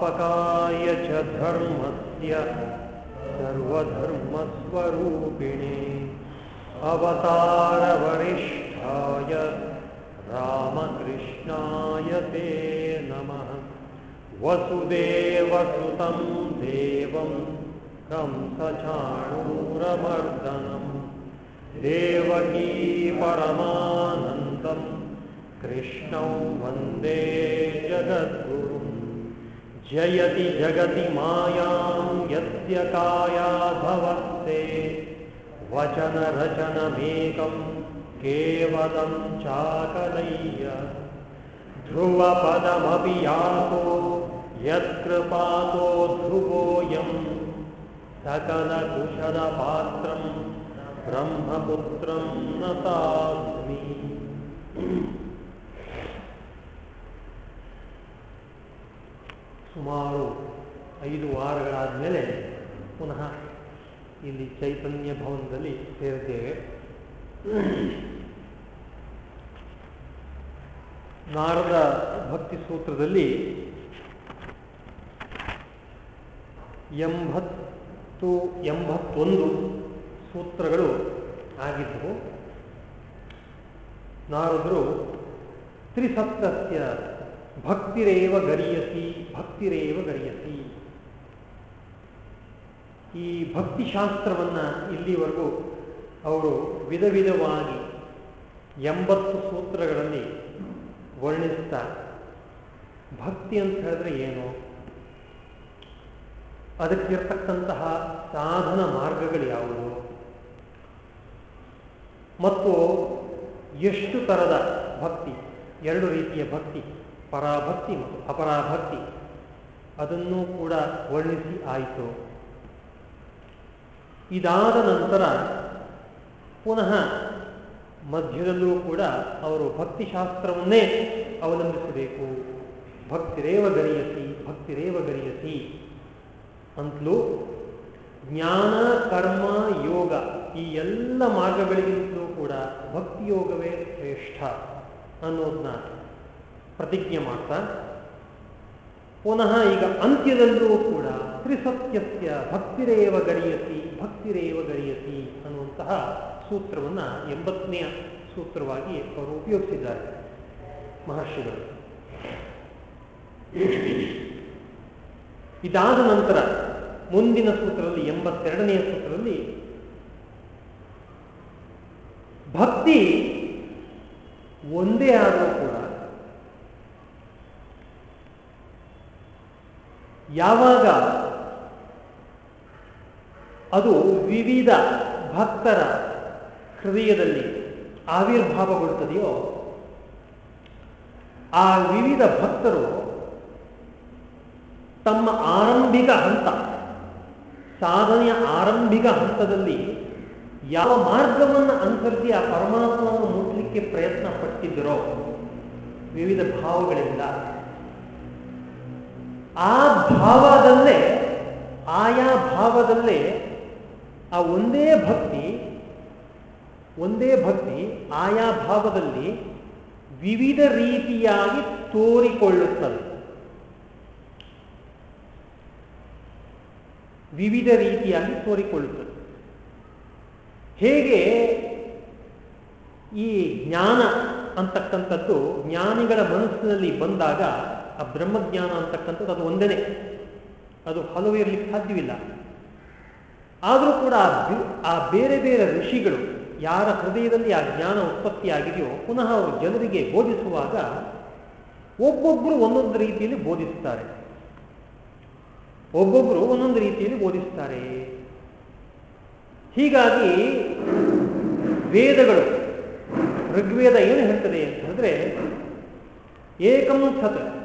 स्थापकाय च धर्मस्य सर्वधर्मस्वरूपिणे अवतारवरिष्ठाय रामकृष्णाय ते नमः। वसुदेवसुतं देवं कंसचाणूरमर्दनम् देवकी परमानन्दं, कृष्णौ वंदे जयति जगति मायां यस्य काया भवक्ते वचनरचनमेकं केवलं चाकलय्य। ध्रुवपदमपि यातो यत्कृपातो ध्रुवोऽयं। सकलकुशलपात्रं ब्रह्मपुत्रं न सास्मि ಸುಮಾರು ಐದು ವಾರಗಳಾದ ಮೇಲೆ ಪುನಃ ಇಲ್ಲಿ ಚೈತನ್ಯ ಭವನದಲ್ಲಿ ಸೇರಿದ್ದೇವೆ ನಾರದ ಭಕ್ತಿ ಸೂತ್ರದಲ್ಲಿ ಎಂಬತ್ತು, ಎಂಬತ್ತೊಂದು ಸೂತ್ರಗಳು ಆಗಿದ್ದವು. ನಾರದರು ತ್ರಿಸಪ್ತಸ್ಯ ಭಕ್ತಿರೇವ ಗರಿಯಸಿ ಭಕ್ತಿರೇವ ಗರಿಯಸಿ ಈ ಭಕ್ತಿಶಾಸ್ತ್ರವನ್ನು ಇಲ್ಲಿವರೆಗೂ ಅವರು ವಿಧ ವಿಧವಾಗಿ ಎಂಬತ್ತು ಸೂತ್ರಗಳಲ್ಲಿ ವರ್ಣಿಸ್ತಾ ಭಕ್ತಿ ಅಂತ ಹೇಳಿದ್ರೆ ಏನು? ಅದಕ್ಕಿರ್ತಕ್ಕಂತಹ ಸಾಧನ ಮಾರ್ಗಗಳು ಯಾವುವು ಮತ್ತು ಎಷ್ಟು ಥರದ ಭಕ್ತಿ? ಎರಡು ರೀತಿಯ ಭಕ್ತಿ. ಪರಾಭಕ್ತಿ ಮತ್ತು ಅಪರಾಭಕ್ತಿ, ಅದನ್ನು ಕೂಡ ವರ್ಣಿಸಿ ಆಯಿತು. ಇದಾದ ನಂತರ ಪುನಃ ಮಧ್ಯದಲ್ಲೂ ಕೂಡ ಅವರು ಭಕ್ತಿಶಾಸ್ತ್ರವನ್ನೇ ಅವಲಂಬಿಸಬೇಕು. ಭಕ್ತಿರೇವ ಗರಿಯಸಿ ಭಕ್ತಿರೇವ ಗರಿಯಸಿ ಅಂತಲೂ ಜ್ಞಾನ, ಕರ್ಮ, ಯೋಗ ಈ ಎಲ್ಲ ಮಾರ್ಗಗಳಿಗಿಂತಲೂ ಕೂಡ ಭಕ್ತಿಯೋಗವೇ ಶ್ರೇಷ್ಠ ಅನ್ನೋದನ್ನ ಪ್ರತಿಜ್ಞೆ ಮಾಡ್ತಾ, ಪುನಃ ಈಗ ಅಂತ್ಯದಲ್ಲೂ ಕೂಡ ತ್ರಿಸತ್ಯಸ್ಯ ಭಕ್ತಿರೇವ ಗರಿಯತಿ ಭಕ್ತಿರೇವ ಗರಿಯತಿ ಅನ್ನುವಂತಹ ಸೂತ್ರವನ್ನು ಎಂಬತ್ತನೆಯ ಸೂತ್ರವಾಗಿ ಅವರು ಉಪಯೋಗಿಸಿದ್ದಾರೆ ಮಹರ್ಷಿಗಳು. ಇದಾದ ನಂತರ ಮುಂದಿನ ಸೂತ್ರದಲ್ಲಿ ಎಂಬತ್ತೆರಡನೆಯ ಸೂತ್ರದಲ್ಲಿ, ಭಕ್ತಿ ಒಂದೇ ಆದರೂ ಕೂಡ ಯಾವಾಗ ಅದು ವಿವಿಧ ಭಕ್ತರ ಹೃದಯದಲ್ಲಿ ಆವಿರ್ಭಾವಗೊಳ್ಳುತ್ತದೆಯೋ ಆ ವಿವಿಧ ಭಕ್ತರು ತಮ್ಮ ಆರಂಭಿಕ ಹಂತ, ಸಾಧನೆಯ ಆರಂಭಿಕ ಹಂತದಲ್ಲಿ ಯಾವ ಮಾರ್ಗವನ್ನು ಅನುಸರಿಸಿ ಆ ಪರಮಾತ್ಮವನ್ನು ಮುಟ್ಲಿಕ್ಕೆ ಪ್ರಯತ್ನ ಪಟ್ಟಿದ್ದರೋ ವಿವಿಧ ಭಾವಗಳಿಂದ ಆ ಭಾವದಲ್ಲೇ, ಆಯಾ ಭಾವದಲ್ಲೇ ಆ ಒಂದೇ ಭಕ್ತಿ ಒಂದೇ ಭಕ್ತಿ ಆಯಾ ಭಾವದಲ್ಲಿ ವಿವಿಧ ರೀತಿಯಾಗಿ ತೋರಿಕೊಳ್ಳುತ್ತದೆ. ವಿವಿಧ ರೀತಿಯಾಗಿ ತೋರಿಕೊಳ್ಳುತ್ತದೆ. ಹೇಗೆ ಈ ಜ್ಞಾನ ಅಂತಕ್ಕಂಥದ್ದು ಜ್ಞಾನಿಗಳ ಮನಸ್ಸಿನಲ್ಲಿ ಬಂದಾಗ ಆ ಬ್ರಹ್ಮಜ್ಞಾನ ಅಂತಕ್ಕಂಥದ್ದು ಅದು ಒಂದೇ ಅದು ಹಲವು ಇರಲಿಕ್ಕೆ ಸಾಧ್ಯವಿಲ್ಲ. ಆದರೂ ಕೂಡ ಆ ಬೇರೆ ಬೇರೆ ಋಷಿಗಳು ಯಾರ ಹೃದಯದಲ್ಲಿ ಆ ಜ್ಞಾನ ಉತ್ಪತ್ತಿಯಾಗಿದೆಯೋ ಪುನಃ ಅವರು ಜನರಿಗೆ ಬೋಧಿಸುವಾಗ ಒಬ್ಬೊಬ್ಬರು ಒಂದೊಂದು ರೀತಿಯಲ್ಲಿ ಬೋಧಿಸುತ್ತಾರೆ. ಒಬ್ಬೊಬ್ಬರು ಒಂದೊಂದು ರೀತಿಯಲ್ಲಿ ಬೋಧಿಸುತ್ತಾರೆ. ಹೀಗಾಗಿ ವೇದಗಳು, ಋಗ್ವೇದ ಏನು ಹೇಳ್ತದೆ ಅಂತಂದ್ರೆ ಏಕಂ ಸತ್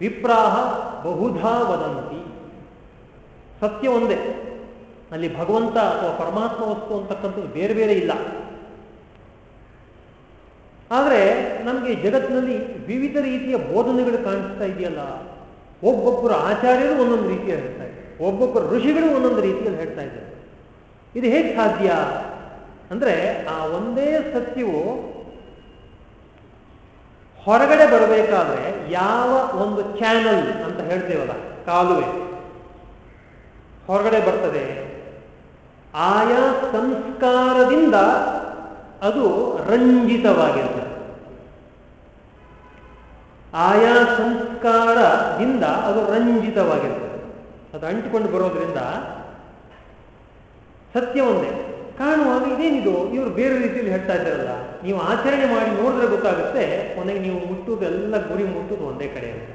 ವಿಪ್ರಾಹ ಬಹುಧಾ ವದಂತಿ. ಸತ್ಯ ಒಂದೇ. ಅಲ್ಲಿ ಭಗವಂತ ಅಥವಾ ಪರಮಾತ್ಮ ವಸ್ತು ಅಂತಕ್ಕಂಥದ್ದು ಬೇರೆ ಬೇರೆ ಇಲ್ಲ. ಆದರೆ ನಮಗೆ ಜಗತ್ತಿನಲ್ಲಿ ವಿವಿಧ ರೀತಿಯ ಬೋಧನೆಗಳು ಕಾಣಿಸ್ತಾ ಇದೆಯಲ್ಲ. ಒಬ್ಬೊಬ್ಬರು ಆಚಾರ್ಯರು ಒಂದೊಂದು ರೀತಿಯಲ್ಲಿ ಹೇಳ್ತಾ ಇದ್ದಾರೆ. ಒಬ್ಬೊಬ್ಬರು ಋಷಿಗಳು ಒಂದೊಂದು ರೀತಿಯಲ್ಲಿ ಹೇಳ್ತಾ ಇದ್ದಾರೆ. ಇದು ಹೇಗೆ ಸಾಧ್ಯ? ಅಂದ್ರೆ ಆ ಒಂದೇ ಸತ್ಯವು ಹೊರಗಡೆ ಬರಬೇಕಾದ್ರೆ ಯಾವ ಒಂದು ಚಾನಲ್ ಅಂತ ಹೇಳ್ತೇವಲ್ಲ, ಕಾಲುವೆ. ಹೊರಗಡೆ ಬರ್ತದೆ. ಆಯಾ ಸಂಸ್ಕಾರದಿಂದ ಅದು ರಂಜಿತವಾಗಿರ್ತದೆ. ಆಯಾ ಸಂಸ್ಕಾರದಿಂದ ಅದು ರಂಜಿತವಾಗಿರ್ತದೆ. ಅದು ಅಂಟಿಕೊಂಡು ಬರೋದ್ರಿಂದ ಸತ್ಯ ಒಂದೇ. ಕಾಣುವಾಗ ಇದೇನಿದು ಇವರು ಬೇರೆ ರೀತಿಯಲ್ಲಿ ಹೇಳ್ತಾ ಇದ್ದಾರಲ್ಲ. ನೀವು ಆಚರಣೆ ಮಾಡಿ ನೋಡಿದ್ರೆ ಗೊತ್ತಾಗುತ್ತೆ, ಕೊನೆಗೆ ನೀವು ಮುಟ್ಟುವುದು ಎಲ್ಲ ಗುರಿ ಮುಟ್ಟುವುದು ಒಂದೇ ಕಡೆ ಅಂತ.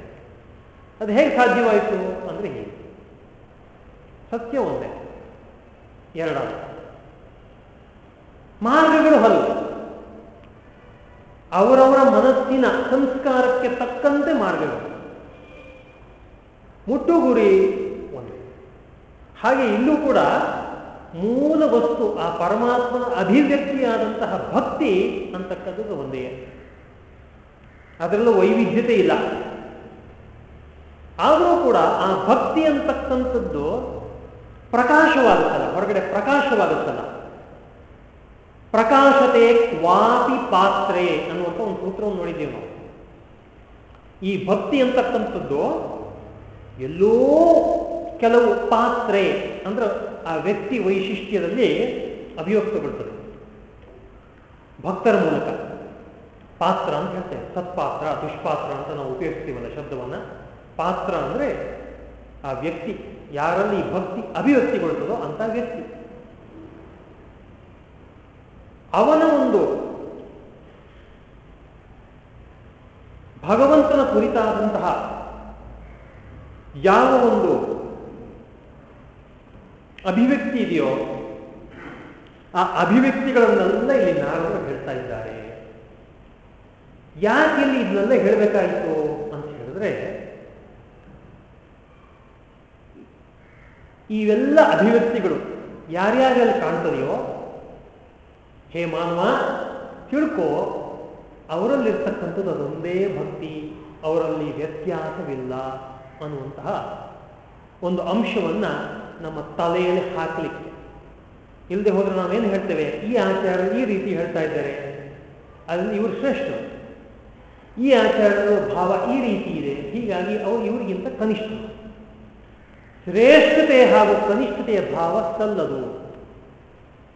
ಅದು ಹೇಗೆ ಸಾಧ್ಯವಾಯಿತು ಅಂದ್ರೆ ಹೀಗೆ. ಸತ್ಯ ಒಂದೇ. ಎರಡಲ್ಲ ಮಾರ್ಗಗಳು ಹಲವು ಅವರವರ ಮನಸ್ಸಿನ ಸಂಸ್ಕಾರಕ್ಕೆ ತಕ್ಕಂತೆ ಮಾರ್ಗಗಳು. ಮುಟ್ಟು ಗುರಿ ಒಂದೇ. ಹಾಗೆ ಇಲ್ಲೂ ಕೂಡ ಮೂಲ ವಸ್ತು, ಆ ಪರಮಾತ್ಮನ ಅಭಿವ್ಯಕ್ತಿಯಾದಂತಹ ಭಕ್ತಿ ಅಂತಕ್ಕಂಥದ್ದು ಒಂದೇ. ಅದರಲ್ಲೂ ವೈವಿಧ್ಯತೆ ಇಲ್ಲ. ಆದರೂ ಕೂಡ ಆ ಭಕ್ತಿ ಅಂತಕ್ಕಂಥದ್ದು ಪ್ರಕಾಶವಾಗುತ್ತಲ್ಲ, ಹೊರಗಡೆ ಪ್ರಕಾಶವಾಗುತ್ತಲ್ಲ. ಪ್ರಕಾಶತೆ ಕ್ವಾಪಿ ಪಾತ್ರೆ ಅನ್ನುವಂಥ ಒಂದು ಸೂತ್ರವನ್ನು ನೋಡಿದ್ದೇವೆ ನಾವು. ಈ ಭಕ್ತಿ ಅಂತಕ್ಕಂಥದ್ದು ಎಲ್ಲೋ ಕೆಲವು ಪಾತ್ರೆ ಅಂದ್ರೆ ಆ ವ್ಯಕ್ತಿ ವೈಶಿಷ್ಟ್ಯದಲ್ಲಿ ಅಭಿವ್ಯಕ್ತಗೊಳ್ತದೆ. ಭಕ್ತರ ಮೂಲಕ. ಪಾತ್ರ ಅಂತ ಹೇಳ್ತೇವೆ. ಸತ್ಪಾತ್ರ, ದುಷ್ಪಾತ್ರ ಅಂತ ನಾವು ಉಪಯೋಗಿಸ್ತೀವಲ್ಲ ಶಬ್ದವನ್ನ. ಪಾತ್ರ ಅಂದ್ರೆ ಆ ವ್ಯಕ್ತಿ, ಯಾರಲ್ಲಿ ಭಕ್ತಿ ಅಭಿವ್ಯಕ್ತಿಗೊಳ್ತದೋ ಅಂತ ವ್ಯಕ್ತಿ. ಅವನ ಒಂದು ಭಗವಂತನ ಕುರಿತಾದಂತಹ ಯಾವ ಒಂದು ಅಭಿವ್ಯಕ್ತಿ ಇದೆಯೋ ಆ ಅಭಿವ್ಯಕ್ತಿಗಳನ್ನೆಲ್ಲ ಇಲ್ಲಿ ನಾರದರು ಹೇಳ್ತಾ ಇದ್ದಾರೆ. ಯಾಕೆ ಇಲ್ಲಿ ಇದನ್ನೆಲ್ಲ ಹೇಳಬೇಕಾಯಿತು ಅಂತ ಹೇಳಿದ್ರೆ, ಇವೆಲ್ಲ ಅಭಿವ್ಯಕ್ತಿಗಳು ಯಾರ್ಯಾರಲ್ಲಿ ಕಾಣ್ತದೆಯೋ, ಹೇ ಮಾನವ, ತಿಳ್ಕೋ, ಅವರಲ್ಲಿರ್ತಕ್ಕಂಥದ್ದು ಅದೊಂದೇ ಭಕ್ತಿ, ಅವರಲ್ಲಿ ವ್ಯತ್ಯಾಸವಿಲ್ಲ ಅನ್ನುವಂತಹ ಒಂದು ಅಂಶವನ್ನ ನಮ್ಮ ತಲೆಯಲ್ಲಿ ಹಾಕಲಿಕ್ಕೆ. ಇಲ್ಲದೆ ಹೋದ್ರೆ ನಾವೇನು ಹೇಳ್ತೇವೆ? ಈ ಆಚಾರ ಈ ರೀತಿ ಹೇಳ್ತಾ ಇದ್ದಾರೆ. ಅಲ್ಲಿ ಇವರು ಶ್ರೇಷ್ಠರು. ಈ ಆಚಾರದ ಭಾವ ಈ ರೀತಿ ಇದೆ. ಹೀಗಾಗಿ ಅವರು ಇವರಿಗಿಂತ ಕನಿಷ್ಠ ಶ್ರೇಷ್ಠತೆ ಹಾಗೂ ಕನಿಷ್ಠತೆಯ ಭಾವ ಸಲ್ಲದು.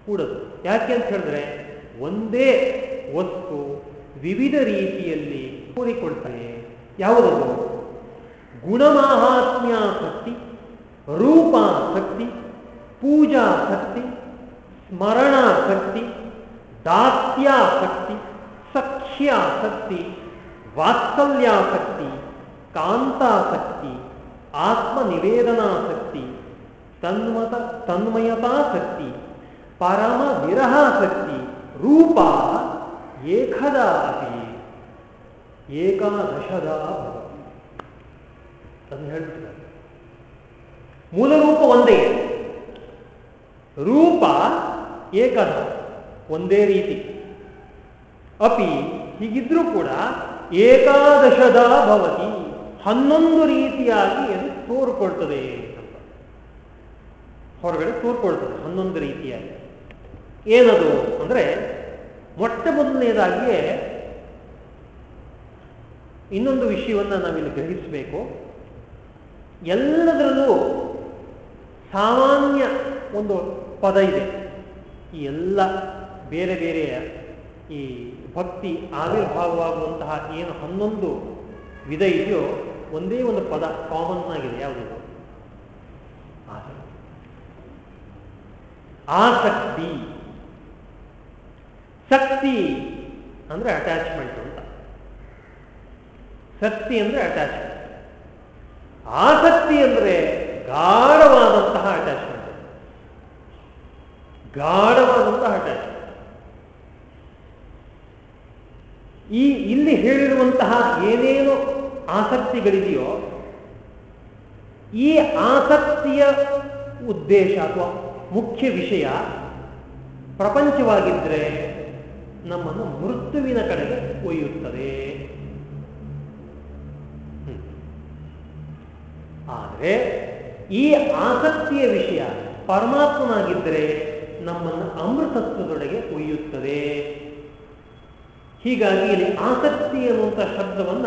ಕೂಡದು. ಯಾಕೆ ಅಂತ ಹೇಳಿದ್ರೆ, ಒಂದೇ ವಸ್ತು ವಿವಿಧ ರೀತಿಯಲ್ಲಿ ಕೋರಿಕೊಳ್ತಾನೆ ಯಾವುದದು? ಗುಣಮಾಹಾತ್ಮ್ಯಾಸಕ್ತಿ ರೂಪಾಸಕ್ತಿ ಪೂಜಾಸಕ್ತಿ ಸ್ಮರಣಾಸಕ್ತಿ ದಾಸ್ಯಾಸಕ್ತಿ ಸಖ್ಯಾಸಕ್ತಿ ವಾತ್ಸಲ್ಯಾಸಕ್ತಿ ಕಾಂತಾಸಕ್ತಿ ಆತ್ಮನಿವೇದನಾಸಕ್ತಿ ತನ್ಮತ ತನ್ಮಯತಾಸಕ್ತಿ ಪರಮ ವಿರಹಾಸಕ್ತಿ ರೂಪ ಏಕದ ಅಪಿ ಏಕಾದಶದ ಭವತಿ ಅದನ್ನು ಹೇಳ್ಬಿಟ್ಟಿದ್ದಾರೆ ಮೂಲ ರೂಪ ಒಂದೇ. ರೂಪ ಏಕದ, ಒಂದೇ ರೀತಿ. ಅಪಿ ಹೀಗಿದ್ರೂ ಕೂಡ ಏಕಾದಶದ ಭವತಿ, ಹನ್ನೊಂದು ರೀತಿಯಾಗಿ ಅದು ತೋರ್ಕೊಳ್ತದೆ ಅಂತ. ಹೊರಗಡೆ ತೋರ್ಕೊಳ್ತದೆ, ಹನ್ನೊಂದು ರೀತಿಯಾಗಿ. ಏನದು ಅಂದ್ರೆ ಮೊಟ್ಟ ಮೊದಲನೇದಾಗಿಯೇ ಇನ್ನೊಂದು ವಿಷಯವನ್ನ ನಾವಿಲ್ಲಿ ಗ್ರಹಿಸಬೇಕು. ಎಲ್ಲದರಲ್ಲೂ ಸಾಮಾನ್ಯ ಒಂದು ಪದ ಇದೆ. ಈ ಎಲ್ಲ ಬೇರೆ ಬೇರೆಯ ಈ ಭಕ್ತಿ ಆವಿರ್ಭಾವವಾಗುವಂತಹ ಏನು ಹನ್ನೊಂದು ವಿಧ ಇದೆಯೋ ಒಂದೇ ಒಂದು ಪದ ಕಾಮನ್ ಆಗಿದೆ. ಯಾವುದು ಆಸಕ್ತಿ. ಶಕ್ತಿ ಅಂದ್ರೆ ಅಟ್ಯಾಚ್ಮೆಂಟ್ ಅಂತ. ಶಕ್ತಿ ಅಂದ್ರೆ ಅಟ್ಯಾಚ್ಮೆಂಟ್ ಆಸಕ್ತಿ ಅಂದ್ರೆ ಗಾಢವಾದಂತಹ ಅಟ್ಯಾಚ್ಮೆಂಟ್ ಗಾಢವಾದಂತಹ ಅಟ್ಯಾಚ್ಮೆಂಟ್ ಈ ಇಲ್ಲಿ ಹೇಳಿರುವಂತಹ ಏನೇನು ಆಸಕ್ತಿಗಳಿದೆಯೋ, ಈ ಆಸಕ್ತಿಯ ಉದ್ದೇಶ ಅಥವಾ ಮುಖ್ಯ ವಿಷಯ ಪ್ರಪಂಚವಾಗಿದ್ದರೆ ನಮ್ಮನ್ನು ಮೃತ್ಯುವಿನ ಕಡೆಗೆ ಒಯ್ಯುತ್ತದೆ. ಆದರೆ ಈ ಆಸಕ್ತಿಯ ವಿಷಯ ಪರಮಾತ್ಮನಾಗಿದ್ದರೆ ನಮ್ಮನ್ನು ಅಮೃತತ್ವದೊಳಗೆ ಒಯ್ಯುತ್ತದೆ. ಹೀಗಾಗಿ ಇಲ್ಲಿ ಆಸಕ್ತಿ ಎನ್ನುವಂಥ ಶಬ್ದವನ್ನ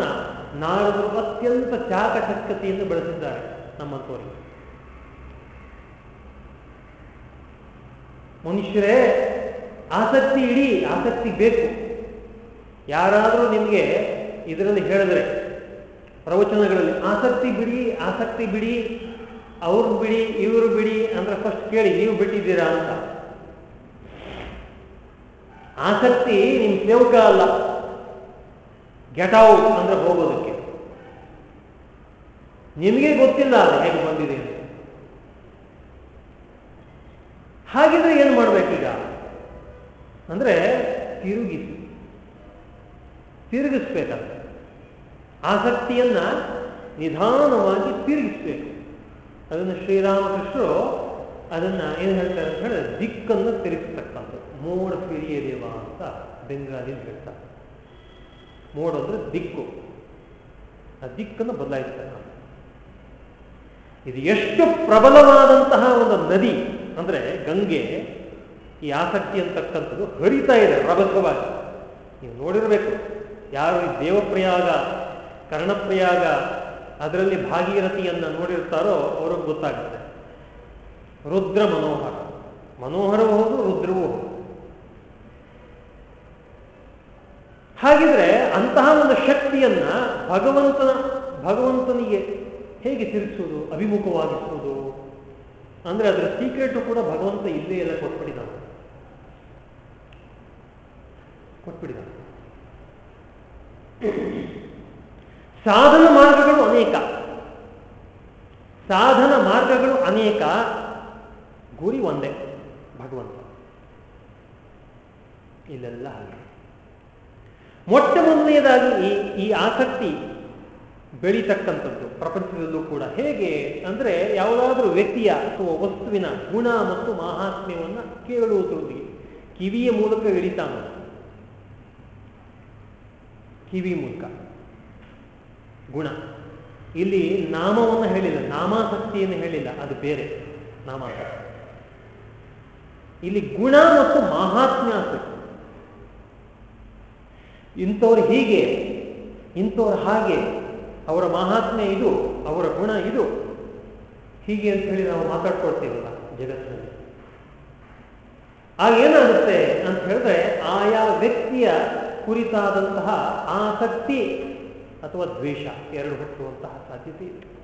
ನಾರದರು ಅತ್ಯಂತ ಚಾಕಚಕ್ಯತೆಯನ್ನು ನಮ್ಮ ತೋರಿ. ಮನುಷ್ಯರೇ, ಆಸಕ್ತಿ ಇಡಿ ಆಸಕ್ತಿ ಬೇಕು. ಯಾರಾದರೂ ನಿಮಗೆ ಇದರಲ್ಲಿ ಹೇಳಿದ್ರೆ, ಪ್ರವಚನಗಳಲ್ಲಿ, ಆಸಕ್ತಿ ಬಿಡಿ ಆಸಕ್ತಿ ಬಿಡಿ ಅವ್ರು ಬಿಡಿ, ಇವರು ಬಿಡಿ ಅಂದ್ರೆ ಫಸ್ಟ್ ಕೇಳಿ, ನೀವು ಬಿಟ್ಟಿದ್ದೀರಾ ಅಂತ. ಆಸಕ್ತಿ ನಿಮ್ ಸೇವಕ ಅಲ್ಲ. ಗೆಟಾವ್ ಅಂದ್ರೆ ಹೋಗೋದಕ್ಕೆ. ನಿಮಗೆ ಗೊತ್ತಿಲ್ಲ ಅದು ಹೇಗೆ ಬಂದಿದೆ ಹಾಗಿದ್ರೆ ಏನು ಮಾಡ್ಬೇಕೀಗ? ಅಂದ್ರೆ ತಿರುಗಿಸಿ. ತಿರುಗಿಸ್ಬೇಕಂತ ಆಸಕ್ತಿಯನ್ನ ನಿಧಾನವಾಗಿ ತಿರುಗಿಸ್ಬೇಕು. ಅದನ್ನು ಶ್ರೀರಾಮಕೃಷ್ಣರು ಅದನ್ನ ಏನು ಹೇಳ್ತಾರೆ ಅಂತ ಹೇಳಿದ್ರೆ ದಿಕ್ಕನ್ನು ತಿರುಗಿಸ್ತಕ್ಕಂಥದ್ದು ಮೋಡ ದೇವ ಅಂತ ಬೆಂಗಾಲಿ ಹೇಳ್ತಾರೆ. ಮೋಡ ಅಂದ್ರೆ ದಿಕ್ಕು. ಆ ದಿಕ್ಕನ್ನು ಬದಲಾಯಿಸ್ತಾರೆ ಇದು ಎಷ್ಟು ಪ್ರಬಲವಾದಂತಹ ಒಂದು ನದಿ ಅಂದ್ರೆ ಗಂಗೆ ಈ ಆಸಕ್ತಿ ಅಂತಕ್ಕಂಥದ್ದು ಹರಿತಾ ಇದೆ ರಭಸವಾಗಿ. ನೀವು ನೋಡಿರಬೇಕು. ಯಾರು ಈ ದೇವಪ್ರಯಾಗ, ಕರ್ಣಪ್ರಯಾಗ ಅದರಲ್ಲಿ ಭಾಗೀರಥಿಯನ್ನು ನೋಡಿರ್ತಾರೋ ಅವ್ರಿಗೆ ಗೊತ್ತಾಗುತ್ತೆ. ರುದ್ರ ಮನೋಹರ. ಮನೋಹರವೂ ಹೌದು, ರುದ್ರವೂ ಹೌದು. ಹಾಗಿದ್ರೆ ಅಂತಹ ಒಂದು ಶಕ್ತಿಯನ್ನ ಭಗವಂತನ, ಭಗವಂತನಿಗೆ ಹೇಗೆ ತಿರುಗಿಸುವುದು ಅಭಿಮುಖವಾಗಿಸುವುದು ಅಂದ್ರೆ ಅದರ ಸೀಕ್ರೆಟ್ ಕೂಡ ಭಗವಂತ ಇಲ್ಲೇ ಎಲ್ಲ ಕೊಟ್ಬಿಟ್ಟಿದ್ದಾನೆ. ಕೊಟ್ಬಿಟ್ಟಿದ್ದಾನೆ. ಸಾಧನ ಮಾರ್ಗಗಳು ಅನೇಕ. ಸಾಧನ ಮಾರ್ಗಗಳು ಅನೇಕ. ಗುರಿ ಒಂದೇ, ಭಗವಂತ. ಇಲ್ಲೆಲ್ಲ ಹಾಗೆ ಮೊಟ್ಟ ಮೊದಲನೆಯದಾಗಿ ಈ ಈ ಆಸಕ್ತಿ ಬೆಳೀತಕ್ಕಂಥದ್ದು, ಪ್ರಪಂಚದಲ್ಲೂ ಕೂಡ. ಹೇಗೆ ಅಂದ್ರೆ ಯಾವುದಾದ್ರೂ ವ್ಯಕ್ತಿಯ ಅಥವಾ ವಸ್ತುವಿನ ಗುಣ ಮತ್ತು ಮಹಾತ್ಮ್ಯವನ್ನ ಕೇಳುವುದರೊಂದಿಗೆ. ಕಿವಿಯ ಮೂಲಕ ಇಳಿತಾನ ಕಿವಿ ಮೂಲಕ. ಗುಣ. ಇಲ್ಲಿ ನಾಮವನ್ನು ಹೇಳಿಲ್ಲ, ನಾಮಾಸಕ್ತಿಯನ್ನು ಹೇಳಿಲ್ಲ, ಅದು ಬೇರೆ. ನಾಮಾಸಕ್ತಿ. ಇಲ್ಲಿ ಗುಣ ಮತ್ತು ಮಹಾತ್ಮ್ಯ ಆಸಕ್ತಿ ಇಂಥವ್ರು ಹೀಗೆ, ಇಂಥವ್ರು ಹಾಗೆ, ಅವರ ಮಹಾತ್ಮೆ ಇದು, ಅವರ ಗುಣ ಇದು. ಹೀಗೆ ಅಂತ ಹೇಳಿ ನಾವು ಮಾತಾಡ್ಕೊಳ್ತೀವಲ್ಲ ಜಗತ್ತಿನಲ್ಲಿ. ಆಗ ಏನಾಗುತ್ತೆ ಅಂತ ಹೇಳಿದ್ರೆ, ಆಯಾ ವ್ಯಕ್ತಿಯ ಕುರಿತಾದಂತಹ ಆಸಕ್ತಿ ಅಥವಾ ದ್ವೇಷ, ಎರಡು ಹುಟ್ಟುವಂತಹ ಸಾಧ್ಯತೆ ಇದೆ.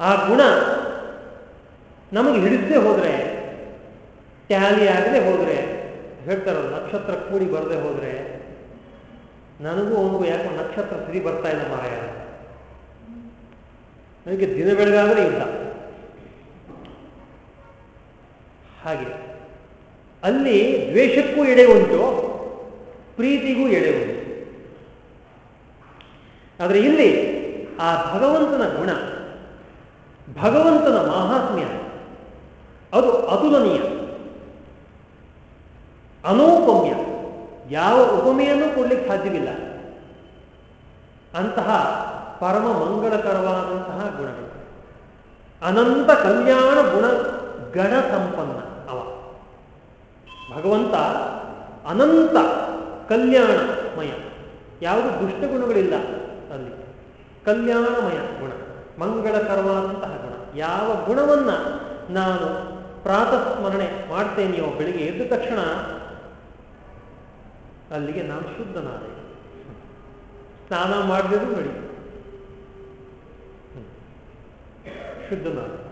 ಆ ಗುಣ ನಮಗೆ ಹಿಡಿಸದೆ ಹೋದರೆ, ಟ್ಯಾಲಿ ಆಗದೆ ಹೋದ್ರೆ, ಹೇಳ್ತಾರಲ್ಲ, ನಕ್ಷತ್ರ ಕೂಡಿ ಬರದೆ ಹೋದ್ರೆ, ನನಗೂ ಒಂದು ಯಾಕೋ ನಕ್ಷತ್ರ ಸರಿ ಬರ್ತಾ ಇಲ್ಲ ಮಾರಾಯ. ನನಗೆ ದಿನ ಬೆಳಗಾದ್ರೆ ಇಲ್ಲ. ಹಾಗೆ, ಅಲ್ಲಿ ದ್ವೇಷಕ್ಕೂ ಎಡೆ ಉಂಟು, ಪ್ರೀತಿಗೂ ಎಡೆ ಉಂಟು. ಆದರೆ ಇಲ್ಲಿ ಆ ಭಗವಂತನ ಗುಣ, ಭಗವಂತನ ಮಾಹಾತ್ಮ್ಯ, ಅದು ಅತುಲನೀಯ, ಅನೌಪಮ್ಯ, ಯಾವ ಉಪಮೆಯನ್ನು ಕೊಡ್ಲಿಕ್ಕೆ ಸಾಧ್ಯವಿಲ್ಲ. ಅಂತಹ ಪರಮ ಮಂಗಳಕರವಾದಂತಹ ಗುಣಗಳು. ಅನಂತ ಕಲ್ಯಾಣ ಗುಣ, ಗಣ ಸಂಪನ್ನ ಅವ. ಭಗವಂತ ಅನಂತ ಕಲ್ಯಾಣಮಯ. ಯಾವುದು ದುಷ್ಟಗುಣಗಳಿಲ್ಲ ಅಲ್ಲಿ. ಕಲ್ಯಾಣಮಯ ಗುಣ, ಮಂಗಳಕರವಾದಂತಹ ಗುಣ. ಯಾವ ಗುಣವನ್ನ ನಾನು ಪ್ರಾತಃ ಸ್ಮರಣೆ ಮಾಡ್ತೇನೆಯೋ ಬೆಳಿಗ್ಗೆ ಎದ್ದ ತಕ್ಷಣ ಅಲ್ಲಿಗೆ ನಾನು ಶುದ್ಧನಾದೆ. ಸ್ನಾನ ಮಾಡಿದ್ರು ನಡಿ. ಶುದ್ಧನಾದ.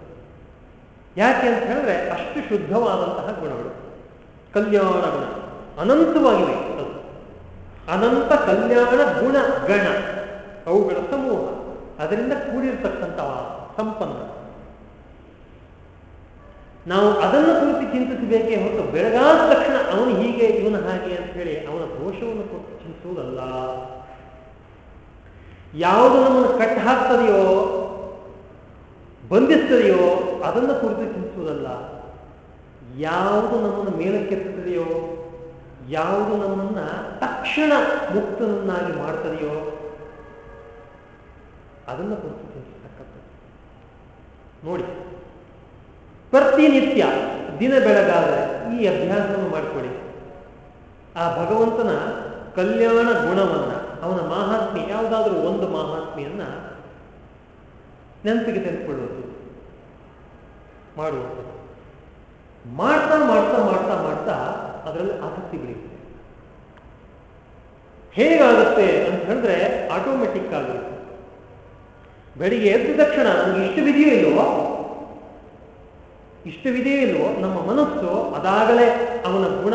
ಯಾಕೆ ಅಂತ ಹೇಳಿದ್ರೆ ಅಷ್ಟು ಶುದ್ಧವಾದಂತಹ ಗುಣಗಳು. ಕಲ್ಯಾಣ ಗುಣ ಅನಂತವಾಗಿವೆ ಅನಂತ ಕಲ್ಯಾಣ ಗುಣ ಗಣ ಅವುಗಳ ಸಮೂಹ, ಅದರಿಂದ ಕೂಡಿರ್ತಕ್ಕಂಥವ ಸಂಪನ್ನ ನಾವು ಅದನ್ನು ಕುರಿತು ಚಿಂತಿಸಬೇಕೇ ಹೊರತು ಬೆಳಗಾದ ತಕ್ಷಣ ಅವನು ಹೀಗೆ, ಇವನ ಹಾಗೆ ಅಂತ ಹೇಳಿ ಅವನ ದೋಷವನ್ನು ಕೊಟ್ಟು ಚಿಂತಿಸುವುದಲ್ಲ. ಯಾವುದು ನಮ್ಮನ್ನು ಕಟ್ಟು ಹಾಕ್ತದೆಯೋ, ಬಂಧಿಸ್ತದೆಯೋ, ಅದನ್ನು ಕುರಿತು ಚಿಂತಿಸುವುದಲ್ಲ. ಯಾವುದು ನಮ್ಮನ್ನು ಮೇಲಕ್ಕೆತ್ತದೆಯೋ ಯಾವುದು ನಮ್ಮನ್ನ ತಕ್ಷಣ ಮುಕ್ತನನ್ನಾಗಿ ಮಾಡ್ತದೆಯೋ ಅದನ್ನು ಕುರಿತು ನೋಡಿ, ಪ್ರತಿನಿತ್ಯ ದಿನ ಬೆಳಗಾದ ಈ ಅಭ್ಯಾಸವನ್ನು ಮಾಡಿಕೊಳ್ಳಿ. ಆ ಭಗವಂತನ ಕಲ್ಯಾಣ ಗುಣವನ್ನ, ಅವನ ಮಹಾತ್ಮೆ ಯಾವುದಾದ್ರೂ ಒಂದು ಮಹಾತ್ಮೆಯನ್ನು ನೆನಪಿಗೆ ತೆಗೆದುಕೊಳ್ಳುವುದು ಮಾಡುವಂಥದ್ದು ಮಾಡ್ತಾ ಮಾಡ್ತಾ ಮಾಡ್ತಾ ಮಾಡ್ತಾ ಅದರಲ್ಲಿ ಆಸಕ್ತಿ ಬೆಳೆಯುತ್ತೆ. ಹೇಗಾಗುತ್ತೆ ಅಂತ ಹೇಳಿದ್ರೆ ಆಟೋಮೆಟಿಕ್ ಆಗಿರುತ್ತೆ ಬೆಳಿಗ್ಗೆ ಎದ್ದ ತಕ್ಷಣ ನಮಗೆ ಇಷ್ಟವಿದೆಯೋ ಇಲ್ವೋ? ಇಷ್ಟವಿದೆಯೋ ಇಲ್ವೋ? ನಮ್ಮ ಮನಸ್ಸು ಅದಾಗಲೇ ಅವನ ಗುಣ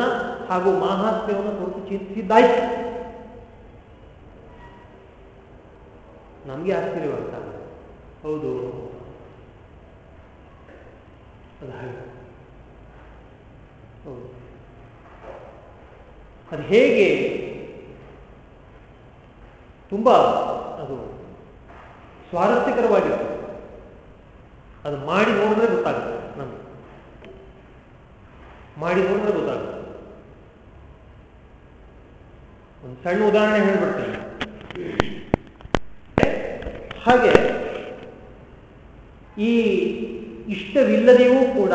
ಹಾಗೂ ಮಾಹಾತ್ಮ್ಯವನ್ನು ಕುರಿತು ಚಿಂತಿಸಿದ್ದಾಯ್ತು. ನಮಗೆ ಆಶ್ಚರ್ಯವಾಗ್ತಾ ಹೌದು. ಅದು ಹಾಗೆ ಹೌದು. ಅದು ಹೇಗೆ? ತುಂಬಾ ಸ್ವಾರಸ್ಯಕರವಾಗಿರುತ್ತೆ ಅದು ಮಾಡಿ ನೋಡಿದ್ರೆ ಗೊತ್ತಾಗುತ್ತೆ ನಮ್ಗೆ. ಮಾಡಿ ನೋಡಿದ್ರೆ ಗೊತ್ತಾಗುತ್ತೆ. ಒಂದು ಸಣ್ಣ ಉದಾಹರಣೆ ಹೇಳ್ಬಿಡ್ತೇನೆ. ಹಾಗೆ ಈ ಇಷ್ಟವಿಲ್ಲದೆಯೂ ಕೂಡ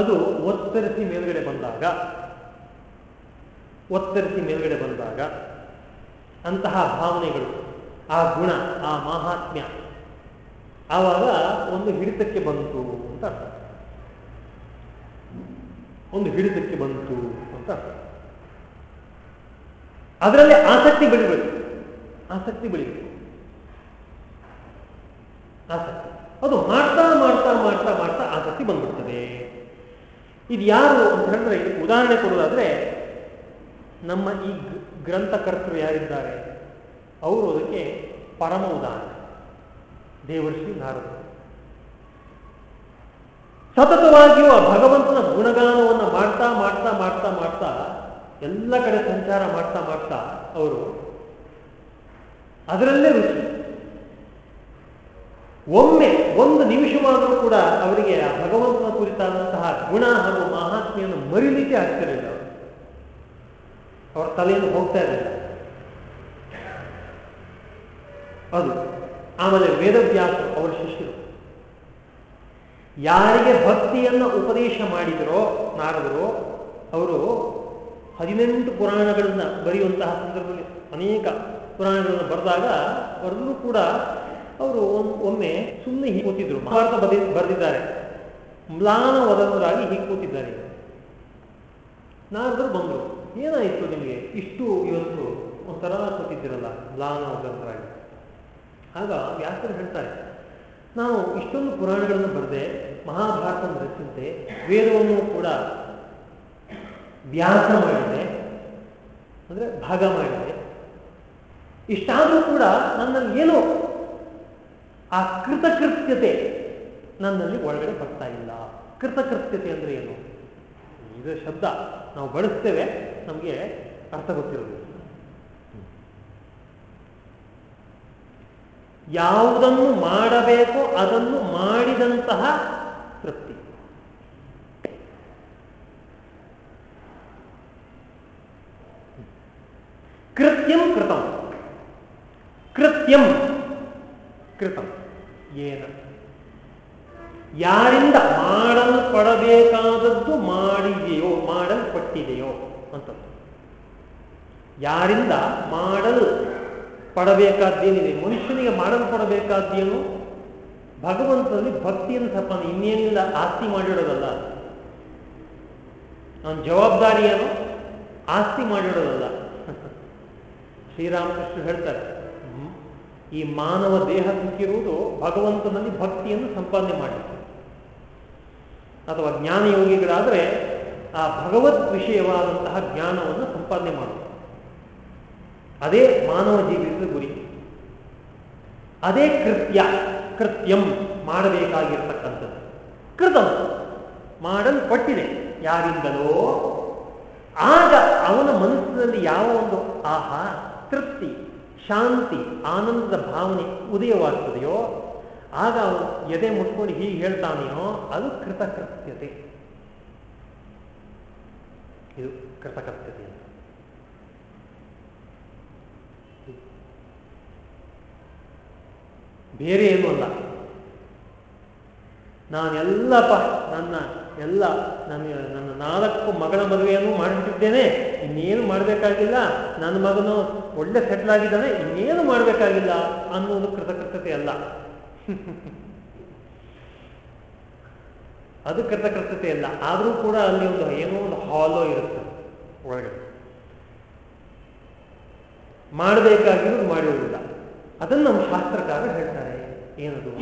ಅದು ಒತ್ತರಿಸಿ ಮೇಲ್ಗಡೆ ಬಂದಾಗ, ಒತ್ತರಿಸಿ ಮೇಲ್ಗಡೆ ಬಂದಾಗ ಅಂತಹ ಭಾವನೆಗಳು ಆ ಗುಣ, ಆ ಮಾಹಾತ್ಮ್ಯ. ಆವಾಗ ಒಂದು ಹಿಡಿತಕ್ಕೆ ಬಂತು ಅಂತ ಅರ್ಥ. ಒಂದು ಹಿಡಿತಕ್ಕೆ ಬಂತು ಅಂತ ಅರ್ಥ. ಅದರಲ್ಲಿ ಆಸಕ್ತಿ ಬೆಳಿಬೇಕು. ಆಸಕ್ತಿ ಬೆಳಿಬೇಕು. ಆಸಕ್ತಿ. ಅದು ಮಾಡ್ತಾ ಮಾಡ್ತಾ ಮಾಡ್ತಾ ಮಾಡ್ತಾ ಆಸಕ್ತಿ ಬಂದ್ಬಿಡ್ತದೆ. ಇದು ಯಾರು ಅಂತ ಹೇಳಿದ್ರೆ, ಉದಾಹರಣೆ ಕೊಡೋದಾದ್ರೆ ನಮ್ಮ ಈ ಗ್ರಂಥಕರ್ತರು ಯಾರಿದ್ದಾರೆ? ಅವರು ಅದಕ್ಕೆ ಪರಮ ಉದಾಹರಣೆ. ದೇವರ್ಷಿ ನಾರದರು. ಸತತವಾಗಿಯೂ ಆ ಭಗವಂತನ ಗುಣಗಾನವನ್ನು ಮಾಡ್ತಾ ಮಾಡ್ತಾ ಮಾಡ್ತಾ ಮಾಡ್ತಾ, ಎಲ್ಲ ಕಡೆ ಸಂಚಾರ ಮಾಡ್ತಾ ಮಾಡ್ತಾ ಅವರು ಅದರಲ್ಲೇ ರುಚಿ. ಒಮ್ಮೆ, ಒಂದು ನಿಮಿಷವಾದರೂ ಕೂಡ ಅವರಿಗೆ ಆ ಭಗವಂತನ ಕುರಿತಾದಂತಹ ಗುಣ ಹಾಗೂ ಮಹಾತ್ಮೆಯನ್ನು ಮರಿಲಿಕ್ಕೆ ಆಗ್ತಿರಲಿಲ್ಲ. ಅವರು ಅವರ ತಲೆಯನ್ನು ಹೋಗ್ತಾ ಇರಲಿಲ್ಲ. ಅದು ಆಮೇಲೆ ವೇದವ್ಯಾಸ ಅವರ ಶಿಷ್ಯರು. ಯಾರಿಗೆ ಭಕ್ತಿಯನ್ನು ಉಪದೇಶ ಮಾಡಿದರೋ ನಾರದರು, ಅವರು ಹದಿನೆಂಟು ಪುರಾಣಗಳನ್ನ ಬರೆಯುವಂತಹ ಸಂದರ್ಭದಲ್ಲಿ ಅನೇಕ ಪುರಾಣಗಳನ್ನು ಬರೆದಾಗ ಬರೆದರೂ ಕೂಡ ಅವರು ಒಮ್ಮೆ ಸುಮ್ಮನೆ ಹೀಗೆ ಕೂತಿದ್ರು. ಮಹಾಭಾರತ ಬದಿ, ಬರೆದಿದ್ದಾರೆ. ಮ್ಲಾನ ವದನರಾಗಿ ಹೀಗೆ ಕೂತಿದ್ದಾರೆ. ನಾರದರು ಬಂದರು. ಏನಾಯಿತು ನಿಮಗೆ? ಇಷ್ಟು ಇವತ್ತು ಒಂಥರ ಕೂತಿದ್ದೀರಲ್ಲ, ಮ್ಲಾನ ವದನರಾಗಿ ಆಗ ವ್ಯಾಸರು ಹೇಳ್ತಾರೆ, ನಾವು ಇಷ್ಟೊಂದು ಪುರಾಣಗಳನ್ನು ಬರೆದೆ ಮಹಾಭಾರತವನ್ನು ರಚಿಸಿದೆ ವೇದವನ್ನು ಕೂಡ ವ್ಯಾಸ ಮಾಡಿದೆ, ಅಂದರೆ ಭಾಗ ಮಾಡಿದೆ. ಇಷ್ಟಾದರೂ ಕೂಡ ನನ್ನಲ್ಲಿ ಏನೋ ಆ ಕೃತಕೃತ್ಯತೆ ನನ್ನಲ್ಲಿ ಒಳಗಡೆ ಬರ್ತಾ ಇಲ್ಲ. ಕೃತಕೃತ್ಯತೆ ಅಂದ್ರೆ ಏನು? ಇದು ಶಬ್ದ. ನಾವು ಬಳಸ್ತೇವೆ, ನಮಗೆ ಅರ್ಥ ಗೊತ್ತಿರೋದು ಯಾವುದನ್ನು ಮಾಡಬೇಕೋ ಅದನ್ನು ಮಾಡಿದಂತಹ ತೃಪ್ತಿ. ಕೃತ್ಯಂ ಕೃತಂ. ಕೃತ್ಯಂ ಕೃತಂ. ಏನ? ಯಾರಿಂದ ಮಾಡಲ್ಪಡಬೇಕಾದದ್ದು ಮಾಡಿದೆಯೋ, ಮಾಡಲ್ಪಟ್ಟಿದೆಯೋ ಅಂತ ಯಾರಿಂದ ಮಾಡಲು ಪಡಬೇಕಾದ್ದೇನಿದೆ? ಮನುಷ್ಯನಿಗೆ ಮಾಡಲ್ಪಡಬೇಕಾದ್ದೇನು? ಭಗವಂತನಲ್ಲಿ ಭಕ್ತಿಯನ್ನು ಸಂಪಾದ ಇನ್ನೇನಿಲ್ಲ, ಆಸ್ತಿ ಮಾಡಿಡೋದಲ್ಲ. ನಾನು ಜವಾಬ್ದಾರಿಯನ್ನು ಆಸ್ತಿ ಮಾಡಿಡೋದಲ್ಲ. ಶ್ರೀರಾಮಕೃಷ್ಣ ಹೇಳ್ತಾರೆ, ಈ ಮಾನವ ದೇಹ ಸಿಕ್ಕಿರುವುದು ಭಗವಂತನಲ್ಲಿ ಭಕ್ತಿಯನ್ನು ಸಂಪಾದನೆ ಮಾಡಿ ಅಥವಾ ಜ್ಞಾನ ಜ್ಞಾನಯೋಗಿಗಳಾದರೆ ಆ ಭಗವತ್ ವಿಷಯವಾದಂತಹ ಜ್ಞಾನವನ್ನು ಸಂಪಾದನೆ ಮಾಡುವುದು ಅದೇ ಮಾನವ ಜೀವಿತದ ಗುರಿ ಅದೇ ಕೃತ್ಯ ಕೃತ್ಯಂ ಮಾಡಬೇಕಾಗಿರತಕ್ಕಂಥದ್ದು ಕೃತಂ ಮಾಡಲ್ಪಟ್ಟಿದೆ ಯಾರಿಂದಲೋ ಆಗ ಅವನ ಮನಸ್ಸಿನಲ್ಲಿ ಯಾವ ಒಂದು ಆಹಾ ತೃಪ್ತಿ ಶಾಂತಿ ಆನಂದದ ಭಾವನೆ ಉದಯವಾಗ್ತದೆಯೋ ಆಗ ಅವನು ಎದೆ ಮುಟ್ಕೊಂಡು ಹೀಗೆ ಹೇಳ್ತಾನೆಯೋ ಅದು ಕೃತಕೃತ್ಯತೆ ಇದು ಕೃತಕೃತ್ಯತೆ ಬೇರೆ ಏನೂ ಅಲ್ಲ. ನಾನೆಲ್ಲಪ್ಪ ನನ್ನ ಎಲ್ಲ ನನ್ನ ನನ್ನ ನಾಲ್ಕು ಮಗಳ ಮದುವೆಯನ್ನು ಮಾಡಿಬಿಟ್ಟಿದ್ದೇನೆ ಇನ್ನೇನು ಮಾಡಬೇಕಾಗಿಲ್ಲ. ನನ್ನ ಮಗನು ಒಳ್ಳೆ ಸೆಟ್ಲ್ ಆಗಿದ್ದಾನೆ. ಇನ್ನೇನು ಮಾಡಬೇಕಾಗಿಲ್ಲ ಅನ್ನೋದು ಕೃತಕೃತತೆ ಅಲ್ಲ. ಅದು ಕೃತಕೃತತೆ ಅಲ್ಲ. ಆದರೂ ಕೂಡ ಅಲ್ಲಿ ಒಂದು, ಏನೋ ಒಂದು ಹಾಲೋ ಇರುತ್ತೆ ಒಳಗಡೆ. ಮಾಡಬೇಕಾಗಿರೋದು ಮಾಡಿರುವುದಿಲ್ಲ. ಅದನ್ನು ನಮ್ಮ ಶಾಸ್ತ್ರಕಾರ ಹೇಳ್ತಾರೆ. ಏನದು?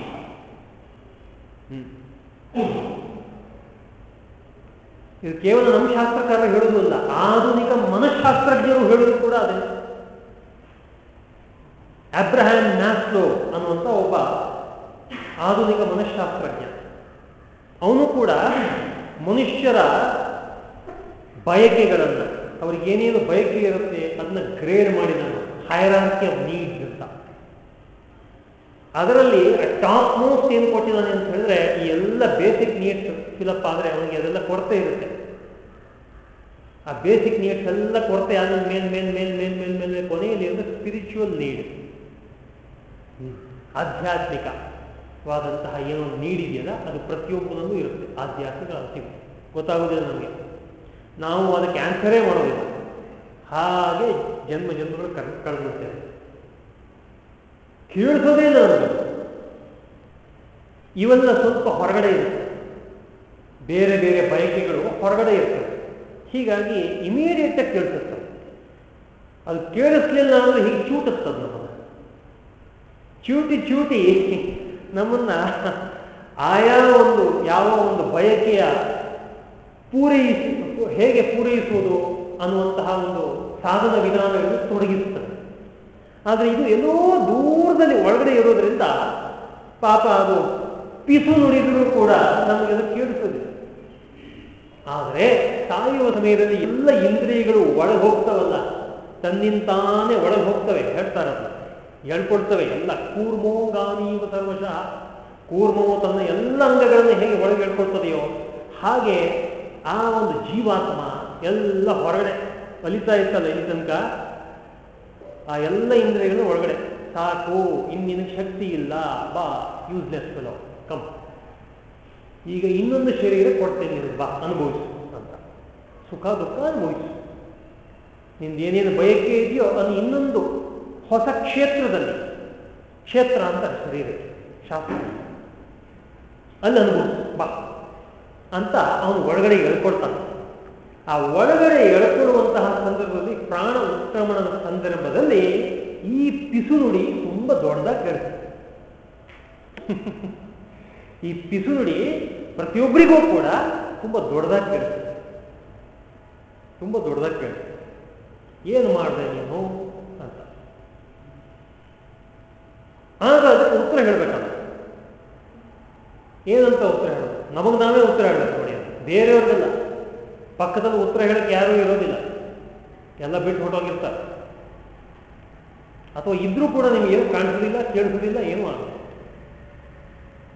ಇದು ಕೇವಲ ನಮ್ಮ ಶಾಸ್ತ್ರಕಾರ ಹೇಳುವುದಿಲ್ಲ ಆಧುನಿಕ ಮನಃಶಾಸ್ತ್ರಜ್ಞರು ಹೇಳುವುದು ಕೂಡ ಅದೇ. ಅಬ್ರಹಾಮ್ ಮ್ಯಾಸ್ಲೋ ಅನ್ನುವಂಥ ಒಬ್ಬ ಆಧುನಿಕ ಮನಃಶಾಸ್ತ್ರಜ್ಞ. ಅವನು ಕೂಡ ಮನುಷ್ಯರ ಬಯಕೆಗಳನ್ನು ಅವ್ರಿಗೆ ಏನೇನು ಬಯಕೆ ಇರುತ್ತೆ, ಅದನ್ನ ಗ್ರೇಡ್ ಮಾಡಿದ ಹೈರಾರ್ಕಿ ಆಫ್ ಅಂತ ಅದರಲ್ಲಿ ಟಾಪ್ ಮೋಸ್ಟ್ ಏನು ಕೊಟ್ಟಿದ್ದಾನೆ ಅಂತ ಹೇಳಿದ್ರೆ, ಈ ಎಲ್ಲ ಬೇಸಿಕ್ ನೀಡ್ಸ್ ಫಿಲಪ್ ಆದರೆ ಅವನಿಗೆ ಅದೆಲ್ಲ ಕೊರತೆ ಇರುತ್ತೆ. ಆ ಬೇಸಿಕ್ ನೀಡ್ಸ್ ಎಲ್ಲ ಕೊರತೆ ಆದ ಮೇಲ್ ಮೇಲ್ ಮೇಲ್ ಮೇಲ್ ಮೇಲ್, ಮೇಲೆ ಕೊನೆಯಲ್ಲಿ ಅಂದ್ರೆ ಸ್ಪಿರಿಚುವಲ್ ನೀಡ್ ಆಧ್ಯಾತ್ಮಿಕವಾದಂತಹ ಏನೋ ನೀಡಿದೆಯಲ್ಲ ಅದು ಪ್ರತಿಯೊಬ್ಬನಲ್ಲೂ ಇರುತ್ತೆ. ಆಧ್ಯಾತ್ಮಿಕ ಅಂತ ಗೊತ್ತಾಗೋದಿಲ್ಲ ನಮಗೆ. ನಾವು ಅದಕ್ಕೆ ಆನ್ಸರೇ ಮಾಡೋದಿಲ್ಲ. ಹಾಗೆ ಜನ್ಮ, ಜನ್ಮಗಳು ಕಳೆದುಬಿಡ್ತೇವೆ ಕೇಳಿಸೋದೇ ಇಲ್ಲ ಇವೆಲ್ಲ ಸ್ವಲ್ಪ ಹೊರಗಡೆ ಇರುತ್ತೆ. ಬೇರೆ ಬೇರೆ ಬಯಕೆಗಳು ಹೊರಗಡೆ ಇರ್ತವೆ. ಹೀಗಾಗಿ ಇಮಿಡಿಯೇಟ್ ಆಗಿ ಕೇಳಿಸುತ್ತೆ ಅದು ಕೇಳಿಸ್ಲಿಲ್ಲ ಅಂದ್ರೆ ಹೀಗೆ ಚೂಟಿಸ್ತದೆ ನಮ್ಮನ್ನ. ಚೂಟಿ ಚೂಟಿ ನಮ್ಮನ್ನ ಆಯಾ ಒಂದು ಯಾವ ಒಂದು ಬಯಕೆಯ ಪೂರೈಸಿ ಹೇಗೆ ಪೂರೈಸುವುದು ಅನ್ನುವಂತಹ ಒಂದು ಸಾಧನ ವಿಧಾನಗಳು ತೊಡಗಿಸುತ್ತದೆ ಆದರೆ ಇದು ಎಲ್ಲೋ ದೂರದಲ್ಲಿ ಒಳಗಡೆ ಇರೋದ್ರಿಂದ ಪಾಪ ಅದು ಪಿಸು ನುಡಿದರೂ ಕೂಡ ನಮಗೆ ಅದು ಕೇಳಿಸೋದಿಲ್ಲ. ಆದರೆ ಸಾಯುವ ಸಮಯದಲ್ಲಿ ಎಲ್ಲ ಇಂದ್ರಿಯಗಳು ಒಳಗೆ ಹೋಗ್ತವಲ್ಲ ತನ್ನಿಂತಾನೇ ಒಳಗೆ ಹೋಗ್ತವೆ ಹೇಳ್ತಾರಲ್ಲ ಹೇಳ್ಕೊಡ್ತವೆ ಎಲ್ಲ ಕೂರ್ಮೋಗಾಮೀವ ಸರ್ವಶಃ, ಕೂರ್ಮೋ ತನ್ನ ಎಲ್ಲ ಅಂಗಗಳನ್ನು ಹೇಗೆ ಒಳಗೆ ಹೇಳ್ಕೊಡ್ತದೆಯೋ ಹಾಗೆ ಆ ಒಂದು ಜೀವಾತ್ಮ ಎಲ್ಲ ಹೊರಗಡೆ ಅಲಿತಾ ಇತ್ತಲ್ಲ ಈ ತನಕ. ಆ ಎಲ್ಲ ಇಂದ್ರಿಯಗಳು ಒಳಗಡೆ. ಸಾಕು ಇನ್ನಿನ ಶಕ್ತಿ ಇಲ್ಲ, ಬಾ ಯೂಸ್ಲೆಸ್ ಫೆಲೋ ಕಮ್ ಈಗ ಇನ್ನೊಂದು ಶರೀರ ಕೊಡ್ತೇನೆ ಬಾ, ಅನುಭವಿಸು ಅಂತ. ಸುಖ, ದುಃಖ ಅನುಭವಿಸು. ನಿಂದು ಏನೇನು ಬಯಕೆ ಇದೆಯೋ ಅದು ಇನ್ನೊಂದು ಹೊಸ ಕ್ಷೇತ್ರದಲ್ಲಿ. ಕ್ಷೇತ್ರ ಅಂತ ಶರೀರಕ್ಕೆ ಶಾಸ್ತ್ರ. ಅಲ್ಲಿ ಅನುಭವಿಸು, ಬಾ ಅಂತ ಅವನು ಒಳಗಡೆ ಎಳ್ಕೊಳ್ತಾನೆ ಆ ಒಳಗಡೆ ಎಳ್ಕೊಳ್ಳುವಂತಹ ಸಂದರ್ಭದಲ್ಲಿ ಪ್ರಾಣ ಉತ್ಕ್ರಮಣದ ಸಂದರ್ಭದಲ್ಲಿ ಈ ಪಿಸು ನುಡಿ ತುಂಬಾ ದೊಡ್ಡದಾಗಿ ಕೇಳುತ್ತೆ ಈ ಪಿಸು ನುಡಿ ಪ್ರತಿಯೊಬ್ಬರಿಗೂ ಕೂಡ ತುಂಬಾ ದೊಡ್ಡದಾಗಿ ಕೇಳುತ್ತೆ ತುಂಬಾ ದೊಡ್ಡದಾಗಿ ಕೇಳುತ್ತೆ ಏನು ಮಾಡಿದೆ ನೀನು ಅಂತ. ಆಗ ಅದಕ್ಕೆ ಉತ್ತರ ಹೇಳ್ಬೇಕಲ್ಲ. ಏನಂತ ಉತ್ತರ ಹೇಳೋದು? ನಮಗೆ ನಾವೇ ಉತ್ತರ ಹೇಳ್ಬೇಕು ನೋಡಿ ಬೇರೆಯವ್ರಿಗೆಲ್ಲ ಪಕ್ಕದಲ್ಲಿ ಉತ್ತರ ಹೇಳಕ್ಕೆ ಯಾರೂ ಇರೋದಿಲ್ಲ. ಎಲ್ಲ ಬಿಟ್ಟು ಹೊಟ್ಟೋಗಿರ್ತಾರೆ ಅಥವಾ ಇದ್ರೂ ಕೂಡ ನಿಮ್ಗೆ ಏನು ಕಾಣಿಸೋದಿಲ್ಲ, ಕೇಳಿಸೋದಿಲ್ಲ, ಏನೂ ಆಗಲ್ಲ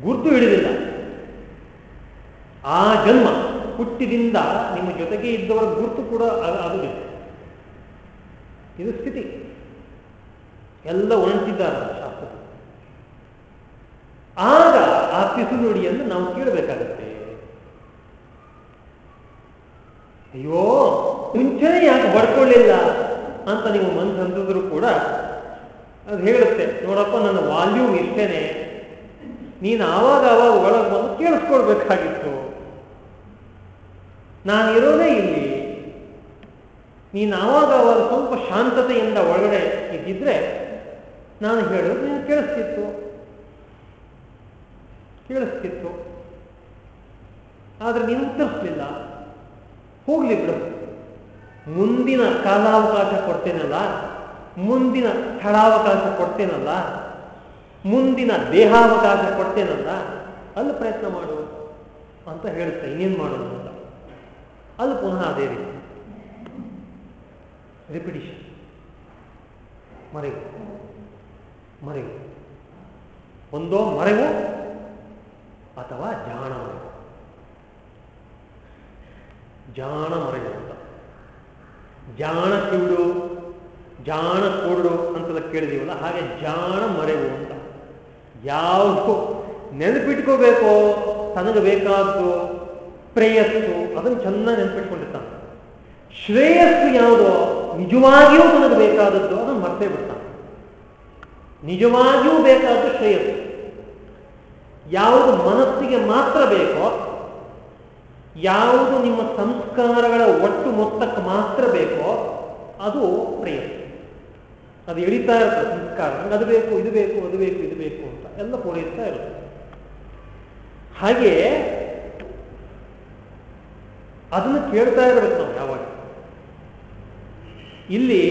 ಗುರುತು ಹಿಡಿದಿಲ್ಲ. ಆ ಜನ್ಮ ಹುಟ್ಟಿದಿಂದ ನಿಮ್ಮ ಜೊತೆಗೆ ಇದ್ದವರ ಗುರುತು ಕೂಡ ಆಗುದಿಲ್ಲ. ಇದು ಸ್ಥಿತಿ. ಎಲ್ಲ ಒಣಸಿದ್ದಾರೆ ಶಾಸ್ತ್ರ ಆಗ ಆ ಪಿಸು ನುಡಿಯನ್ನು ನಾವು ಕೇಳಬೇಕಾಗತ್ತೆ. ಅಯ್ಯೋ ಮುಂಚೆನೇ ಯಾಕೆ ಬಡ್ಕೊಳ್ಳಿಲ್ಲ ಅಂತ ನೀವು ಮನ್ಸು ಕೂಡ ಅದು ಹೇಳುತ್ತೆ. ನೋಡಪ್ಪ, ನನ್ನ ವಾಲ್ಯೂಮ್ ಇಷ್ಟೇನೆ. ನೀನು ಆವಾಗ ಆವಾಗ ಒಳಗೆ ಬಂದು ಕೇಳಿಸ್ಕೊಳ್ಬೇಕಾಗಿತ್ತು. ನಾನಿರೋದೇ ಇಲ್ಲಿ. ನೀನು ಆವಾಗ ಆವಾಗ ಸ್ವಲ್ಪ ಶಾಂತತೆಯಿಂದ ಒಳಗಡೆ ಇದ್ದಿದ್ರೆ ನಾನು ಹೇಳೋದು ನೀನು ಕೇಳಿಸ್ತಿತ್ತು. ಕೇಳಿಸ್ತಿತ್ತು. ಆದರೆ ನೀನು ಹೋಗ್ಲಿ ಬಿಡು. ಮುಂದಿನ ಕಾಲಾವಕಾಶ ಕೊಡ್ತೇನಲ್ಲ? ಮುಂದಿನ ಸ್ಥಳಾವಕಾಶ ಕೊಡ್ತೇನಲ್ಲ? ಮುಂದಿನ ದೇಹಾವಕಾಶ ಕೊಡ್ತೇನಲ್ಲ? ಅಲ್ಲಿ ಪ್ರಯತ್ನ ಮಾಡು ಅಂತ ಹೇಳುತ್ತೆ, ಇನ್ನೇನು ಮಾಡೋದು ಅಂತ. ಅಲ್ಲಿ ಪುನಃ ಅದೇ ರೀತಿ. ರಿಪಿಟಿಷನ್ ಮರೆವು ಮರೆವು ಒಂದೋ ಮರೆವು ಅಥವಾ ಜಾಣ ಮರೆವು ಜಾಣ ಮರೆಯಂತ ಅಂತ ಜಾಣ ಕಿವಿಡು ಜಾಣ ಕೊಡು ಅಂತೆಲ್ಲ ಕೇಳಿದೀವಲ್ಲ, ಹಾಗೆ ಜಾಣ ಮರೆವು ಅಂತ. ಯಾವುದು ನೆನಪಿಟ್ಕೋಬೇಕು, ತನಗೆ ಬೇಕಾದ್ದು ಪ್ರೇಯಸ್ಸು, ಅದನ್ನು ಚೆನ್ನಾಗಿ ನೆನಪಿಟ್ಕೊಂಡಿರ್ತಾನೆ. ಶ್ರೇಯಸ್ಸು ಯಾವುದೋ, ನಿಜವಾಗಿಯೂ ತನಗೆ ಬೇಕಾದದ್ದು, ಅದನ್ನು ಮರ್ತೇ ಬಿಡ್ತಾನೆ. ನಿಜವಾಗಿಯೂ ಬೇಕಾದ್ದು ಶ್ರೇಯಸ್ಸು. ಯಾವುದು ಮನಸ್ಸಿಗೆ ಮಾತ್ರ ಬೇಕೋ ಯಾವುದು ನಿಮ್ಮ ಸಂಸ್ಕಾರಗಳ ಒಟ್ಟು ಮೊತ್ತಕ್ಕೆ ಮಾತ್ರ ಬೇಕೋ ಅದು ಪ್ರಿಯ ಅದು ಎಳಿತಾ ಇರುತ್ತೆ ಸಂಸ್ಕಾರ. ಅದು ಬೇಕು, ಇದು ಬೇಕು, ಅದು ಬೇಕು, ಇದು ಬೇಕು ಅಂತ ಎಲ್ಲ ಪೂರೈಸ್ತಾ ಇರುತ್ತೆ. ಹಾಗೆ ಅದನ್ನು ಕೇಳ್ತಾ ಇರಬೇಕು ನಾವು ಯಾವಾಗ. ಇಲ್ಲಿ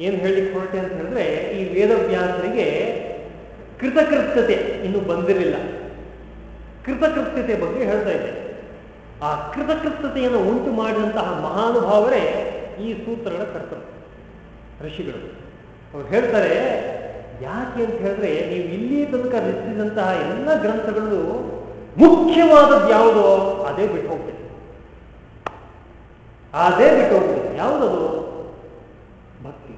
ಏನು ಹೇಳಲಿಕ್ಕೆ ಹೊರಟೆ ಅಂತ ಹೇಳಿದ್ರೆ, ಈ ವೇದವ್ಯಾಸರಿಗೆ ಕೃತಕೃತ್ಯತೆ ಇನ್ನು ಬಂದಿರಲಿಲ್ಲ. ಕೃತಕೃತ್ಯತೆ ಬಗ್ಗೆ ಹೇಳ್ತಾ ಇದ್ದೆ. ಆ ಕೃತಕೃತತೆಯನ್ನು ಉಂಟು ಮಾಡಿದಂತಹ ಮಹಾನುಭಾವರೇ ಈ ಸೂತ್ರಗಳ ಕರ್ತರು ಋಷಿಗಳು. ಅವ್ರು ಹೇಳ್ತಾರೆ, ಯಾಕೆ ಅಂತ ಹೇಳಿದ್ರೆ ನೀವು ಇಲ್ಲಿ ತನಕ ರಚಿಸಿದಂತಹ ಎಲ್ಲ ಗ್ರಂಥಗಳು ಮುಖ್ಯವಾದದ್ದು ಯಾವುದೋ? ಅದೇ ಬಿಟ್ಟು ಹೋಗ್ತದೆ ಅದೇ ಬಿಟ್ಟು ಹೋಗ್ತದೆ ಯಾವುದದು? ಭಕ್ತಿ.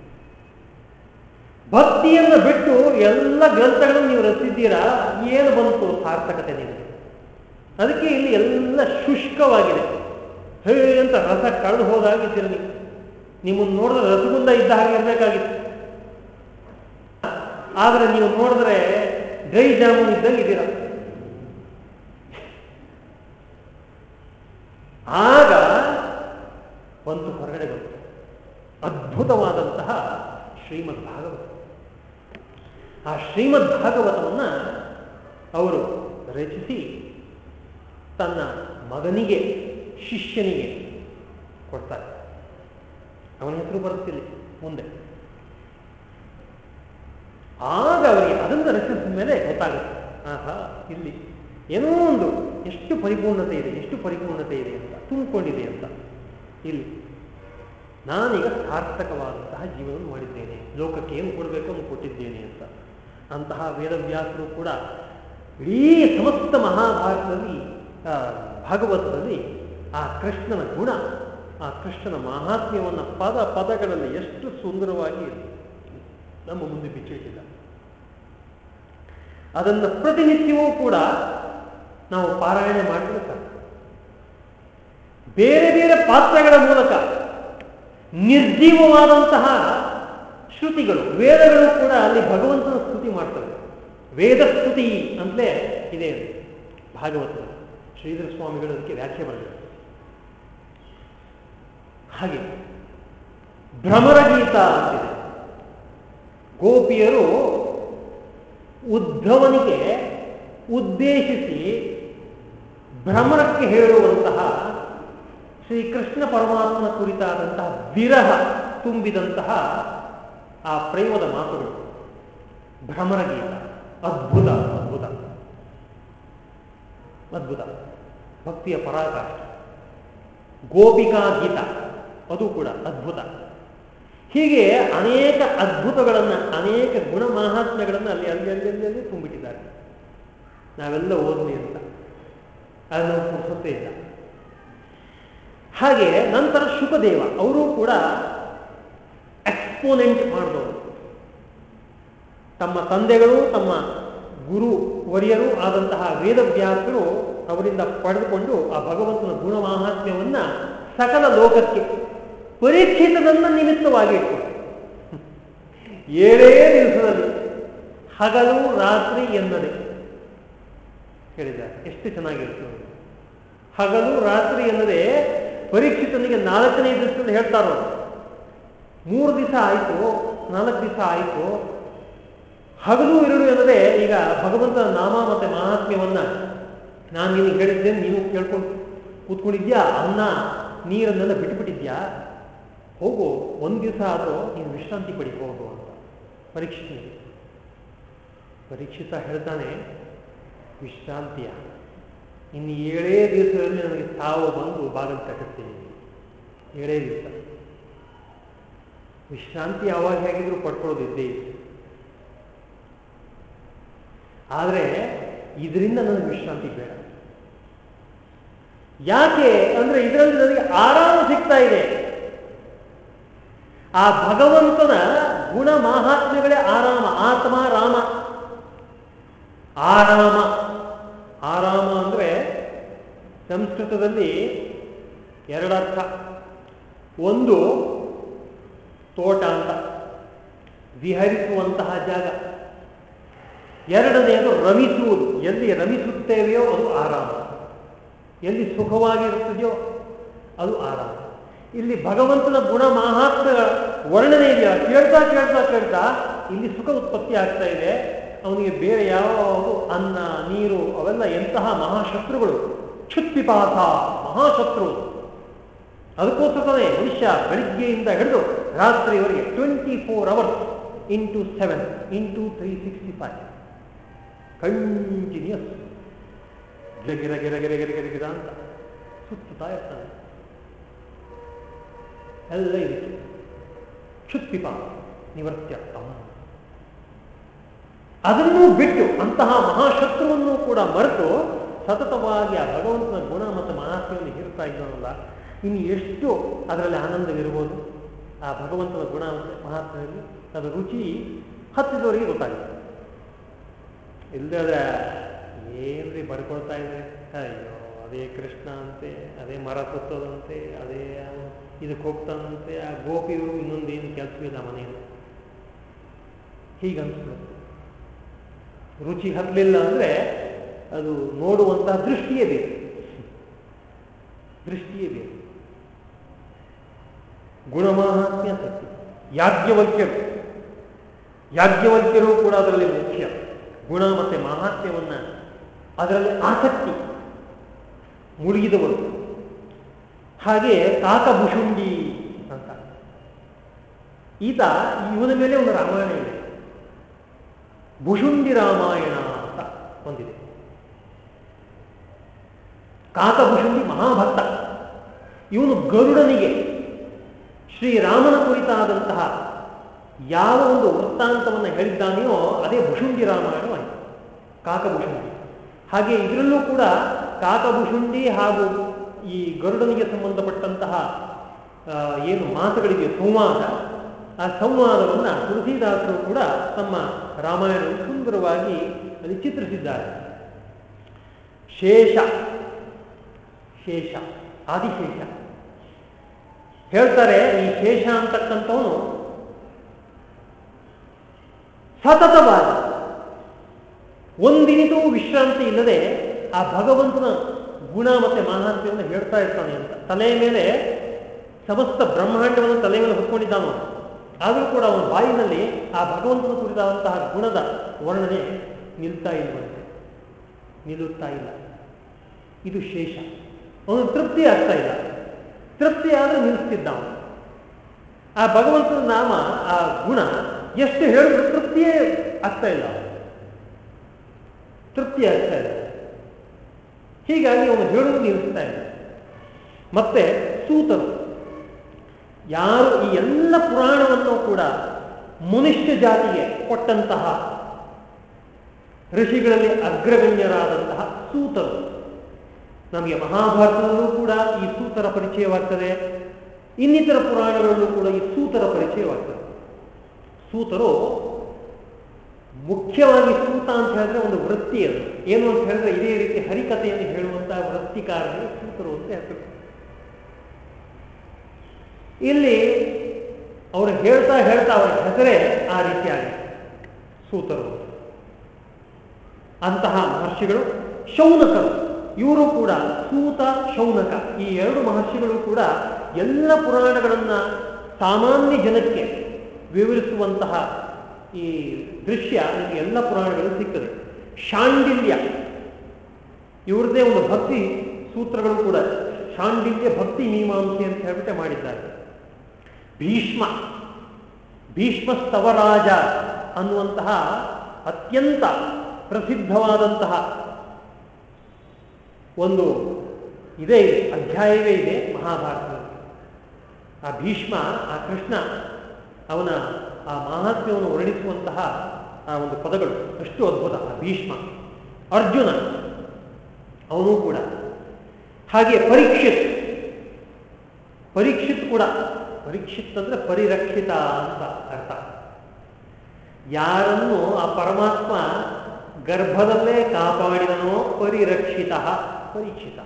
ಭಕ್ತಿಯನ್ನು ಬಿಟ್ಟು ಎಲ್ಲ ಗ್ರಂಥಗಳನ್ನು ನೀವು ರಚಿಸಿದ್ದೀರಾ ಏನು ಬಂತು ಸಾರ್ಥಕತೆ ನಿಮಗೆ? ಅದಕ್ಕೆ ಇಲ್ಲಿ ಎಲ್ಲ ಶುಷ್ಕವಾಗಿದೆ. ಹೇ ಅಂತ ರಸ ಕಳೆದು ಹೋದಾಗಿದ್ದೀರಿ ನೀವು ನಿಮ್ಮನ್ನು ನೋಡಿದ್ರೆ ರಸಗುಂದ ಇದ್ದ ಹಾಗೆ ಇರಬೇಕಾಗಿತ್ತು. ಆದರೆ ನೀವು ನೋಡಿದ್ರೆ ಡ್ರೈ ಜಾಮೂನ್ ಇದ್ದಂಗೆ ಇದ್ದೀರ. ಆಗ ಒಂದು ಹೊರಗಡೆ ಬಂತು. ಅದ್ಭುತವಾದಂತಹ ಶ್ರೀಮದ್ ಭಾಗವತ. ಆ ಶ್ರೀಮದ್ ಭಾಗವತವನ್ನ ಅವರು ರಚಿಸಿ ತನ್ನ ಮಗನಿಗೆ, ಶಿಷ್ಯನಿಗೆ ಕೊಡ್ತಾರೆ. ಅವನ ಹೆಸರು ಬರುತ್ತಿಲ್ಲ ಮುಂದೆ. ಆಗ ಅವರಿಗೆ ಅದನ್ನು ರಚಿಸಿದ ಮೇಲೆ ಗೊತ್ತಾಗುತ್ತೆ. ಆಹಾ, ಇಲ್ಲಿ ಏನೋ ಒಂದು ಎಷ್ಟು ಪರಿಪೂರ್ಣತೆ ಇದೆ, ಎಷ್ಟು ಪರಿಪೂರ್ಣತೆ ಇದೆ ಅಂತ, ತುಂಬಿಕೊಂಡಿದೆ ಅಂತ. ಇಲ್ಲಿ ನಾನೀಗ ಸಾರ್ಥಕವಾದಂತಹ ಜೀವನ ಮಾಡಿದ್ದೇನೆ. ಲೋಕಕ್ಕೆ ಏನು ಕೊಡಬೇಕು ಅಂತ ಕೊಟ್ಟಿದ್ದೇನೆ ಅಂತ. ಅಂತಹ ವೇದವ್ಯಾಸರು ಕೂಡ ಇಡೀ ಸಮಸ್ತ ಮಹಾಭಾರತದಲ್ಲಿ ಭಾಗವತದಲ್ಲಿ ಆ ಕೃಷ್ಣನ ಗುಣ, ಆ ಕೃಷ್ಣನ ಮಹಾತ್ಮ್ಯವನ್ನು ಪದ ಪದಗಳಲ್ಲಿ ಎಷ್ಟು ಸುಂದರವಾಗಿ ನಮ್ಮ ಮುಂದೆ ಬಿಚ್ಚಿಟ್ಟಿಲ್ಲ ಅದನ್ನು ಪ್ರತಿನಿತ್ಯವೂ ಕೂಡ ನಾವು ಪಾರಾಯಣ ಮಾಡಿದ್ರೆ ಬೇರೆ ಬೇರೆ ಪಾತ್ರಗಳ ಮೂಲಕ ನಿರ್ಜೀವವಾದಂತಹ ಶ್ರುತಿಗಳು, ವೇದಗಳು ಕೂಡ ಅಲ್ಲಿ ಭಗವಂತನ ಸ್ತುತಿ ಮಾಡ್ತವೆ. ವೇದ ಸ್ತುತಿ ಅಂತಲೇ ಇದೆ ಭಾಗವತ ಶ್ರೀಧರ ಸ್ವಾಮಿಗಳು ಅದಕ್ಕೆ ವ್ಯಾಖ್ಯೆ ಬರಲಿದೆ ಹಾಗೆ ಭ್ರಮರ ಗೀತ ಅಂತಿದೆ. ಗೋಪಿಯರು ಉದ್ಧವನಿಗೆ ಉದ್ದೇಶಿಸಿ ಭ್ರಮರಕ್ಕೆ ಹೇಳುವಂತಹ ಶ್ರೀಕೃಷ್ಣ ಪರಮಾತ್ಮನ ಕುರಿತಾದಂತಹ ವಿರಹ ತುಂಬಿದಂತಹ ಆ ಪ್ರೇಮದ ಮಾತುಗಳು. ಭ್ರಮರ ಗೀತ. ಅದ್ಭುತ ಅದ್ಭುತ. ಅದ್ಭುತ. ಭಕ್ತಿಯ ಪರಾಗ. ಗೋಪಿಕಾ ಗೀತ. ಅದು ಕೂಡ ಅದ್ಭುತ. ಹೀಗೆ ಅನೇಕ ಅದ್ಭುತಗಳನ್ನು, ಅನೇಕ ಗುಣ ಮಹಾತ್ಮೆಗಳನ್ನು ಅಲ್ಲಿ ಅಲ್ಲಿ ಅಲ್ಲಿ ಅಲ್ಲಿ ಅಲ್ಲಿ ತುಂಬಿಟ್ಟಿದ್ದಾರೆ. ನಾವೆಲ್ಲ ಓದ್ಲಿ ಅಂತ ಅದನ್ನು ಪುರುಸತ್ತೇ ಇಲ್ಲ. ಹಾಗೆ ನಂತರ ಶುಕದೇವ. ಅವರು ಕೂಡ ಎಕ್ಸ್ಪೋನೆಂಟ್ ಮಾಡಿದವರು. ತಮ್ಮ ತಂದೆಗಳು, ತಮ್ಮ ಗುರು, ವರಿಯರು ಆದಂತಹ ವೇದವ್ಯಾಸರು ಅವರಿಂದ ಪಡೆದುಕೊಂಡು ಆ ಭಗವಂತನ ಗುಣಮಾಹಾತ್ಮ್ಯವನ್ನ ಸಕಲ ಲೋಕಕ್ಕೆ ಪರೀಕ್ಷಿತದನ್ನ ನಿಮಿತ್ತವಾಗಿ ಇಟ್ಕೊಂಡು ಏಳೇ ದಿವಸದಲ್ಲಿ ಹಗಲು ರಾತ್ರಿ ಎನ್ನದೆ. ಹೇಳಿದ್ದಾರೆ, ಎಷ್ಟು ಚೆನ್ನಾಗಿರುತ್ತೆ ಹಗಲು ರಾತ್ರಿ ಎನ್ನದೆ ಪರೀಕ್ಷಿತನಿಗೆ ನಾಲ್ಕನೇ ದಿವಸದಲ್ಲಿ ಹೇಳ್ತಾರೋ ಮೂರು ದಿವಸ ಆಯಿತು, ನಾಲ್ಕು ದಿವಸ ಆಯಿತು. ಹಗಲು ಇರಲು ಎನ್ನದೆ ಈಗ ಭಗವಂತನ ನಾಮ ಮತ್ತೆ ಮಹಾತ್ಮ್ಯವನ್ನ ನಾನು ನಿನಗೆ ಹೇಳಿದ್ದೆ ನೀನು ಕೇಳ್ಕೊಂಡು ಕೂತ್ಕೊಂಡಿದ್ಯಾ? ಅನ್ನ, ನೀರನ್ನೆಲ್ಲ ಬಿಟ್ಟುಬಿಟ್ಟಿದ್ಯಾ ಹೋಗು, ಒಂದು ದಿವಸ ಆದರೂ ನೀನು ವಿಶ್ರಾಂತಿ ಪಡಿ ಅಂತ. ಪರೀಕ್ಷಿತ ಪರೀಕ್ಷಿತ ಹೇಳ್ತಾನೆ, ವಿಶ್ರಾಂತಿಯ. ಇನ್ನು ಏಳೇ ದಿವಸದಲ್ಲಿ ನನಗೆ ಸಾವು ಬಂದು ಬಾಗಿಲು ಕಟ್ಟಿಸ್ತೀನಿ ಏಳೇ ದಿವಸ. ವಿಶ್ರಾಂತಿ ಯಾವಾಗ ಹೇಗಿದ್ರು ಪಡ್ಕೊಳ್ಳೋದಿದ್ದೇ ಆದರೆ, ಇದರಿಂದ ನನಗೆ ವಿಶ್ರಾಂತಿ ಬೇಡ. ಯಾಕೆ ಅಂದ್ರೆ ಇದರಲ್ಲಿ ನನಗೆ ಆರಾಮ ಸಿಗ್ತಾ ಇದೆ. ಆ ಭಗವಂತನ ಗುಣ ಮಾಹಾತ್ಮ್ಯಗಳೇ ಆರಾಮ, ಆತ್ಮ, ರಾಮ. ಆರಾಮ. ಆರಾಮ ಅಂದ್ರೆ ಸಂಸ್ಕೃತದಲ್ಲಿ ಎರಡರ್ಥ. ಒಂದು ತೋಟ ಅಂತ, ವಿಹರಿಸುವಂತಹ ಜಾಗ. ಎರಡನೆಯದು ರಮಿಸುವುದು. ಎಲ್ಲಿ ರಮಿಸುತ್ತೇವೆಯೋ ಅದು ಆರಾಮ. ಎಲ್ಲಿ ಸುಖವಾಗಿರುತ್ತದೆಯೋ ಅದು ಆರಾಮ ಇಲ್ಲಿ ಭಗವಂತನ ಗುಣ ಮಹಾತ್ಮಗಳ ವರ್ಣನೆ ಇದೆಯಾ? ಕೇಳ್ತಾ ಕೇಳ್ತಾ ಕೇಳ್ತಾ ಇಲ್ಲಿ ಸುಖ ಉತ್ಪತ್ತಿ ಆಗ್ತಾ ಇದೆ. ಅವನಿಗೆ ಬೇರೆ ಯಾವ ಅನ್ನ, ನೀರು, ಅವೆಲ್ಲ ಎಂತಹ ಮಹಾಶತ್ರುಗಳು. ಕ್ಷುತ್ಪಿಪಾತ, ಮಹಾಶತ್ರು. ಅದಕ್ಕೋಸ್ಕರನೇ ಮನುಷ್ಯ ಬೆಳಿಗ್ಗೆಯಿಂದ ಹಿಡಿದು ರಾತ್ರಿವರೆಗೆ twenty four hours into seven into three sixty five continues ಗಿರ ಗಿರ ಗಿರ ಗಿರ ಗಿರ ಗಿರ ಅಂತ ಸುತ್ತುತ್ತಾ ಇರ್ತಾನೆ. ಎಲ್ಲ ಇದಕ್ಕೆ ಕ್ಷುತ್ಪಿಪ ನಿವೃತ್ತ್ಯರ್ಥ ಅದನ್ನು ಬಿಟ್ಟು ಅಂತಹ ಮಹಾಶತ್ರುವನ್ನು ಕೂಡ ಮರೆತು ಸತತವಾಗಿ ಆ ಭಗವಂತನ ಗುಣ ಮತ್ತು ಮಹಾತ್ಮೆಯನ್ನು ಹೇರ್ತಾ ಇದ್ದಾನಲ್ಲ, ಇನ್ನು ಎಷ್ಟು ಅದರಲ್ಲಿ ಆನಂದವಿರ್ಬೋದು? ಆ ಭಗವಂತನ ಗುಣ ಮಹಾತ್ಮೆಯಲ್ಲಿ ಅದರ ರುಚಿ ಹತ್ತಿದವರಿಗೆ ಗೊತ್ತಾಗುತ್ತೆ. ಏನ್ರಿ ಬರ್ಕೊಳ್ತಾ ಇದ್ರೆ? ಅಯ್ಯೋ, ಅದೇ ಕೃಷ್ಣ ಅಂತೆ, ಅದೇ ಮರ ಸುತ್ತದಂತೆ ಅದೇ ಇದಕ್ಕೆ ಹೋಗ್ತಾನಂತೆ ಆ ಗೋಪಿಯವರು ಇನ್ನೊಂದೇನು ಕೆಲಸವಿಲ್ಲ ಮನೆಯಲ್ಲಿ. ಹೀಗನ್ಸ್ಬಿಡುತ್ತೆ ರುಚಿ ಹತ್ತಲಿಲ್ಲ ಅಂದ್ರೆ ಅದು ನೋಡುವಂತಹ ದೃಷ್ಟಿಯೇ ಬೇಕು ದೃಷ್ಟಿಯೇ ಬೇಕು ಗುಣಮಾಹಾತ್ಮ್ಯ ಸತ್ಯ. ಯಾಜ್ಞವಲ್ಕ್ಯರು. ಯಾಜ್ಞವಲ್ಕ್ಯರು ಕೂಡ ಅದರಲ್ಲಿ ಮುಖ್ಯ. ಗುಣ ಮತ್ತೆ ಮಾಹಾತ್ಮ್ಯವನ್ನ ಅದರಲ್ಲಿ ಆಸಕ್ತಿ ಮುಳುಗಿದವರು. ಹಾಗೆ ಕಾಕಭುಷುಂಡಿ ಅಂತ. ಈತ ಇವನ ಮೇಲೆ ಒಂದು ರಾಮಾಯಣ ಇದೆ. ಭುಷುಂಡಿ ರಾಮಾಯಣ ಅಂತ ಹೊಂದಿದೆ ಕಾಕಭುಷುಂಡಿ ಮಹಾಭಕ್ತ. ಇವನು ಗರುಡನಿಗೆ ಶ್ರೀರಾಮನ ಕುರಿತಾದಂತಹ ಯಾವ ಒಂದು ವೃತ್ತಾಂತವನ್ನು ಹೇಳಿದ್ದಾನೆಯೋ ಅದೇ ಭುಷುಂಡಿ ರಾಮಾಯಣವಾಯಿತು ಕಾಕಭುಷುಂಡಿ. ಹಾಗೆ ಇದರಲ್ಲೂ ಕೂಡ ಕಾಕಭುಷುಂಡಿ ಹಾಗೂ ಈ ಗರುಡನಿಗೆ ಸಂಬಂಧಪಟ್ಟಂತಹ ಏನು ಮಾತುಗಳಿಗೆ ಸಂವಾದ, ಆ ಸಂವಾದವನ್ನು ತುಳಸಿದಾಸರು ಕೂಡ ತಮ್ಮ ರಾಮಾಯಣ ಸುಂದರವಾಗಿ ಅಲ್ಲಿ ಚಿತ್ರಿಸಿದ್ದಾರೆ. ಶೇಷ ಶೇಷ, ಆದಿಶೇಷ. ಹೇಳ್ತಾರೆ ಈ ಶೇಷ ಅಂತಕ್ಕಂಥವನು ಸತತವಾಗಿ ಒಂದಿನಿತೂ ವಿಶ್ರಾಂತಿ ಇಲ್ಲದೆ ಆ ಭಗವಂತನ ಗುಣ ಮತ್ತೆ ಮಹಾತ್ಮೆಯನ್ನು ಹೇಳ್ತಾ ಇರ್ತಾನೆ ಅಂತ. ತಲೆಯ ಮೇಲೆ ಸಮಸ್ತ ಬ್ರಹ್ಮಾಂಡವನ್ನು ತಲೆ ಮೇಲೆ ಹೊತ್ಕೊಂಡಿದ್ದಾನು. ಆದರೂ ಕೂಡ ಅವನ ಬಾಯಿನಲ್ಲಿ ಆ ಭಗವಂತನ ಕುರಿತಾದಂತಹ ಗುಣದ ವರ್ಣನೆ ನಿಲ್ತಾ ಇಲ್ವಂತೆ ನಿಲ್ಲುತ್ತಾ ಇಲ್ಲ. ಇದು ಶೇಷ. ಅವನು ತೃಪ್ತಿ ಆಗ್ತಾ ಇಲ್ಲ. ತೃಪ್ತಿ ಆದರೆ ನಿಲ್ಲಿಸ್ತಿದ್ದ ಆ ಭಗವಂತನ ನಾಮ, ಆ ಗುಣ, ಎಷ್ಟು ಹೇಳಿದ್ರು ತೃಪ್ತಿಯೇ ಆಗ್ತಾ ಇಲ್ಲ. ತೃಪ್ತಿ ಆಗ್ತಾ ಇದೆ. ಹೀಗಾಗಿ ಅವನು ಹೇಳುವುದು ನಿಲ್ಲಿಸ್ತಾ ಇದೆ ಮತ್ತೆ ಸೂತರು, ಯಾರು ಈ ಎಲ್ಲ ಪುರಾಣವನ್ನು ಕೂಡ ಮನುಷ್ಯ ಜಾತಿಗೆ ಕೊಟ್ಟಂತಹ ಋಷಿಗಳಲ್ಲಿ ಅಗ್ರಗಣ್ಯರಾದಂತಹ ಸೂತರು. ನಮಗೆ ಮಹಾಭಾರತದಲ್ಲೂ ಕೂಡ ಈ ಸೂತರ ಪರಿಚಯವಾಗ್ತದೆ. ಇನ್ನಿತರ ಪುರಾಣಗಳಲ್ಲೂ ಕೂಡ ಈ ಸೂತರ ಪರಿಚಯವಾಗ್ತದೆ. ಸೂತರು ಮುಖ್ಯವಾಗಿ ಸೂತ ಅಂತ ಹೇಳಿದ್ರೆ ಒಂದು ವೃತ್ತಿ ಅದು. ಏನು ಅಂತ ಹೇಳಿದ್ರೆ ಇದೇ ರೀತಿ ಹರಿಕಥೆಯನ್ನು ಹೇಳುವಂತಹ ವೃತ್ತಿಕಾರರು ಸೂತರು ಅಂತ ಹೆಸರು ಇಲ್ಲಿ ಅವರು ಹೇಳ್ತಾ ಹೇಳ್ತಾ ಅವರ ಹೆಸರೇ ಆ ರೀತಿಯಾಗಿ ಸೂತರು. ಅಂತಹ ಮಹರ್ಷಿಗಳು ಶೌನಕರು. ಇವರು ಕೂಡ ಸೂತ, ಶೌನಕ. ಈ ಎರಡು ಮಹರ್ಷಿಗಳು ಕೂಡ ಎಲ್ಲ ಪುರಾಣಗಳನ್ನ ಸಾಮಾನ್ಯ ಜನಕ್ಕೆ ವಿವರಿಸುವಂತಹ ಈ ದೃಶ್ಯ ನಮಗೆ ಎಲ್ಲ ಪುರಾಣಗಳು ಸಿಗ್ತದೆ. ಶಾಂಡಿಲ್ಯ. ಇವ್ರದ್ದೇ ಒಂದು ಭಕ್ತಿ ಸೂತ್ರಗಳು ಕೂಡ. ಶಾಂಡಿಲ್ಯ ಭಕ್ತಿ ಮೀಮಾಂಸೆ ಅಂತ ಹೇಳ್ಬಿಟ್ಟೆ ಮಾಡಿದ್ದಾರೆ. ಭೀಷ್ಮ. ಭೀಷ್ಮ ಸ್ತವರಾಜ ಅನ್ನುವಂತಹ ಅತ್ಯಂತ ಪ್ರಸಿದ್ಧವಾದಂತಹ ಒಂದು ಇದೇ ಇದೆ, ಅಧ್ಯಾಯವೇ ಇದೆ ಮಹಾಭಾರತದಲ್ಲಿ. ಆ ಭೀಷ್ಮ, ಆ ಕೃಷ್ಣ ಅವನ ಆ ಮಹಾತ್ಮ್ಯವನ್ನು ವರ್ಣಿಸುವಂತಹ ಆ ಒಂದು ಪದಗಳು. ಅಷ್ಟು ಅದ್ಭುತ. ಆ ಭೀಷ್ಮ, ಅರ್ಜುನ, ಅವನು ಕೂಡ. ಹಾಗೆ ಪರೀಕ್ಷಿತ್. ಪರೀಕ್ಷಿತ್ ಕೂಡ. ಪರೀಕ್ಷಿತ್ ಅಂದ್ರೆ ಪರಿರಕ್ಷಿತ ಅಂತ ಅರ್ಥ. ಯಾರನ್ನು ಆ ಪರಮಾತ್ಮ ಗರ್ಭದಲ್ಲೇ ಕಾಪಾಡಿದನೋ ಪರಿರಕ್ಷಿತ, ಪರೀಕ್ಷಿತ.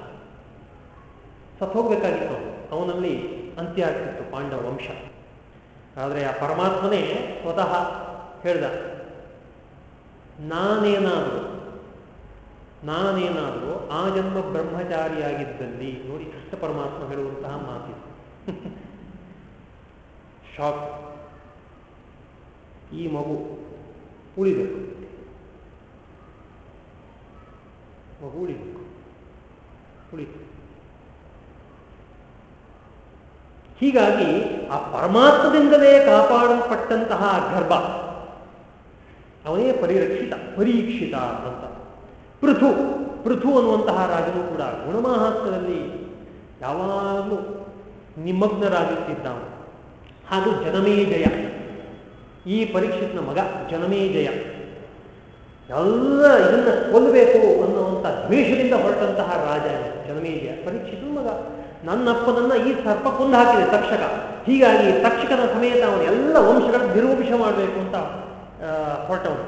ಸತ್ತೋಗ್ಬೇಕಾಗಿತ್ತು ಅವನಲ್ಲಿ ಅಂತ್ಯ ಆಗ್ತಿತ್ತು ಪಾಂಡವ ವಂಶ. ಆದರೆ ಆ ಪರಮಾತ್ಮನೇ ಸ್ವತಃ ಹೇಳ್ದ, ನಾನೇನಾದರೂ ನಾನೇನಾದರೂ ಆ ಜನ್ಮ ಬ್ರಹ್ಮಚಾರಿಯಾಗಿದ್ದಲ್ಲಿ ನೋಡಿ ಕೃಷ್ಣ ಪರಮಾತ್ಮ ಹೇಳುವಂತಹ ಮಾತಿದೆ. ಶಾಕ್ ಈ ಮಗು ಉಳಿಬೇಕು. ಮಗು ಉಳಿಬೇಕು. ಉಳಿತು. ಹೀಗಾಗಿ ಆ ಪರಮಾತ್ಮದಿಂದಲೇ ಕಾಪಾಡಲ್ಪಟ್ಟಂತಹ ಗರ್ಭ, ಅವನೇ ಪರಿರಕ್ಷಿತ, ಪರೀಕ್ಷಿತ ಅಂತ. ಪೃಥು ಪೃಥು ಅನ್ನುವಂತಹ ರಾಜನು ಕೂಡ ಗುಣಮಾಹಾತ್ಮದಲ್ಲಿ ಯಾವಾಗಲೂ ನಿಮಗ್ನರಾಗುತ್ತಿದ್ದಾನೆ. ಹಾಗೂ ಜನಮೇಜಯ ಈ ಪರೀಕ್ಷಿತನ ಮಗ ಜನಮೇಜಯ ಎಲ್ಲ ಇದನ್ನ ಕೊಲ್ಲಬೇಕು ಅನ್ನುವಂಥ ದ್ವೇಷದಿಂದ ಹೊರಟಂತಹ ರಾಜ ಜನಮೇಜಯ ಪರೀಕ್ಷಿತನ ಮಗ. ನನ್ನಪ್ಪನನ್ನ ಈ ಸರ್ಪ ಕೊಂದು ಹಾಕಿದೆ, ತಕ್ಷಕ. ಹೀಗಾಗಿ ತಕ್ಷಕನ ಸಮೇತ ಅವನು ಎಲ್ಲ ನಿರ್ವಂಶ ಮಾಡಬೇಕು ಅಂತ ಹೊರಟವನು.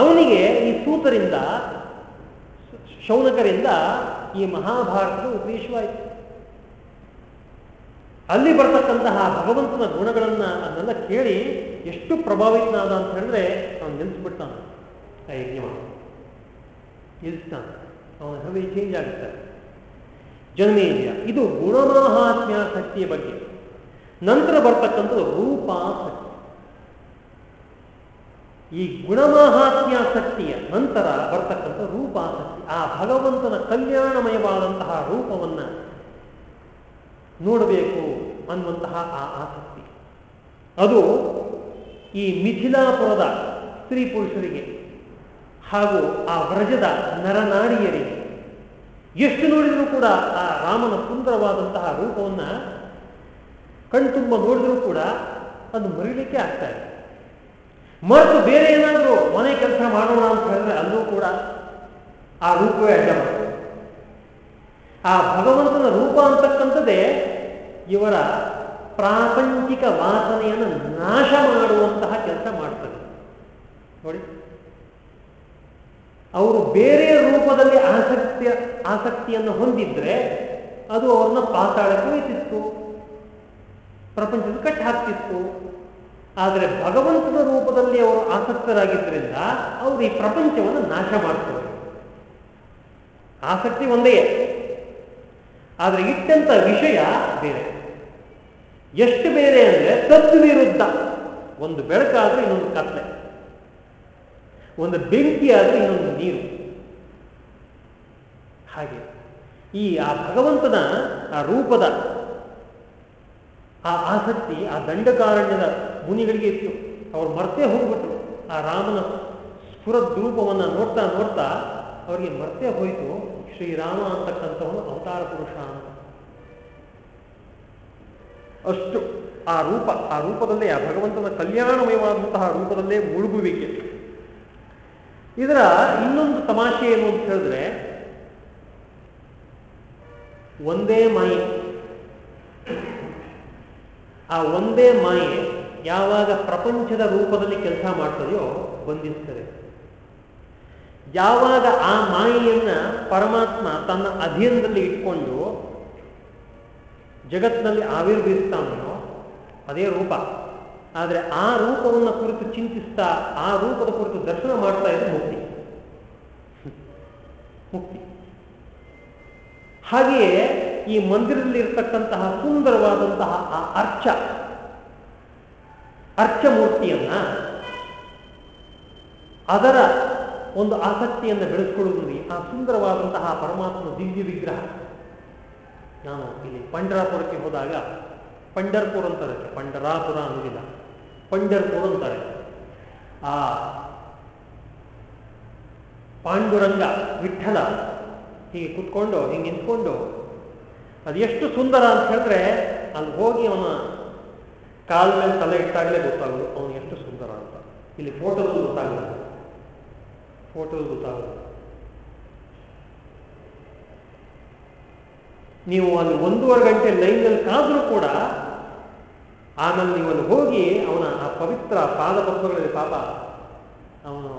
ಅವನಿಗೆ ಈ ಸೂತರಿಂದ, ಶೌನಕರಿಂದ ಈ ಮಹಾಭಾರತದ ಉಪದೇಶವಾಯಿತು. ಅಲ್ಲಿ ಬರ್ತಕ್ಕಂತಹ ಭಗವಂತನ ಗುಣಗಳನ್ನ ಅದನ್ನೆಲ್ಲ ಕೇಳಿ ಎಷ್ಟು ಪ್ರಭಾವಿತನಾದ ಅಂತ ಹೇಳಿದ್ರೆ ಅವನು ನಿಲ್ಸ್ಬಿಡ್ತಾನೆ ಯಜ್ಞ ನಿಲ್ಲಿಸ್ತಾನೆ ಅವನ ಹೃದಯ ಚೇಂಜ್ ಆಗುತ್ತೆ. ಜನ್ಮೇಜಯ ಇದು ಗುಣಮಾಹಾತ್ಮ್ಯಾಸಕ್ತಿಯ ಬಗ್ಗೆ. ನಂತರ ಬರ್ತಕ್ಕಂಥದ್ದು ರೂಪಾಸಕ್ತಿ ಈ ಗುಣಮಾಹಾತ್ಮ್ಯಾಸಕ್ತಿಯ ನಂತರ ಬರ್ತಕ್ಕಂಥ ರೂಪಾಸಕ್ತಿ ಆ ಭಗವಂತನ ಕಲ್ಯಾಣಮಯವಾದಂತಹ ರೂಪವನ್ನ ನೋಡಬೇಕು ಅನ್ನುವಂತಹ ಆ ಆಸಕ್ತಿ. ಅದು ಈ ಮಿಥಿಲಾಪುರದ ಸ್ತ್ರೀ ಪುರುಷರಿಗೆ ಹಾಗೂ ಆ ವ್ರಜದ ನರನಾರಿಯರಿಗೆ ಎಷ್ಟು ನೋಡಿದರೂ ಕೂಡ ಆ ರಾಮನ ಸುಂದರವಾದಂತಹ ರೂಪವನ್ನು ಕಣ್ತುಂಬ ನೋಡಿದರೂ ಕೂಡ ಅದು ಮರೀಲಿಕ್ಕೆ ಆಗ್ತಾ ಇದೆ ಮತ್ತು ಬೇರೆ ಏನಾದರೂ ಮನೆ ಕೆಲಸ ಮಾಡೋಣ ಅಂತ ಹೇಳಿದ್ರೆ ಅಲ್ಲೂ ಕೂಡ ಆ ರೂಪವೇ ಅಡ್ಡ ಮಾಡ್ತದೆ. ಆ ಭಗವಂತನ ರೂಪ ಅಂತಕ್ಕಂಥದ್ದೇ ಇವರ ಪ್ರಾಪಂಚಿಕ ವಾಸನೆಯನ್ನು ನಾಶ ಮಾಡುವಂತಹ ಕೆಲಸ ಮಾಡ್ತದೆ. ನೋಡಿ. ಅವರು ಬೇರೆ ರೂಪದಲ್ಲಿ ಆಸಕ್ತಿಯ ಆಸಕ್ತಿಯನ್ನು ಹೊಂದಿದ್ರೆ ಅದು ಅವ್ರನ್ನ ಪಾತಾಳಕ್ಕೆ ಒಯ್ತಿತ್ತು. ಪ್ರಪಂಚದ ಕಟ್ಟಿ ಹಾಕ್ತಿತ್ತು. ಆದರೆ ಭಗವಂತನ ರೂಪದಲ್ಲಿ ಅವರು ಆಸಕ್ತರಾಗಿದ್ದರಿಂದ ಅವರು ಈ ಪ್ರಪಂಚವನ್ನು ನಾಶ ಮಾಡ್ತಾರೆ. ಆಸಕ್ತಿ ಒಂದೇ. ಆದರೆ ಇಟ್ಟಂತ ವಿಷಯ ಬೇರೆ. ಎಷ್ಟು ಬೇರೆ ಅಂದ್ರೆ ತದ್ವಿರುದ್ಧ ಒಂದು ಬೆಳಕಾದ್ರೆ ಇನ್ನೊಂದು ಕತ್ಲೆ. ಒಂದು ಬೆಂಕಿ ಆದರೆ ಇನ್ನೊಂದು ನೀರು. ಹಾಗೆ ಈ ಆ ಭಗವಂತನ ಆ ರೂಪದ ಆ ಆಸಕ್ತಿ, ಆ ದಂಡಕಾರಣ್ಯದ ಮುನಿಗಳಿಗೆ ಇತ್ತು. ಅವ್ರು ಮರ್ತೇ ಹೋಗ್ಬಿಟ್ರು. ಆ ರಾಮನ ರೂಪವನ್ನು ನೋಡ್ತಾ ನೋಡ್ತಾ ಅವರಿಗೆ ಮರ್ತೇ ಹೋಯಿತು. ಶ್ರೀರಾಮ ಅಂತಕ್ಕಂಥವನು ಅವತಾರ ಪುರುಷ ಅಂತ. ಅಷ್ಟು ಆ ರೂಪ, ಆ ರೂಪದಲ್ಲೇ ಆ ಭಗವಂತನ ಕಲ್ಯಾಣಮಯವಾದಂತಹ ರೂಪದಲ್ಲೇ ಮುಳುಗುವಿಕೆ. ಇದರ ಇನ್ನೊಂದು ತಮಾಷೆ ಏನು ಅಂತ ಹೇಳಿದ್ರೆ, ಒಂದೇ ಮಾಯೆ. ಆ ಒಂದೇ ಮಾಯೆ ಯಾವಾಗ ಪ್ರಪಂಚದ ರೂಪದಲ್ಲಿ ಕೆಲಸ ಮಾಡ್ತದೆಯೋ ಬಂಧಿಸ್ತದೆ ಯಾವಾಗ ಆ ಮಾಯೆಯನ್ನ ಪರಮಾತ್ಮ ತನ್ನ ಅಧೀನದಲ್ಲಿ ಇಟ್ಕೊಂಡು ಜಗತ್ತಿನಲ್ಲಿ ಆವಿರ್ಭವಿಸ್ತಾನೋ ಅದೇ ರೂಪ. ಆದರೆ ಆ ರೂಪವನ್ನು ಕುರಿತು ಚಿಂತಿಸ್ತಾ, ಆ ರೂಪದ ಕುರಿತು ದರ್ಶನ ಮಾಡ್ತಾ ಇದ್ರೆ ಮುಕ್ತಿ. ಮುಕ್ತಿ. ಹಾಗೆಯೇ ಈ ಮಂದಿರದಲ್ಲಿ ಇರತಕ್ಕಂತಹ ಸುಂದರವಾದಂತಹ ಆ ಅರ್ಚ ಅರ್ಚ ಮೂರ್ತಿಯನ್ನ ಅದರ ಒಂದು ಆಸಕ್ತಿಯನ್ನು ಬೆಳೆಸ್ಕೊಳ್ಳುವುದರಲ್ಲಿ ಆ ಸುಂದರವಾದಂತಹ ಪರಮಾತ್ಮ ದಿವ್ಯ ವಿಗ್ರಹ. ನಾನು ಇಲ್ಲಿ ಪಂಡರಾಪುರಕ್ಕೆ ಹೋದಾಗ, ಪಂಡರ್ಪುರ ಅಂತಾರೆ ಪಂಡರಾಪುರ ಅನ್ನೋದಿಲ್ಲ. ಪಂಡರ್ಪುರ ಅಂತಾರೆ. ಆ ಪಾಂಡುರಂಗ ವಿಠಲ ಹೀಗೆ ಕುತ್ಕೊಂಡು, ಹಿಂಗೆ ನಿಂತ್ಕೊಂಡು, ಅದು ಎಷ್ಟು ಸುಂದರ ಅಂತ ಹೇಳಿದ್ರೆ ಅಲ್ಲಿ ಹೋಗಿ ಅವನ ಕಾಲ ಮೇಲೆ ತಲೆ ಇಟ್ಟಾಗಲೇ ಗೊತ್ತಾಗೋದು, ಅವನು ಎಷ್ಟು ಸುಂದರ ಅಂತ. ಇಲ್ಲಿ ಫೋಟೋದಲ್ಲಿ ಗೊತ್ತಾಗಲ್ಲ ಫೋಟೋದಲ್ಲಿ ಗೊತ್ತಾಗಲ್ಲ ನೀವು ಅಲ್ಲಿ ಒಂದೂವರೆ ಗಂಟೆ ಲೈನ್ನಲ್ಲಿ ಕಾದ್ರೂ ಕೂಡ ಆಮೇಲೆ ನೀವು ಹೋಗಿ ಅವನ ಆ ಪವಿತ್ರ ಪಾದಪದ್ಮಗಳಲ್ಲಿ ಪಾಪ ಅವನು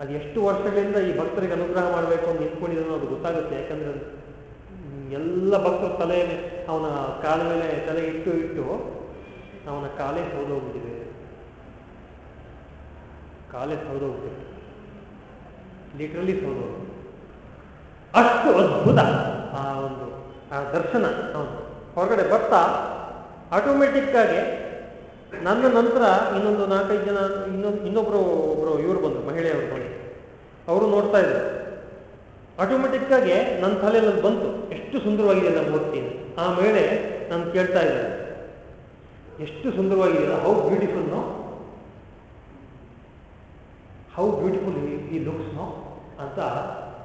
ಅದು ಎಷ್ಟು ವರ್ಷಗಳಿಂದ ಈ ಭಕ್ತರಿಗೆ ಅನುಗ್ರಹ ಮಾಡಬೇಕು ಅಂತ ನಿಂತ್ಕೊಂಡಿದ್ದಾನೋ ಅದು ಗೊತ್ತಾಗುತ್ತೆ. ಯಾಕಂದ್ರೆ ಎಲ್ಲ ಭಕ್ತರು ತಲೆ ಅವನ ಕಾಲ ಮೇಲೆ ತಲೆ ಇಟ್ಟು ಇಟ್ಟು ಅವನ ಕಾಲೇ ಸೌದೋಗಿದೆ ಕಾಲೇ ಸೌದೋಗಿದೆ ಲಿಟ್ರಲಿ ಸೌದೋ ಅಷ್ಟು ಅದ್ಭುತ ಆ ಒಂದು, ಆ ದರ್ಶನ ಅವನು. ಹೊರಗಡೆ ಬರ್ತಾ ಆಟೋಮೆಟಿಕ್ ಆಗಿ ನನ್ನ ನಂತರ ಇನ್ನೊಂದು ನಾಲ್ಕೈದು ಜನ, ಇನ್ನೊಂದು, ಇನ್ನೊಬ್ರು, ಒಬ್ರು ಇವರು ಬಂದರು, ಮಹಿಳೆಯವರು ಬಂದರು. ಅವರು ನೋಡ್ತಾ ಇದ್ರು. ಆಟೋಮೆಟಿಕ್ ಆಗಿ ನನ್ನ ತಲೆಯಲ್ಲಿ ಬಂತು. ಎಷ್ಟು ಸುಂದರವಾಗಿದೆ ನಮ್ಮ ಮೂರ್ತಿ ಆ ಮಹಿಳೆ ನಾನು ಕೇಳ್ತಾ ಇದ್ದೆ ಎಷ್ಟು ಸುಂದರವಾಗಿದೆಯಲ್ಲ how beautiful no? How beautiful ಈ ಲುಕ್ಸ್ ನೋ? ಅಂತ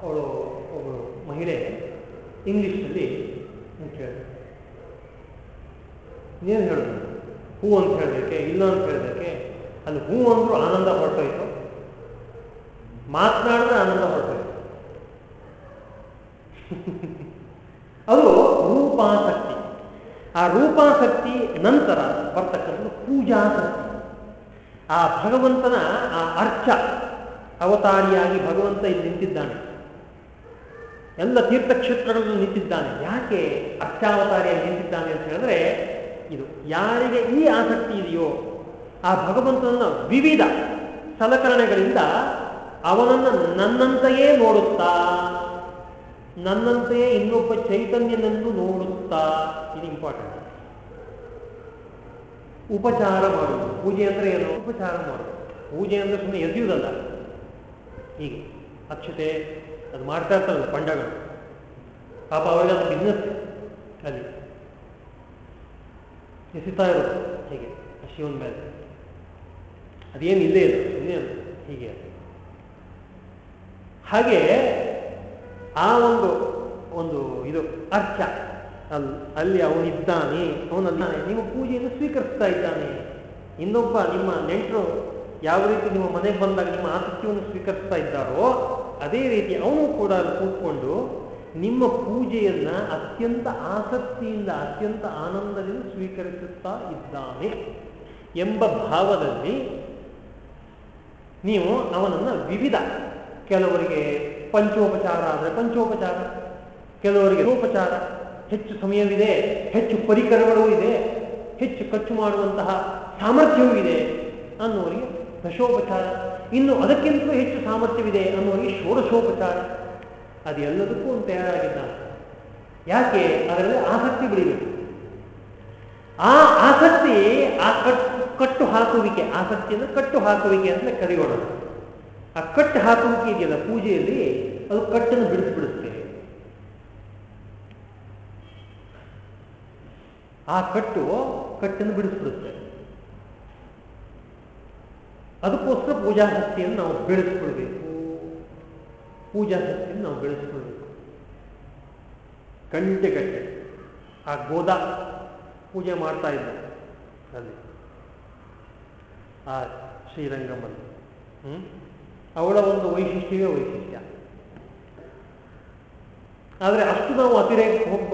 ಅವಳು ಒಬ್ಬಳು ಮಹಿಳೆ ಇಂಗ್ಲಿಷ್ನಲ್ಲಿ ಕೇಳಿದೆ ಏನು ಹೇಳೋದು? ಹೂ ಅಂತ ಹೇಳಬೇಕೆ, ಇಲ್ಲ ಅಂತ ಹೇಳಬೇಕೆ? ಅಲ್ಲಿ ಹೂ ಅಂದ್ರೂ ಆನಂದ ಹೊರಟೋಯ್ತು. ಮಾತನಾಡಿದ್ರೆ ಆನಂದ ಹೊರಟೋಯ್ತು. ಅದು ರೂಪಾಸಕ್ತಿ. ಆ ರೂಪಾಸಕ್ತಿ ನಂತರ ಬರ್ತಕ್ಕಂಥದ್ದು ಪೂಜಾಸಕ್ತಿ. ಆ ಭಗವಂತನ ಆ ಅರ್ಚ, ಅವತಾರಿಯಾಗಿ ಭಗವಂತ ಇಲ್ಲಿ ನಿಂತಿದ್ದಾನೆ. ಎಲ್ಲ ತೀರ್ಥಕ್ಷೇತ್ರಗಳಲ್ಲೂ ನಿಂತಿದ್ದಾನೆ. ಯಾಕೆ ಅರ್ಚಾವತಾರಿಯಾಗಿ ನಿಂತಿದ್ದಾನೆ ಅಂತ ಹೇಳಿದ್ರೆ ಇದು ಯಾರಿಗೆ ಈ ಆಸಕ್ತಿ ಇದೆಯೋ ಆ ಭಗವಂತನ ವಿವಿಧ ಸಲಕರಣೆಗಳಿಂದ ಅವನನ್ನು ನನ್ನಂತೆಯೇ ನೋಡುತ್ತಾ, ನನ್ನಂತೆಯೇ ಇನ್ನೊಬ್ಬ ಚೈತನ್ಯನನ್ನು ನೋಡುತ್ತಾ. ಇದು ಇಂಪಾರ್ಟೆಂಟ್ ಉಪಚಾರ ಮಾಡುವುದು. ಪೂಜೆ ಅಂದ್ರೆ ಏನು? ಉಪಚಾರ ಮಾಡುವುದು. ಪೂಜೆ ಅಂದ್ರೆ ಸುಮ್ಮನೆ ಎಸೆಯುವುದಲ್ಲ ಹೀಗೆ. ಅಕ್ಷತೆ, ಅದು ಮಾಡ್ತಾ ಇರ್ತಾರಲ್ಲ, ಪಂಡಗಳು. ಪಾಪ ಅವರಿಗೆ ಅದು ಬಿಸ್ನೆಸ್ ಅಲ್ಲಿ. ಎಸಿತಾ ಇರೋದು, ಹೀಗೆ ಶಿವನ ಮೇಲೆ. ಅದೇನು ಇಲ್ಲೇ ಇಲ್ಲ ಇನ್ನೇನು ಹೀಗೆ. ಹಾಗೆ ಆ ಒಂದು ಒಂದು ಇದು ಅರ್ಚ ಅಲ್ಲಿ ಅಲ್ಲಿ ಅವನಿದ್ದಾನೆ ಅವನಲ್ಲಾನೆ ನಿಮ್ಮ ಪೂಜೆಯನ್ನು ಸ್ವೀಕರಿಸ್ತಾ ಇದ್ದಾನೆ. ಇನ್ನೊಬ್ಬ ನಿಮ್ಮ ನೆಂಟರು ಯಾವ ರೀತಿ ನಿಮ್ಮ ಮನೆಗೆ ಬಂದಾಗ ನಿಮ್ಮ ಆಸಕ್ತಿಯನ್ನು ಸ್ವೀಕರಿಸ್ತಾ ಇದ್ದಾರೋ, ಅದೇ ರೀತಿ ಅವನು ಕೂಡ ಅಲ್ಲಿ ಕೂತ್ಕೊಂಡು ನಿಮ್ಮ ಪೂಜೆಯನ್ನ ಅತ್ಯಂತ ಆಸಕ್ತಿಯಿಂದ, ಅತ್ಯಂತ ಆನಂದದಿಂದ ಸ್ವೀಕರಿಸುತ್ತಾ ಇದ್ದಾನೆ ಎಂಬ ಭಾವದಲ್ಲಿ ನೀವು ಅವನನ್ನು ವಿವಿಧ ಕೆಲವರಿಗೆ ಪಂಚೋಪಚಾರ ಆದರೆ ಪಂಚೋಪಚಾರ, ಕೆಲವರಿಗೆ ಉಪಚಾರ ಹೆಚ್ಚು ಸಮಯವಿದೆ, ಹೆಚ್ಚು ಪರಿಕರಗಳು ಇದೆ, ಹೆಚ್ಚು ಖರ್ಚು ಮಾಡುವಂತಹ ಸಾಮರ್ಥ್ಯವೂ ಇದೆ ಅನ್ನುವರಿಗೆ ದಶೋಪಚಾರ, ಇನ್ನು ಅದಕ್ಕಿಂತಲೂ ಹೆಚ್ಚು ಸಾಮರ್ಥ್ಯವಿದೆ ಅನ್ನುವರಿಗೆ ಷೋಡಶೋಪಚಾರ. ಅದೆಲ್ಲದಕ್ಕೂ ಒಂದು ತಯಾರಾಗಿದ್ದಾನೆ ಯಾಕೆ? ಅದರಲ್ಲಿ ಆಸಕ್ತಿ ಬೆಳಿಬೇಕು ಆ ಆಸಕ್ತಿ ಆ ಕಟ್ಟು ಕಟ್ಟು ಹಾಕುವಿಕೆ ಆಸಕ್ತಿಯನ್ನು ಕಟ್ಟು ಹಾಕುವಿಕೆ ಅಂತ ಕರೆಯೋಣ ಆ ಕಟ್ಟು ಹಾಕುವಿಕೆ ಇದೆಯಲ್ಲ ಪೂಜೆಯಲ್ಲಿ, ಅದು ಕಟ್ಟನ್ನು ಬಿಡಿಸ್ಬಿಡುತ್ತೆ. ಆ ಕಟ್ಟು ಕಟ್ಟನ್ನು ಬಿಡಿಸ್ಬಿಡುತ್ತೆ. ಅದಕ್ಕೋಸ್ಕರ ಪೂಜಾಸಕ್ತಿಯನ್ನು ನಾವು ಬೆಳೆಸ್ಕೊಳ್ಬೇಕು ಪೂಜಾಸಕ್ತಿಯನ್ನು ನಾವು ಬೆಳೆಸ್ಕೊಳ್ಬೇಕು ಗಂಟೆಗಟ್ಟೆ ಗಂಟೆ ಆ ಗೋದ ಪೂಜೆ ಮಾಡ್ತಾ ಇದ್ದ ಅಲ್ಲಿ. ಆ ಶ್ರೀರಂಗಮ್ಮನ ಅವಳ ಒಂದು ವೈಶಿಷ್ಟ್ಯವೇ ವೈಶಿಷ್ಟ್ಯ. ಆದರೆ ಅಷ್ಟು ನಾವು ಅತಿರೇಕ ಹೋಗ್ಬ,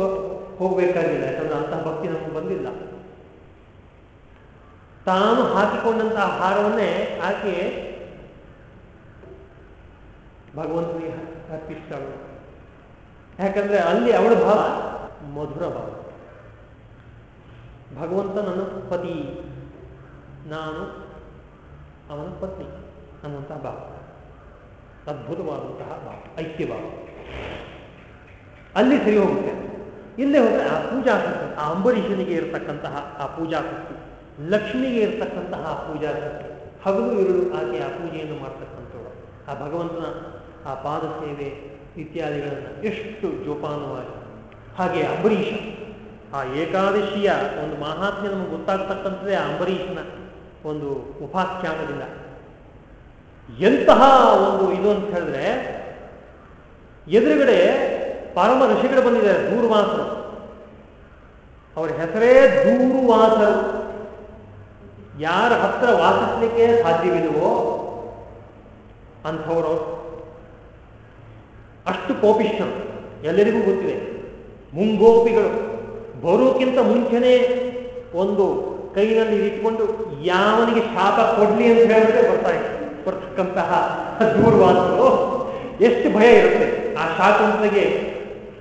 ಹೋಗಬೇಕಾಗಿಲ್ಲ, ಯಾಕಂದ್ರೆ ಅಂತಹ ಭಕ್ತಿ ನಮಗೆ ಬಂದಿಲ್ಲ. ತಾನು ಹಾಕಿಕೊಂಡಂತಹ ಹಾರವನ್ನೇ ಆಕೆ ಭಗವಂತನಿಗೆ ಅರ್ಪಿಸ್ತಾಳು. ಯಾಕಂದ್ರೆ ಅಲ್ಲಿ ಅವಳ ಭಾವ ಮಧುರ ಭಾವ. ಭಗವಂತ ನನ್ನ ಪತಿ, ನಾನು ಅವನ ಪತ್ನಿ ಅನ್ನುವಂತಹ ಭಾವ. ಅದ್ಭುತವಾದಂತಹ ಭಾವ ಐಕ್ಯ ಭಾವ ಅಲ್ಲಿ ಸರಿ ಹೋಗುತ್ತೆ. ಇಲ್ಲೇ ಹೋದ್ರೆ ಆ ಪೂಜಾ ಶಕ್ತಿ, ಆ ಅಂಬರೀಷನಿಗೆ ಇರತಕ್ಕಂತಹ ಆ ಪೂಜಾ ಶಕ್ತಿ, ಲಕ್ಷ್ಮಿಗೆ ಇರತಕ್ಕಂತಹ ಆ ಪೂಜಾಸಕ್ತಿ ಹಗಲು ಇರಲು ಆಕೆ ಆ ಪೂಜೆಯನ್ನು ಮಾಡ್ತಕ್ಕಂಥವಳು. ಆ ಭಗವಂತನ ಆ ಪಾದ ಸೇವೆ ಇತ್ಯಾದಿಗಳನ್ನು ಎಷ್ಟು ಜೋಪಾನವಾಗಿ. ಹಾಗೆ ಅಂಬರೀಷ, ಆ ಏಕಾದಶಿಯ ಒಂದು ಮಹಾತ್ಮ್ಯ ನಮಗೆ ಗೊತ್ತಾಗ್ತಕ್ಕಂಥದ್ದೇ ಆ ಅಂಬರೀಷನ ಒಂದು ಉಪಾಖ್ಯಾನದಿಂದ. ಎಂತಹ ಒಂದು ಇದು ಅಂತ ಹೇಳಿದ್ರೆ, ಎದುರುಗಡೆ ಪರಮ ಋಷಿಗಳು ಬಂದಿದ್ದಾರೆ, ದೂರ್ವಾಸರು. ಅವರ ಹೆಸರೇ ದೂರ್ವಾಸರು. ಯಾರ ಹತ್ರ ವಾಸಿಸ್ಲಿಕ್ಕೆ ಸಾಧ್ಯವಿಲ್ಲವೋ ಅಂಥವರು ಅಷ್ಟು ಕೋಪಿಷ್ಠರು. ಎಲ್ಲರಿಗೂ ಗೊತ್ತಿದೆ. ಮುಂಗೋಪಿಗಳು ಬರೋಕ್ಕಿಂತ ಮುಂಚೆನೇ ಒಂದು ಕೈನಲ್ಲಿ ಇಟ್ಕೊಂಡು ಯಾವನಿಗೆ ಶಾಪ ಕೊಡ್ಲಿ ಅಂತ ಹೇಳಿದ್ರೆ ಬರ್ತಾ ಬರ್ತಕ್ಕಂತಹ ದೂರ್ವಾದಗಳು ಎಷ್ಟು ಭಯ ಇರುತ್ತೆ. ಆ ಶಾಪಂತಗೆ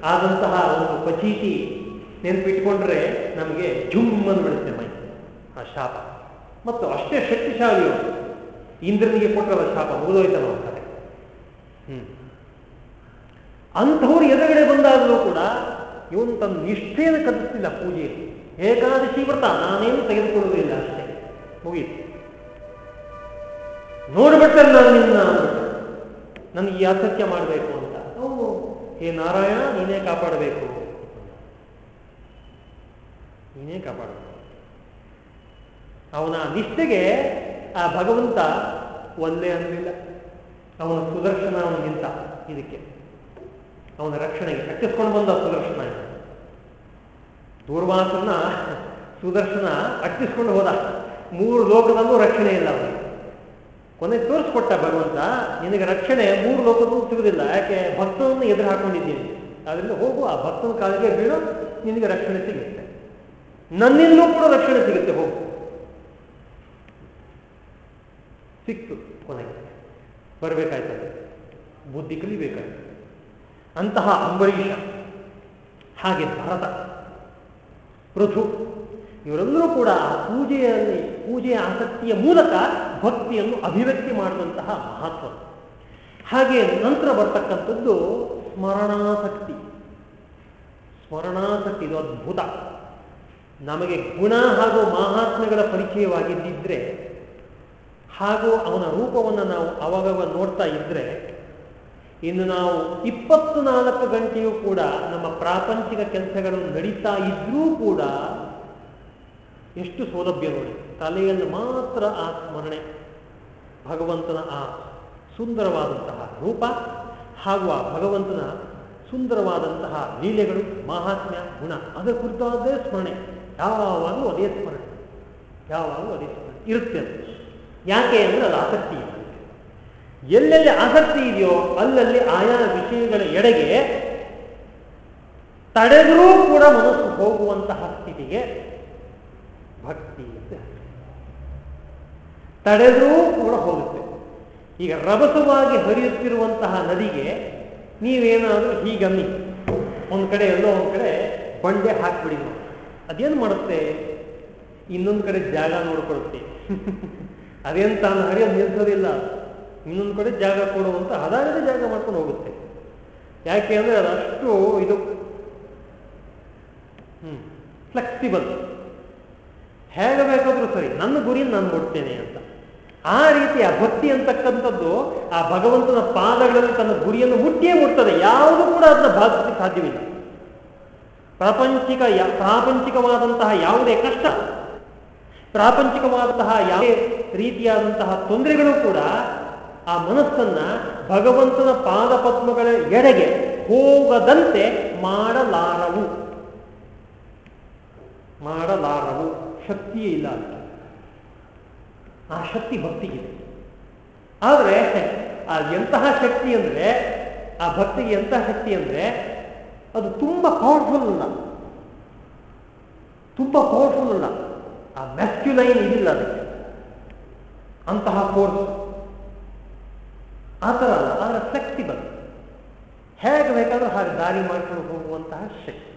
ಆದಂತಹ ಒಂದು ಪಚೀತಿ ನೆನಪಿಟ್ಕೊಂಡ್ರೆ ನಮಗೆ ಜುಮ್ ಬಿಡುತ್ತೆ ಮೈ. ಆ ಶಾಪ. ಮತ್ತು ಅಷ್ಟೇ ಶಕ್ತಿಶಾಲಿಯು ಇಂದ್ರನಿಗೆ ಕೊಟ್ಟರ ಶಾಪ ಮುಗಿದೋಯ್ತಲ್ಲ ಅಂತಾರೆ ಹ್ಮ್. ಅಂಥವ್ರು ಎದುರುಗಡೆ ಬಂದಾಗಲೂ ಕೂಡ ಇವನು ತನ್ನ ನಿಷ್ಠೆಯನ್ನು ಕದಿಸ್ತಿಲ್ಲ ಪೂಜೆಯಲ್ಲಿ. ಏಕಾದಶಿ ವ್ರತ ನಾನೇನು ತೆಗೆದುಕೊಳ್ಳುವುದಿಲ್ಲ ಅಷ್ಟೇ. ಮುಗಿಯಿತು. ನೋಡ್ಬಿಟ್ಟೆ ನಾನು ನಿನ್ನ ನನಗೆ ಈ ಅಸತ್ಯ ಮಾಡಬೇಕು ಅಂತ. ಅವನು ಹೇ ನಾರಾಯಣ, ನೀನೇ ಕಾಪಾಡಬೇಕು. ನೀನೇ ಕಾಪಾಡಬೇಕು. ಅವನ ನಿಷ್ಠೆಗೆ ಆ ಭಗವಂತ ಒಂದೇ ಅನ್ನಲಿಲ್ಲ. ಅವನ ಸುದರ್ಶನ ಅವನು ನಿಂತ ಇದಕ್ಕೆ. ಅವನ ರಕ್ಷಣೆಗೆ ಅಟ್ಟಿಸ್ಕೊಂಡು ಬಂದ ಸುದರ್ಶನ ದೂರ್ವಾಸನ, ಸುದರ್ಶನ ಅಟ್ಟಿಸ್ಕೊಂಡು ಹೋದ. ಮೂರು ಲೋಕದಲ್ಲೂ ರಕ್ಷಣೆ ಇಲ್ಲ ಅವನಿಗೆ. ಕೊನೆಗೆ ತೋರಿಸ್ಕೊಟ್ಟ ಭಗವಂತ, ನಿನಗೆ ರಕ್ಷಣೆ ಮೂರು ಲೋಕದಲ್ಲೂ ಸಿಗುದಿಲ್ಲ, ಯಾಕೆ ಭಕ್ತನನ್ನು ಎದುರು ಹಾಕೊಂಡಿದ್ದೀನಿ ಆದ್ರಿಂದ ಹೋಗು, ಆ ಭಕ್ತನ ಕಾಲಿಗೆ ಬೀಳು, ನಿನಗೆ ರಕ್ಷಣೆ ಸಿಗುತ್ತೆ. ನನ್ನಿಂದಲೂ ಕೂಡ ರಕ್ಷಣೆ ಸಿಗುತ್ತೆ, ಹೋಗು. ಸಿಕ್ತು ಕೊನೆಗೆ. ಬರಬೇಕಾಯ್ತದೆ. ಬುದ್ಧಿ ಕಲಿಬೇಕಾಯ್ತು ಅಂತಹ ಅಂಬರೀಷ. ಹಾಗೆ ಭರತ, ಪೃಥು, ಇವರೆಲ್ಲರೂ ಕೂಡ ಪೂಜೆಯಲ್ಲಿ, ಪೂಜೆಯ ಆಸಕ್ತಿಯ ಮೂಲಕ ಭಕ್ತಿಯನ್ನು ಅಭಿವ್ಯಕ್ತಿ ಮಾಡುವಂತಹ ಮಹತ್ವ. ಹಾಗೆ ನಂತರ ಬರ್ತಕ್ಕಂಥದ್ದು ಸ್ಮರಣಾಸಕ್ತಿ. ಸ್ಮರಣಾಸಕ್ತಿ ಇದು ಅದ್ಭುತ. ನಮಗೆ ಗುಣ ಹಾಗೂ ಮಹಾತ್ಮೆಗಳ ಪರಿಚಯವಾಗಿದ್ದಿದ್ರೆ ಹಾಗೂ ಅವನ ರೂಪವನ್ನು ನಾವು ಅವಾಗವಾಗ ನೋಡ್ತಾ ಇದ್ರೆ ಇನ್ನು ನಾವು ಇಪ್ಪತ್ತು ನಾಲ್ಕು ಗಂಟೆಯೂ ಕೂಡ ನಮ್ಮ ಪ್ರಾಪಂಚಿಕ ಕೆಲಸಗಳು ನಡೀತಾ ಇದ್ರೂ ಕೂಡ ಎಷ್ಟು ಸೌಲಭ್ಯ ನೋಡಿ. ತಲೆಯಲ್ಲಿ ಮಾತ್ರ ಆ ಸ್ಮರಣೆ, ಭಗವಂತನ ಆ ಸುಂದರವಾದಂತಹ ರೂಪ ಹಾಗೂ ಆ ಭಗವಂತನ ಸುಂದರವಾದಂತಹ ಲೀಲೆಗಳು, ಮಹಾತ್ಮ್ಯ, ಗುಣ ಅದರ ಕುರಿತಾದೇ ಸ್ಮರಣೆ. ಯಾವಾಗಲೂ ಅದೇ ಸ್ಮರಣೆ, ಯಾವಾಗಲೂ ಅದೇ ಸ್ಮರಣೆ ಇರುತ್ತೆ ಅದು. ಯಾಕೆ ಅಂದರೆ ಅದು ಆಸಕ್ತಿ. ಇದೆ ಎಲ್ಲೆಲ್ಲಿ ಆಸಕ್ತಿ ಇದೆಯೋ ಅಲ್ಲಲ್ಲಿ ಆಯಾ ವಿಷಯಗಳ ಎಡೆಗೆ ತಡೆದರೂ ಕೂಡ ಮನಸ್ಸು ಹೋಗುವಂತಹ ಸ್ಥಿತಿಗೆ ಭಕ್ತಿ ಅಂತ ತಡೆದರೂ ಕೂಡ ಹೋಗುತ್ತೆ. ಈಗ ರಭಸವಾಗಿ ಹರಿಯುತ್ತಿರುವಂತಹ ನದಿಗೆ ನೀವೇನಾದರೂ ಹೀಗನ್ನಿ, ಒಂದು ಕಡೆ ಎಲ್ಲೋ ಒಂದು ಕಡೆ ಬಂಡೆ ಹಾಕ್ಬಿಡಿ ನಾವು ಅದೇನು ಮಾಡುತ್ತೆ? ಇನ್ನೊಂದು ಕಡೆ ಜಾಗ ನೋಡ್ಕೊಳುತ್ತೆ ಅದೇನು ತಾನು ಹರಿಯೋದು ನಿಲ್ಸೋದಿಲ್ಲ ಇನ್ನೊಂದು ಕಡೆ ಜಾಗ ಕೊಡುವಂತ ಅದಾಗದೇ ಜಾಗ ಮಾಡ್ಕೊಂಡು ಹೋಗುತ್ತೆ. ಯಾಕೆ ಅಂದ್ರೆ ಅದಷ್ಟು ಇದು. ಹ್ಮ್ ಫ್ಲೆಕ್ಸಿಬಲ್ ಹೇಗೆ ಬೇಕಾದರೂ ಸರಿ, ನನ್ನ ಗುರಿ ನಾನು ಕೊಡ್ತೇನೆ ಅಂತ. ಆ ರೀತಿಯ ಭಕ್ತಿ ಅಂತಕ್ಕಂಥದ್ದು, ಆ ಭಗವಂತನ ಪಾದಗಳಲ್ಲಿ ತನ್ನ ಗುರಿಯನ್ನು ಮುಟ್ಟಿಯೇ ಮುಟ್ತದೆ. ಯಾವುದು ಕೂಡ ಅದನ್ನ ಬಾಧಿಸಲಿಕ್ಕೆ ಸಾಧ್ಯವಿಲ್ಲ. ಪ್ರಾಪಂಚಿಕ ಪ್ರಾಪಂಚಿಕವಾದಂತಹ ಯಾವುದೇ ಕಷ್ಟ, ಪ್ರಾಪಂಚಿಕವಾದಂತಹ ಯಾವುದೇ ರೀತಿಯಾದಂತಹ ತೊಂದರೆಗಳು ಕೂಡ ಆ ಮನಸ್ಸನ್ನ ಭಗವಂತನ ಪಾದಪದ್ಮಗಳ ಎಡೆಗೆ ಹೋಗದಂತೆ ಮಾಡಲಾರವು. ಮಾಡಲಾರವು. ಶಕ್ತಿಯೇ ಇಲ್ಲ ಆ ಶಕ್ತಿ ಭಕ್ತಿಗಿದೆ. ಆದರೆ ಆ ಎಂತಹ ಶಕ್ತಿ ಅಂದರೆ, ಆ ಭಕ್ತಿಗೆ ಎಂತಹ ಶಕ್ತಿ ಅಂದರೆ, ಅದು ತುಂಬ ಪವರ್ಫುಲ್ ಅಲ್ಲ. ತುಂಬ ಪವರ್ಫುಲ್ ಅಲ್ಲ. ಆ ಮ್ಯಾಸ್ಕ್ಯುಲೈನ್ ಇದಿಲ್ಲ ಅದಕ್ಕೆ. ಅಂತಹ ಫೋರ್ಸ್ ಆ ಥರ ಅಲ್ಲ ಆದರೆ ಫ್ಲೆಕ್ಸಿಬಲ್ ಹೇಗೆ ಬೇಕಾದ್ರೂ ಹಾಗೆ ದಾರಿ ಮಾಡ್ಕೊಂಡು ಹೋಗುವಂತಹ ಶಕ್ತಿ.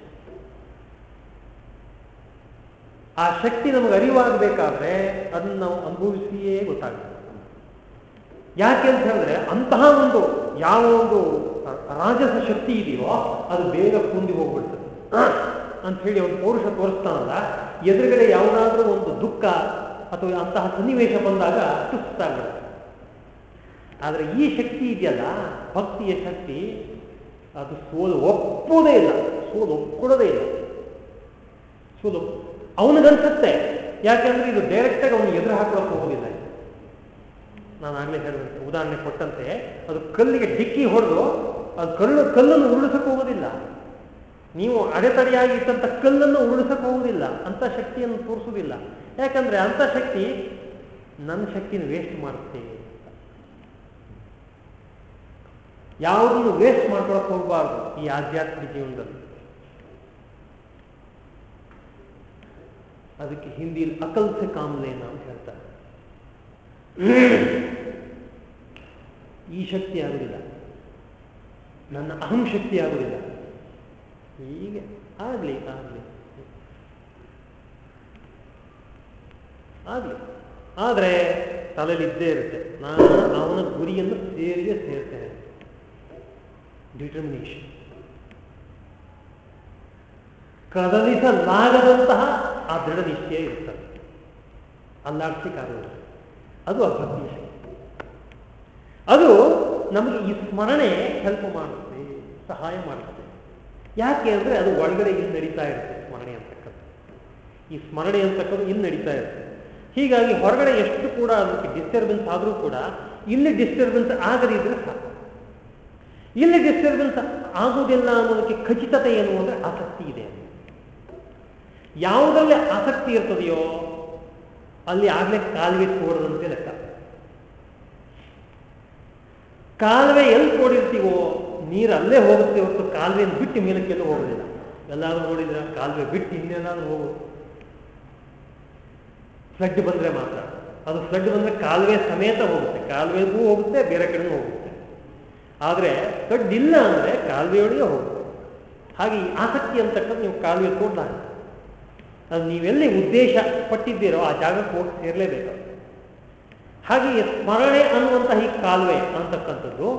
ಆ ಶಕ್ತಿ ನಮಗೆ ಅರಿವಾಗಬೇಕಾದ್ರೆ ಅದನ್ನು ನಾವು ಅನುಭವಿಸಿಯೇ ಗೊತ್ತಾಗುತ್ತೆ. ಯಾಕೆ ಅಂತ ಹೇಳಿದ್ರೆ ಅಂತಹ ಒಂದು ಯಾವ ಒಂದು ರಾಜಸ ಶಕ್ತಿ ಇದೆಯೋ ಅದು ಬೇಗ ಕುಂದಿ ಹೋಗ್ಬಿಡ್ತದೆ. ಅಂತ ಹೇಳಿ ಒಂದು ಪೌರುಷ ತೋರಿಸ್ತಾನಲ್ಲ, ಎದುರುಗಡೆ ಯಾವುದಾದ್ರೂ ಒಂದು ದುಃಖ ಅಥವಾ ಅಂತಹ ಸನ್ನಿವೇಶ ಬಂದಾಗ ಸುಸ್ತಾಗ್ಬಿಡುತ್ತೆ. ಆದರೆ ಈ ಶಕ್ತಿ ಇದೆಯಲ್ಲ, ಭಕ್ತಿಯ ಶಕ್ತಿ, ಅದು ಸೋಲು ಒಪ್ಪುವುದೇ ಇಲ್ಲ, ಸೋಲು ಒಪ್ಕೊಡೋದೇ ಇಲ್ಲ. ಸೋಲು ಅವನಿಗನ್ಸುತ್ತೆ. ಯಾಕೆಂದ್ರೆ ಇದು ಡೈರೆಕ್ಟಾಗಿ ಅವನು ಎದುರು ಹಾಕೊಳ್ಳೋಕೆ ಹೋಗೋದಿಲ್ಲ ನಾನು ಆಗಲೇ ಹೇಳಿದಂತೆ, ಉದಾಹರಣೆ ಕೊಟ್ಟಂತೆ, ಅದು ಕಲ್ಲಿಗೆ ಡಿಕ್ಕಿ ಹೊಡೆದು, ಅದು ಕಲ್ಲು, ಕಲ್ಲನ್ನು ಉರುಳಿಸಕ್ಕೆ ಹೋಗೋದಿಲ್ಲ. ನೀವು ಅಡೆತಡೆಯಾಗಿ ಇಟ್ಟಂತ ಕಲ್ಲನ್ನು ಉರುಳಿಸಕ್ಕೆ ಹೋಗೋದಿಲ್ಲ, ಅಂತ ಶಕ್ತಿಯನ್ನು ತೋರಿಸೋದಿಲ್ಲ ಯಾಕಂದ್ರೆ ಅಂತ ಶಕ್ತಿ, ನನ್ನ ಶಕ್ತಿನ ವೇಸ್ಟ್ ಮಾಡುತ್ತೆ. ಯಾವುದನ್ನು ವೇಸ್ಟ್ ಮಾಡ್ಕೊಳಕ್ ಹೋಗ್ಬಾರ್ದು ಈ ಆಧ್ಯಾತ್ಮಿಕ ಜೀವನದಲ್ಲಿ. ಅದಕ್ಕೆ ಹಿಂದಿಯಲ್ಲಿ ಅಕಲ್ಸ ಕಾಮಲೇನ ಅಂತ ಹೇಳ್ತಾರೆ. ಈ ಶಕ್ತಿ ಆಗುದಿಲ್ಲ. ನನ್ನ ಅಹಂ ಶಕ್ತಿ ಆಗುದಿಲ್ಲ. ಹೀಗೆ ಆಗ್ಲಿ ಆಗ್ಲಿ. ಆಗ್ಲಿ. ಆದರೆ ತಲೆಯಲ್ಲಿ ಇದ್ದೇ ಇರುತ್ತೆ. ನಾನು ಅವನ ಗುರಿಯನ್ನು ಸೇರಿಯೇ ಸೇರ್ತೇನೆ. ಡಿಟರ್ಮಿನೇಷನ್ ಕದಲಿಸಲಾಗದಂತಹ ಆ ದೃಢ ನಿಶ್ಚಯ ಇರ್ತದೆ. ಅಲ್ಲಾಡಿಸಿಕಾಗುವುದು ಅದು ಅಭಕ್ತಿಯ ಅದು ನಮಗೆ ಈ ಸ್ಮರಣೆ ಹೆಲ್ಪ್ ಮಾಡುತ್ತೆ, ಸಹಾಯ ಮಾಡುತ್ತೆ. ಯಾಕೆ ಅಂದರೆ ಅದು ಒಳಗಡೆ ಇಲ್ಲಿ ನಡೀತಾ ಇರುತ್ತೆ, ಸ್ಮರಣೆ ಅಂತಕ್ಕಂಥ ಈ ಸ್ಮರಣೆ ಅಂತಕ್ಕಂಥ ಇಲ್ಲಿ ನಡೀತಾ ಇರುತ್ತೆ. ಹೀಗಾಗಿ ಹೊರಗಡೆ ಎಷ್ಟು ಕೂಡ ಅದಕ್ಕೆ ಡಿಸ್ಟರ್ಬೆನ್ಸ್ ಆದರೂ ಕೂಡ, ಇಲ್ಲಿ ಡಿಸ್ಟರ್ಬೆನ್ಸ್ ಆಗದಿದ್ರೆ ಸಾಕು. ಇಲ್ಲಿ ಡಿಸ್ಟರ್ಬೆನ್ಸ್ ಆಗುವುದಿಲ್ಲ ಅನ್ನೋದಕ್ಕೆ ಖಚಿತತೆ ಏನು ಅಂದರೆ ಆಸಕ್ತಿ ಇದೆ. ಯಾವುದರಲ್ಲಿ ಆಸಕ್ತಿ ಇರ್ತದೆಯೋ ಅಲ್ಲಿ ಆಗಲೇ ಕಾಲುವೆ ತೋಡದಂತೆ ಲೆಕ್ಕ. ಕಾಲುವೆ ಎಲ್ಲಿ ತೋಡಿರ್ತೀವೋ ನೀರು ಹೋಗುತ್ತೆ ಹೊರತು ಕಾಲುವೆಯನ್ನು ಬಿಟ್ಟು ಮೇಲಕ್ಕೆಲ್ಲೂ ಹೋಗೋದಿಲ್ಲ ಎಲ್ಲಾದ್ರೂ ನೋಡಿದ್ರೆ ಕಾಲುವೆ ಬಿಟ್ಟು ಇನ್ನೆಲ್ಲಾದ್ರೂ ಹೋಗುದು ಫ್ಲಡ್ ಬಂದ್ರೆ ಮಾತ್ರ. ಅದು ಫ್ಲಡ್ ಬಂದ್ರೆ ಕಾಲುವೆ ಸಮೇತ ಹೋಗುತ್ತೆ. ಕಾಲುವೆಗೂ ಹೋಗುತ್ತೆ, ಬೇರೆ ಕಡೆಗೂ ಹೋಗುತ್ತೆ ಆದರೆ ಕಡ್ಡಿಲ್ಲ ಅಂದರೆ ಕಾಲುವೆಯೊಳಗೆ ಹೋಗುತ್ತೆ ಹಾಗೆ ಈ ಆಸಕ್ತಿ ಅಂತಕ್ಕಂಥ ನೀವು ಕಾಲುವೆ ತೋಡ್ಲಾಗ ಅದು ನೀವೆಲ್ಲಿ ಉದ್ದೇಶ ಪಟ್ಟಿದ್ದೀರೋ ಆ ಜಾಗಕ್ಕೆ ಹೋಗಿ ಸೇರಲೇಬೇಕು. ಹಾಗೆ ಸ್ಮರಣೆ ಅನ್ನುವಂತಹ ಈ ಕಾಲುವೆ ಅಂತಕ್ಕಂಥದ್ದು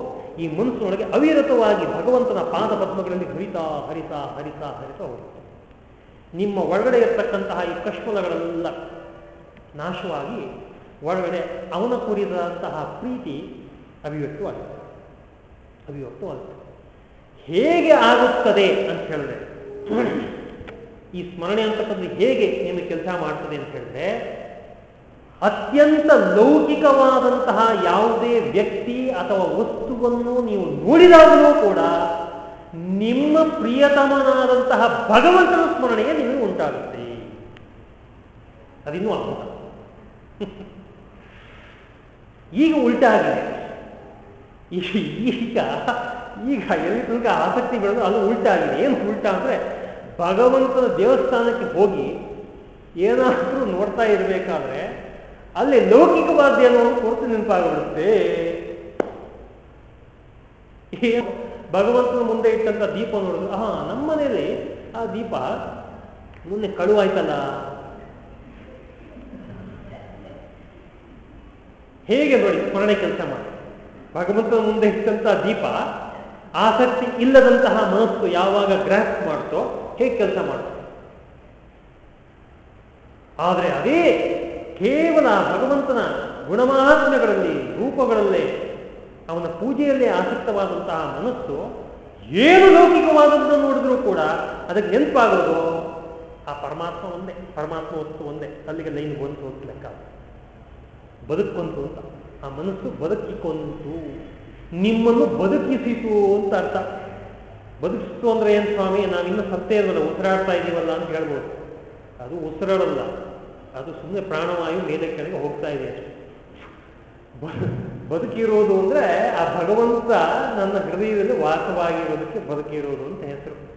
ಈ ಮನಸ್ಸಿನೊಳಗೆ ಅವಿರತವಾಗಿ ಭಗವಂತನ ಪಾದ ಪದ್ಮಗಳಲ್ಲಿ ಹರಿತಾ ಹರಿತಾ ಹರಿತಾ ಹರಿತಾ ಹೋಗುತ್ತೆ. ನಿಮ್ಮ ಒಳಗಡೆ ಇರತಕ್ಕಂತಹ ಈ ಕಶ್ಮಲಗಳೆಲ್ಲ ನಾಶವಾಗಿ ಒಳಗಡೆ ಅವನ ಕುರಿದಂತಹ ಪ್ರೀತಿ ಅಭಿವ್ಯಕ್ತವಾಗುತ್ತೆ ಅಭಿವ್ಯಕ್ತವಾಗುತ್ತೆ ಹೇಗೆ ಆಗುತ್ತದೆ ಅಂತ ಹೇಳಿದ್ರೆ, ಈ ಸ್ಮರಣೆ ಅಂತಕ್ಕಂಥದ್ದು ಹೇಗೆ ನಿಮಗೆ ಕೆಲಸ ಮಾಡ್ತದೆ ಅಂತ ಹೇಳಿದ್ರೆ, ಅತ್ಯಂತ ಲೌಕಿಕವಾದಂತಹ ಯಾವುದೇ ವ್ಯಕ್ತಿ ಅಥವಾ ವಸ್ತುವನ್ನು ನೀವು ನೋಡಿದಾಗಲೂ ಕೂಡ ನಿಮ್ಮ ಪ್ರಿಯತಮನಾದಂತಹ ಭಗವಂತನ ಸ್ಮರಣೆಯೇ ನಿಮಗೆ ಉಂಟಾಗುತ್ತೆ. ಅದಿನ್ನೂ ಅದ್ಭುತ. ಈಗ ಉಲ್ಟಾಗಿದೆ ಈಗ ಈಗ ಎಲ್ಲಿ ತನಕ ಆಸಕ್ತಿ ಬೆಳೆದು ಅದು ಉಲ್ಟಾಗಿದೆ. ಏನು ಉಲ್ಟಾ ಅಂದರೆ ಭಗವಂತನ ದೇವಸ್ಥಾನಕ್ಕೆ ಹೋಗಿ ಏನಾದರೂ ನೋಡ್ತಾ ಇರಬೇಕಾದ್ರೆ ಅಲ್ಲಿ ಲೌಕಿಕವಾದ್ಯ ಏನೋ ಕೊರತು ನೆನಪಾಗ್ಬಿಡುತ್ತೆ. ಭಗವಂತನ ಮುಂದೆ ಇಟ್ಟಂತ ದೀಪ ನೋಡಿದ್ರು ಹಾ ನಮ್ಮನೇಲಿ ಆ ದೀಪ ಮುಂದೆ ಕಳುವಾಯ್ತಲ್ಲ. ಹೇಗೆ ನೋಡಿ, ಸ್ಮರಣೆ ಕೆಲಸ ಮಾಡಿ. ಭಗವಂತನ ಮುಂದೆ ಇಟ್ಟಂತಹ ದೀಪ ಆಸಕ್ತಿ ಇಲ್ಲದಂತಹ ಮನಸ್ಸು ಯಾವಾಗ ಗ್ರಾಸ್ ಮಾಡ್ತೋ ಹೇಗೆ ಕೆಲಸ ಮಾಡ್ತೋ. ಆದರೆ ಅದೇ ಕೇವಲ ಭಗವಂತನ ಗುಣಮಾತ್ಮಗಳಲ್ಲಿ ರೂಪಗಳಲ್ಲೇ, ಅವನ ಪೂಜೆಯಲ್ಲೇ ಆಸಕ್ತವಾದಂತಹ ಮನಸ್ಸು ಏನು ಲೌಕಿಕವಾದದ್ದನ್ನು ನೋಡಿದ್ರೂ ಕೂಡ ಅದಕ್ಕೆ ನೆನಪಾಗೋದು ಆ ಪರಮಾತ್ಮ ಒಂದೇ, ಪರಮಾತ್ಮ ಒಂದು ಒಂದೇ. ಅಲ್ಲಿಗೆ ಲೈನ್ ಬಂತು ಅಂತ ಲೆಕ್ಕ. ಬದುಕೊಂತು ಅಂತ. ಆ ಮನಸ್ಸು ಬದುಕಿಕೊಂತು, ನಿಮ್ಮನ್ನು ಬದುಕಿಸಿತು ಅಂತ ಅರ್ಥ. ಬದುಕಿಸ್ತು ಅಂದ್ರೆ ಏನು ಸ್ವಾಮಿ ನಾವಿನ್ನೂ ಸತ್ತೇ ಇರಲ್ಲ ಉಸಿರಾಡ್ತಾ ಇದ್ದೀವಲ್ಲ ಅಂತ ಹೇಳ್ಬೋದು. ಅದು ಉಸಿರಾಡಲ್ಲ. ಅದು ಸುಮ್ಮನೆ ಪ್ರಾಣವಾಯು ಮೇಲೆ ಕೆಳಗೆ ಹೋಗ್ತಾ ಇದೆ ಬದುಕಿರೋದು ಅಂದ್ರೆ ಆ ಭಗವಂತ ನನ್ನ ಹೃದಯದಲ್ಲಿ ವಾಸವಾಗಿರೋದಕ್ಕೆ ಬದುಕಿರೋದು ಅಂತ ಹೆಸರು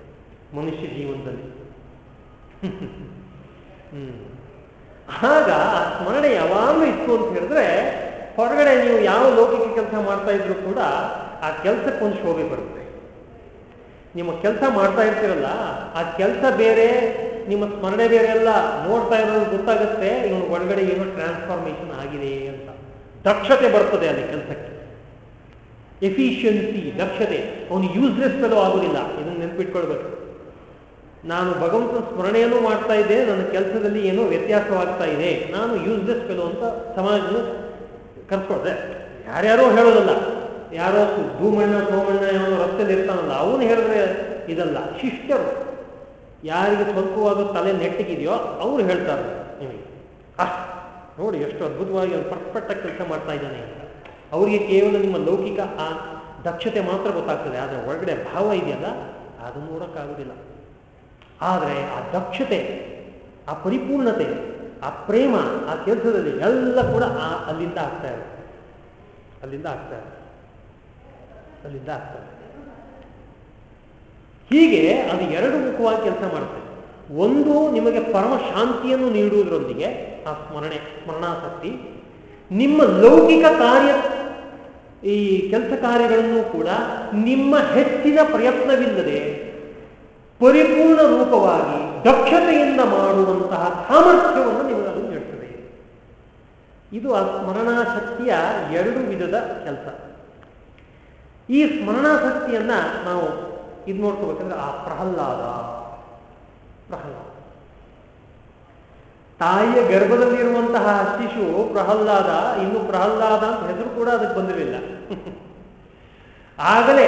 ಮನುಷ್ಯ ಜೀವನದಲ್ಲಿ. ಹ್ಮ್. ಆಗ ಆ ಸ್ಮರಣೆ ಯಾವಾಗಲೂ ಇತ್ತು ಅಂತ ಹೇಳಿದ್ರೆ ಹೊರಗಡೆ ನೀವು ಯಾವ ಲೌಕಿಕ ಕೆಲಸ ಮಾಡ್ತಾ ಇದ್ರು ಕೂಡ ಆ ಕೆಲಸಕ್ಕೊಂದು ಶೋಭೆ ಬರುತ್ತೆ. ನಿಮ್ಮ ಕೆಲಸ ಮಾಡ್ತಾ ಇರ್ತೀರಲ್ಲ, ಆ ಕೆಲಸ ಬೇರೆ, ನಿಮ್ಮ ಸ್ಮರಣೆ ಬೇರೆ ಎಲ್ಲ ನೋಡ್ತಾ ಇರೋದು ಗೊತ್ತಾಗುತ್ತೆ, ಇವನು ಒಳಗಡೆ ಏನೋ ಟ್ರಾನ್ಸ್ಫಾರ್ಮೇಶನ್ ಆಗಿದೆ ಅಂತ. ದಕ್ಷತೆ ಬರ್ತದೆ ಅಲ್ಲಿ ಕೆಲಸಕ್ಕೆ. ಎಫಿಷಿಯನ್ಸಿ ದಕ್ಷತೆ. ಅವನು ಯೂಸ್ಲೆಸ್ ಫೆಲೋ ಆಗೋದಿಲ್ಲ, ಇದನ್ನು ನೆನ್ಪಿಟ್ಕೊಳ್ಬೇಕು. ನಾನು ಭಗವಂತನ ಸ್ಮರಣೆಯನ್ನು ಮಾಡ್ತಾ ಇದ್ದೆ, ನನ್ನ ಕೆಲಸದಲ್ಲಿ ಏನೋ ವ್ಯತ್ಯಾಸವಾಗ್ತಾ ಇದೆ. ನಾನು ಯೂಸ್ಲೆಸ್ ಫೆಲೋ ಅಂತ ಸಮಾಜ ಕರ್ಸ್ಕೊಳ್ದೆ ಯಾರ್ಯಾರೋ ಹೇಳೋದಲ್ಲ. ಯಾರೋ ಧೂಮಣ್ಣ ಸೋಮಣ್ಣ ಏನೋ ರಸ್ತೆಯಲ್ಲಿ ಇರ್ತಾನಲ್ಲ, ಅವನು ಹೇಳಿದ್ರೆ ಇದಲ್ಲ. ಶಿಷ್ಟರು ಯಾರಿಗೆ ಸ್ವಲ್ಪವಾದ ತಲೆ ನೆಟ್ಟಿಗಿದೆಯೋ ಅವ್ರು ಹೇಳ್ತಾರೆ ನಿಮಗೆ. ಅಹ್ ನೋಡಿ ಎಷ್ಟು ಅದ್ಭುತವಾಗಿ ಪರ್ಫೆಕ್ಟ್ ಆಗಿ ಕೆಲಸ ಮಾಡ್ತಾ ಇದ್ದಾನೆ ಅಂತ. ಅವರಿಗೆ ಕೇವಲ ನಿಮ್ಮ ಲೌಕಿಕ ಆ ದಕ್ಷತೆ ಮಾತ್ರ ಗೊತ್ತಾಗ್ತದೆ, ಆದರೆ ಒಳಗಡೆ ಭಾವ ಇದೆಯಲ್ಲ, ಅದು ನೋಡೋಕ್ಕಾಗೋದಿಲ್ಲ. ಆದರೆ ಆ ದಕ್ಷತೆ, ಆ ಪರಿಪೂರ್ಣತೆ ಆ ಪ್ರೇಮ, ಆ ಕೆಲಸದಲ್ಲಿ ಎಲ್ಲ ಕೂಡ ಅಲ್ಲಿಂದ ಆಗ್ತಾ ಇರುತ್ತೆ ಅಲ್ಲಿಂದ ಆಗ್ತಾ ಇರುತ್ತೆ ಅಲ್ಲಿಂದ ಆಗ್ತಾ ಇರುತ್ತೆ ಹೀಗೆ ಅದು ಎರಡು ಮುಖವಾಗಿ ಕೆಲಸ ಮಾಡುತ್ತೆ. ಒಂದು ನಿಮಗೆ ಪರಮ ಶಾಂತಿಯನ್ನು ನೀಡುವುದರೊಂದಿಗೆ ಆ ಸ್ಮರಣೆ, ಸ್ಮರಣಾಸಕ್ತಿ. ನಿಮ್ಮ ಲೌಕಿಕ ಕಾರ್ಯ, ಈ ಕೆಲಸ ಕಾರ್ಯಗಳನ್ನು ಕೂಡ ನಿಮ್ಮ ಹೆಚ್ಚಿನ ಪ್ರಯತ್ನವಿಲ್ಲದೆ ಪರಿಪೂರ್ಣ ರೂಪವಾಗಿ ದಕ್ಷತೆಯಿಂದ ಮಾಡುವಂತಹ ಸಾಮರ್ಥ್ಯವನ್ನು ನಿಮಗೆ ಅದು ನೀಡುತ್ತದೆ ಇದು ಆ ಸ್ಮರಣಾಶಕ್ತಿಯ ಎರಡು ವಿಧದ ಕೆಲಸ. ಈ ಸ್ಮರಣಾಶಕ್ತಿಯನ್ನ ನಾವು ಇದು ನೋಡ್ಕೋಬೇಕಂದ್ರೆ ಆ ಪ್ರಹ್ಲಾದ. ಪ್ರಹ್ಲಾದ. ತಾಯಿಯ ಗರ್ಭದಲ್ಲಿರುವಂತಹ ಶಿಶು ಪ್ರಹ್ಲಾದ, ಇನ್ನು ಪ್ರಹ್ಲಾದ ಅಂತ ಹೆಸರು ಕೂಡ ಅದಕ್ಕೆ ಬಂದಿರಲಿಲ್ಲ. ಆಗಲೇ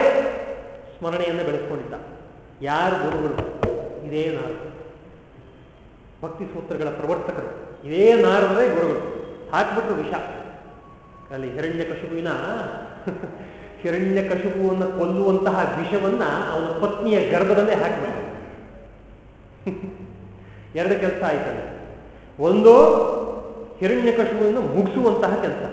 ಸ್ಮರಣೆಯನ್ನು ಬೆಳೆಸ್ಕೊಂಡಿದ್ದ. ಯಾರು ಗುರುಗಳು? ಇದೇ ನಾರದು ಭಕ್ತಿ ಸೂತ್ರಗಳ ಪ್ರವರ್ತಕರು. ಇದೇ ನಾರದರೇ ಗುರುಗಳು. ಹಾಕ್ಬಿಟ್ರು ವಿಷ. ಅಲ್ಲಿ ಹಿರಣ್ಯ ಕಶುಬುವಿನ ಹಿರಣ್ಯ ಕಶುಬುವನ್ನು ಕೊಲ್ಲುವಂತಹ ವಿಷವನ್ನ ಅವನ ಪತ್ನಿಯ ಗರ್ಭದಲ್ಲೇ ಹಾಕಿಬಿಟ್ರು. ಎರಡು ಕೆಲಸ ಆಯ್ತಲ್ಲ. ಒಂದು ಹಿರಣ್ಯ ಕಶುಬುವನ್ನು ಮುಗಿಸುವಂತಹ ಕೆಲಸ.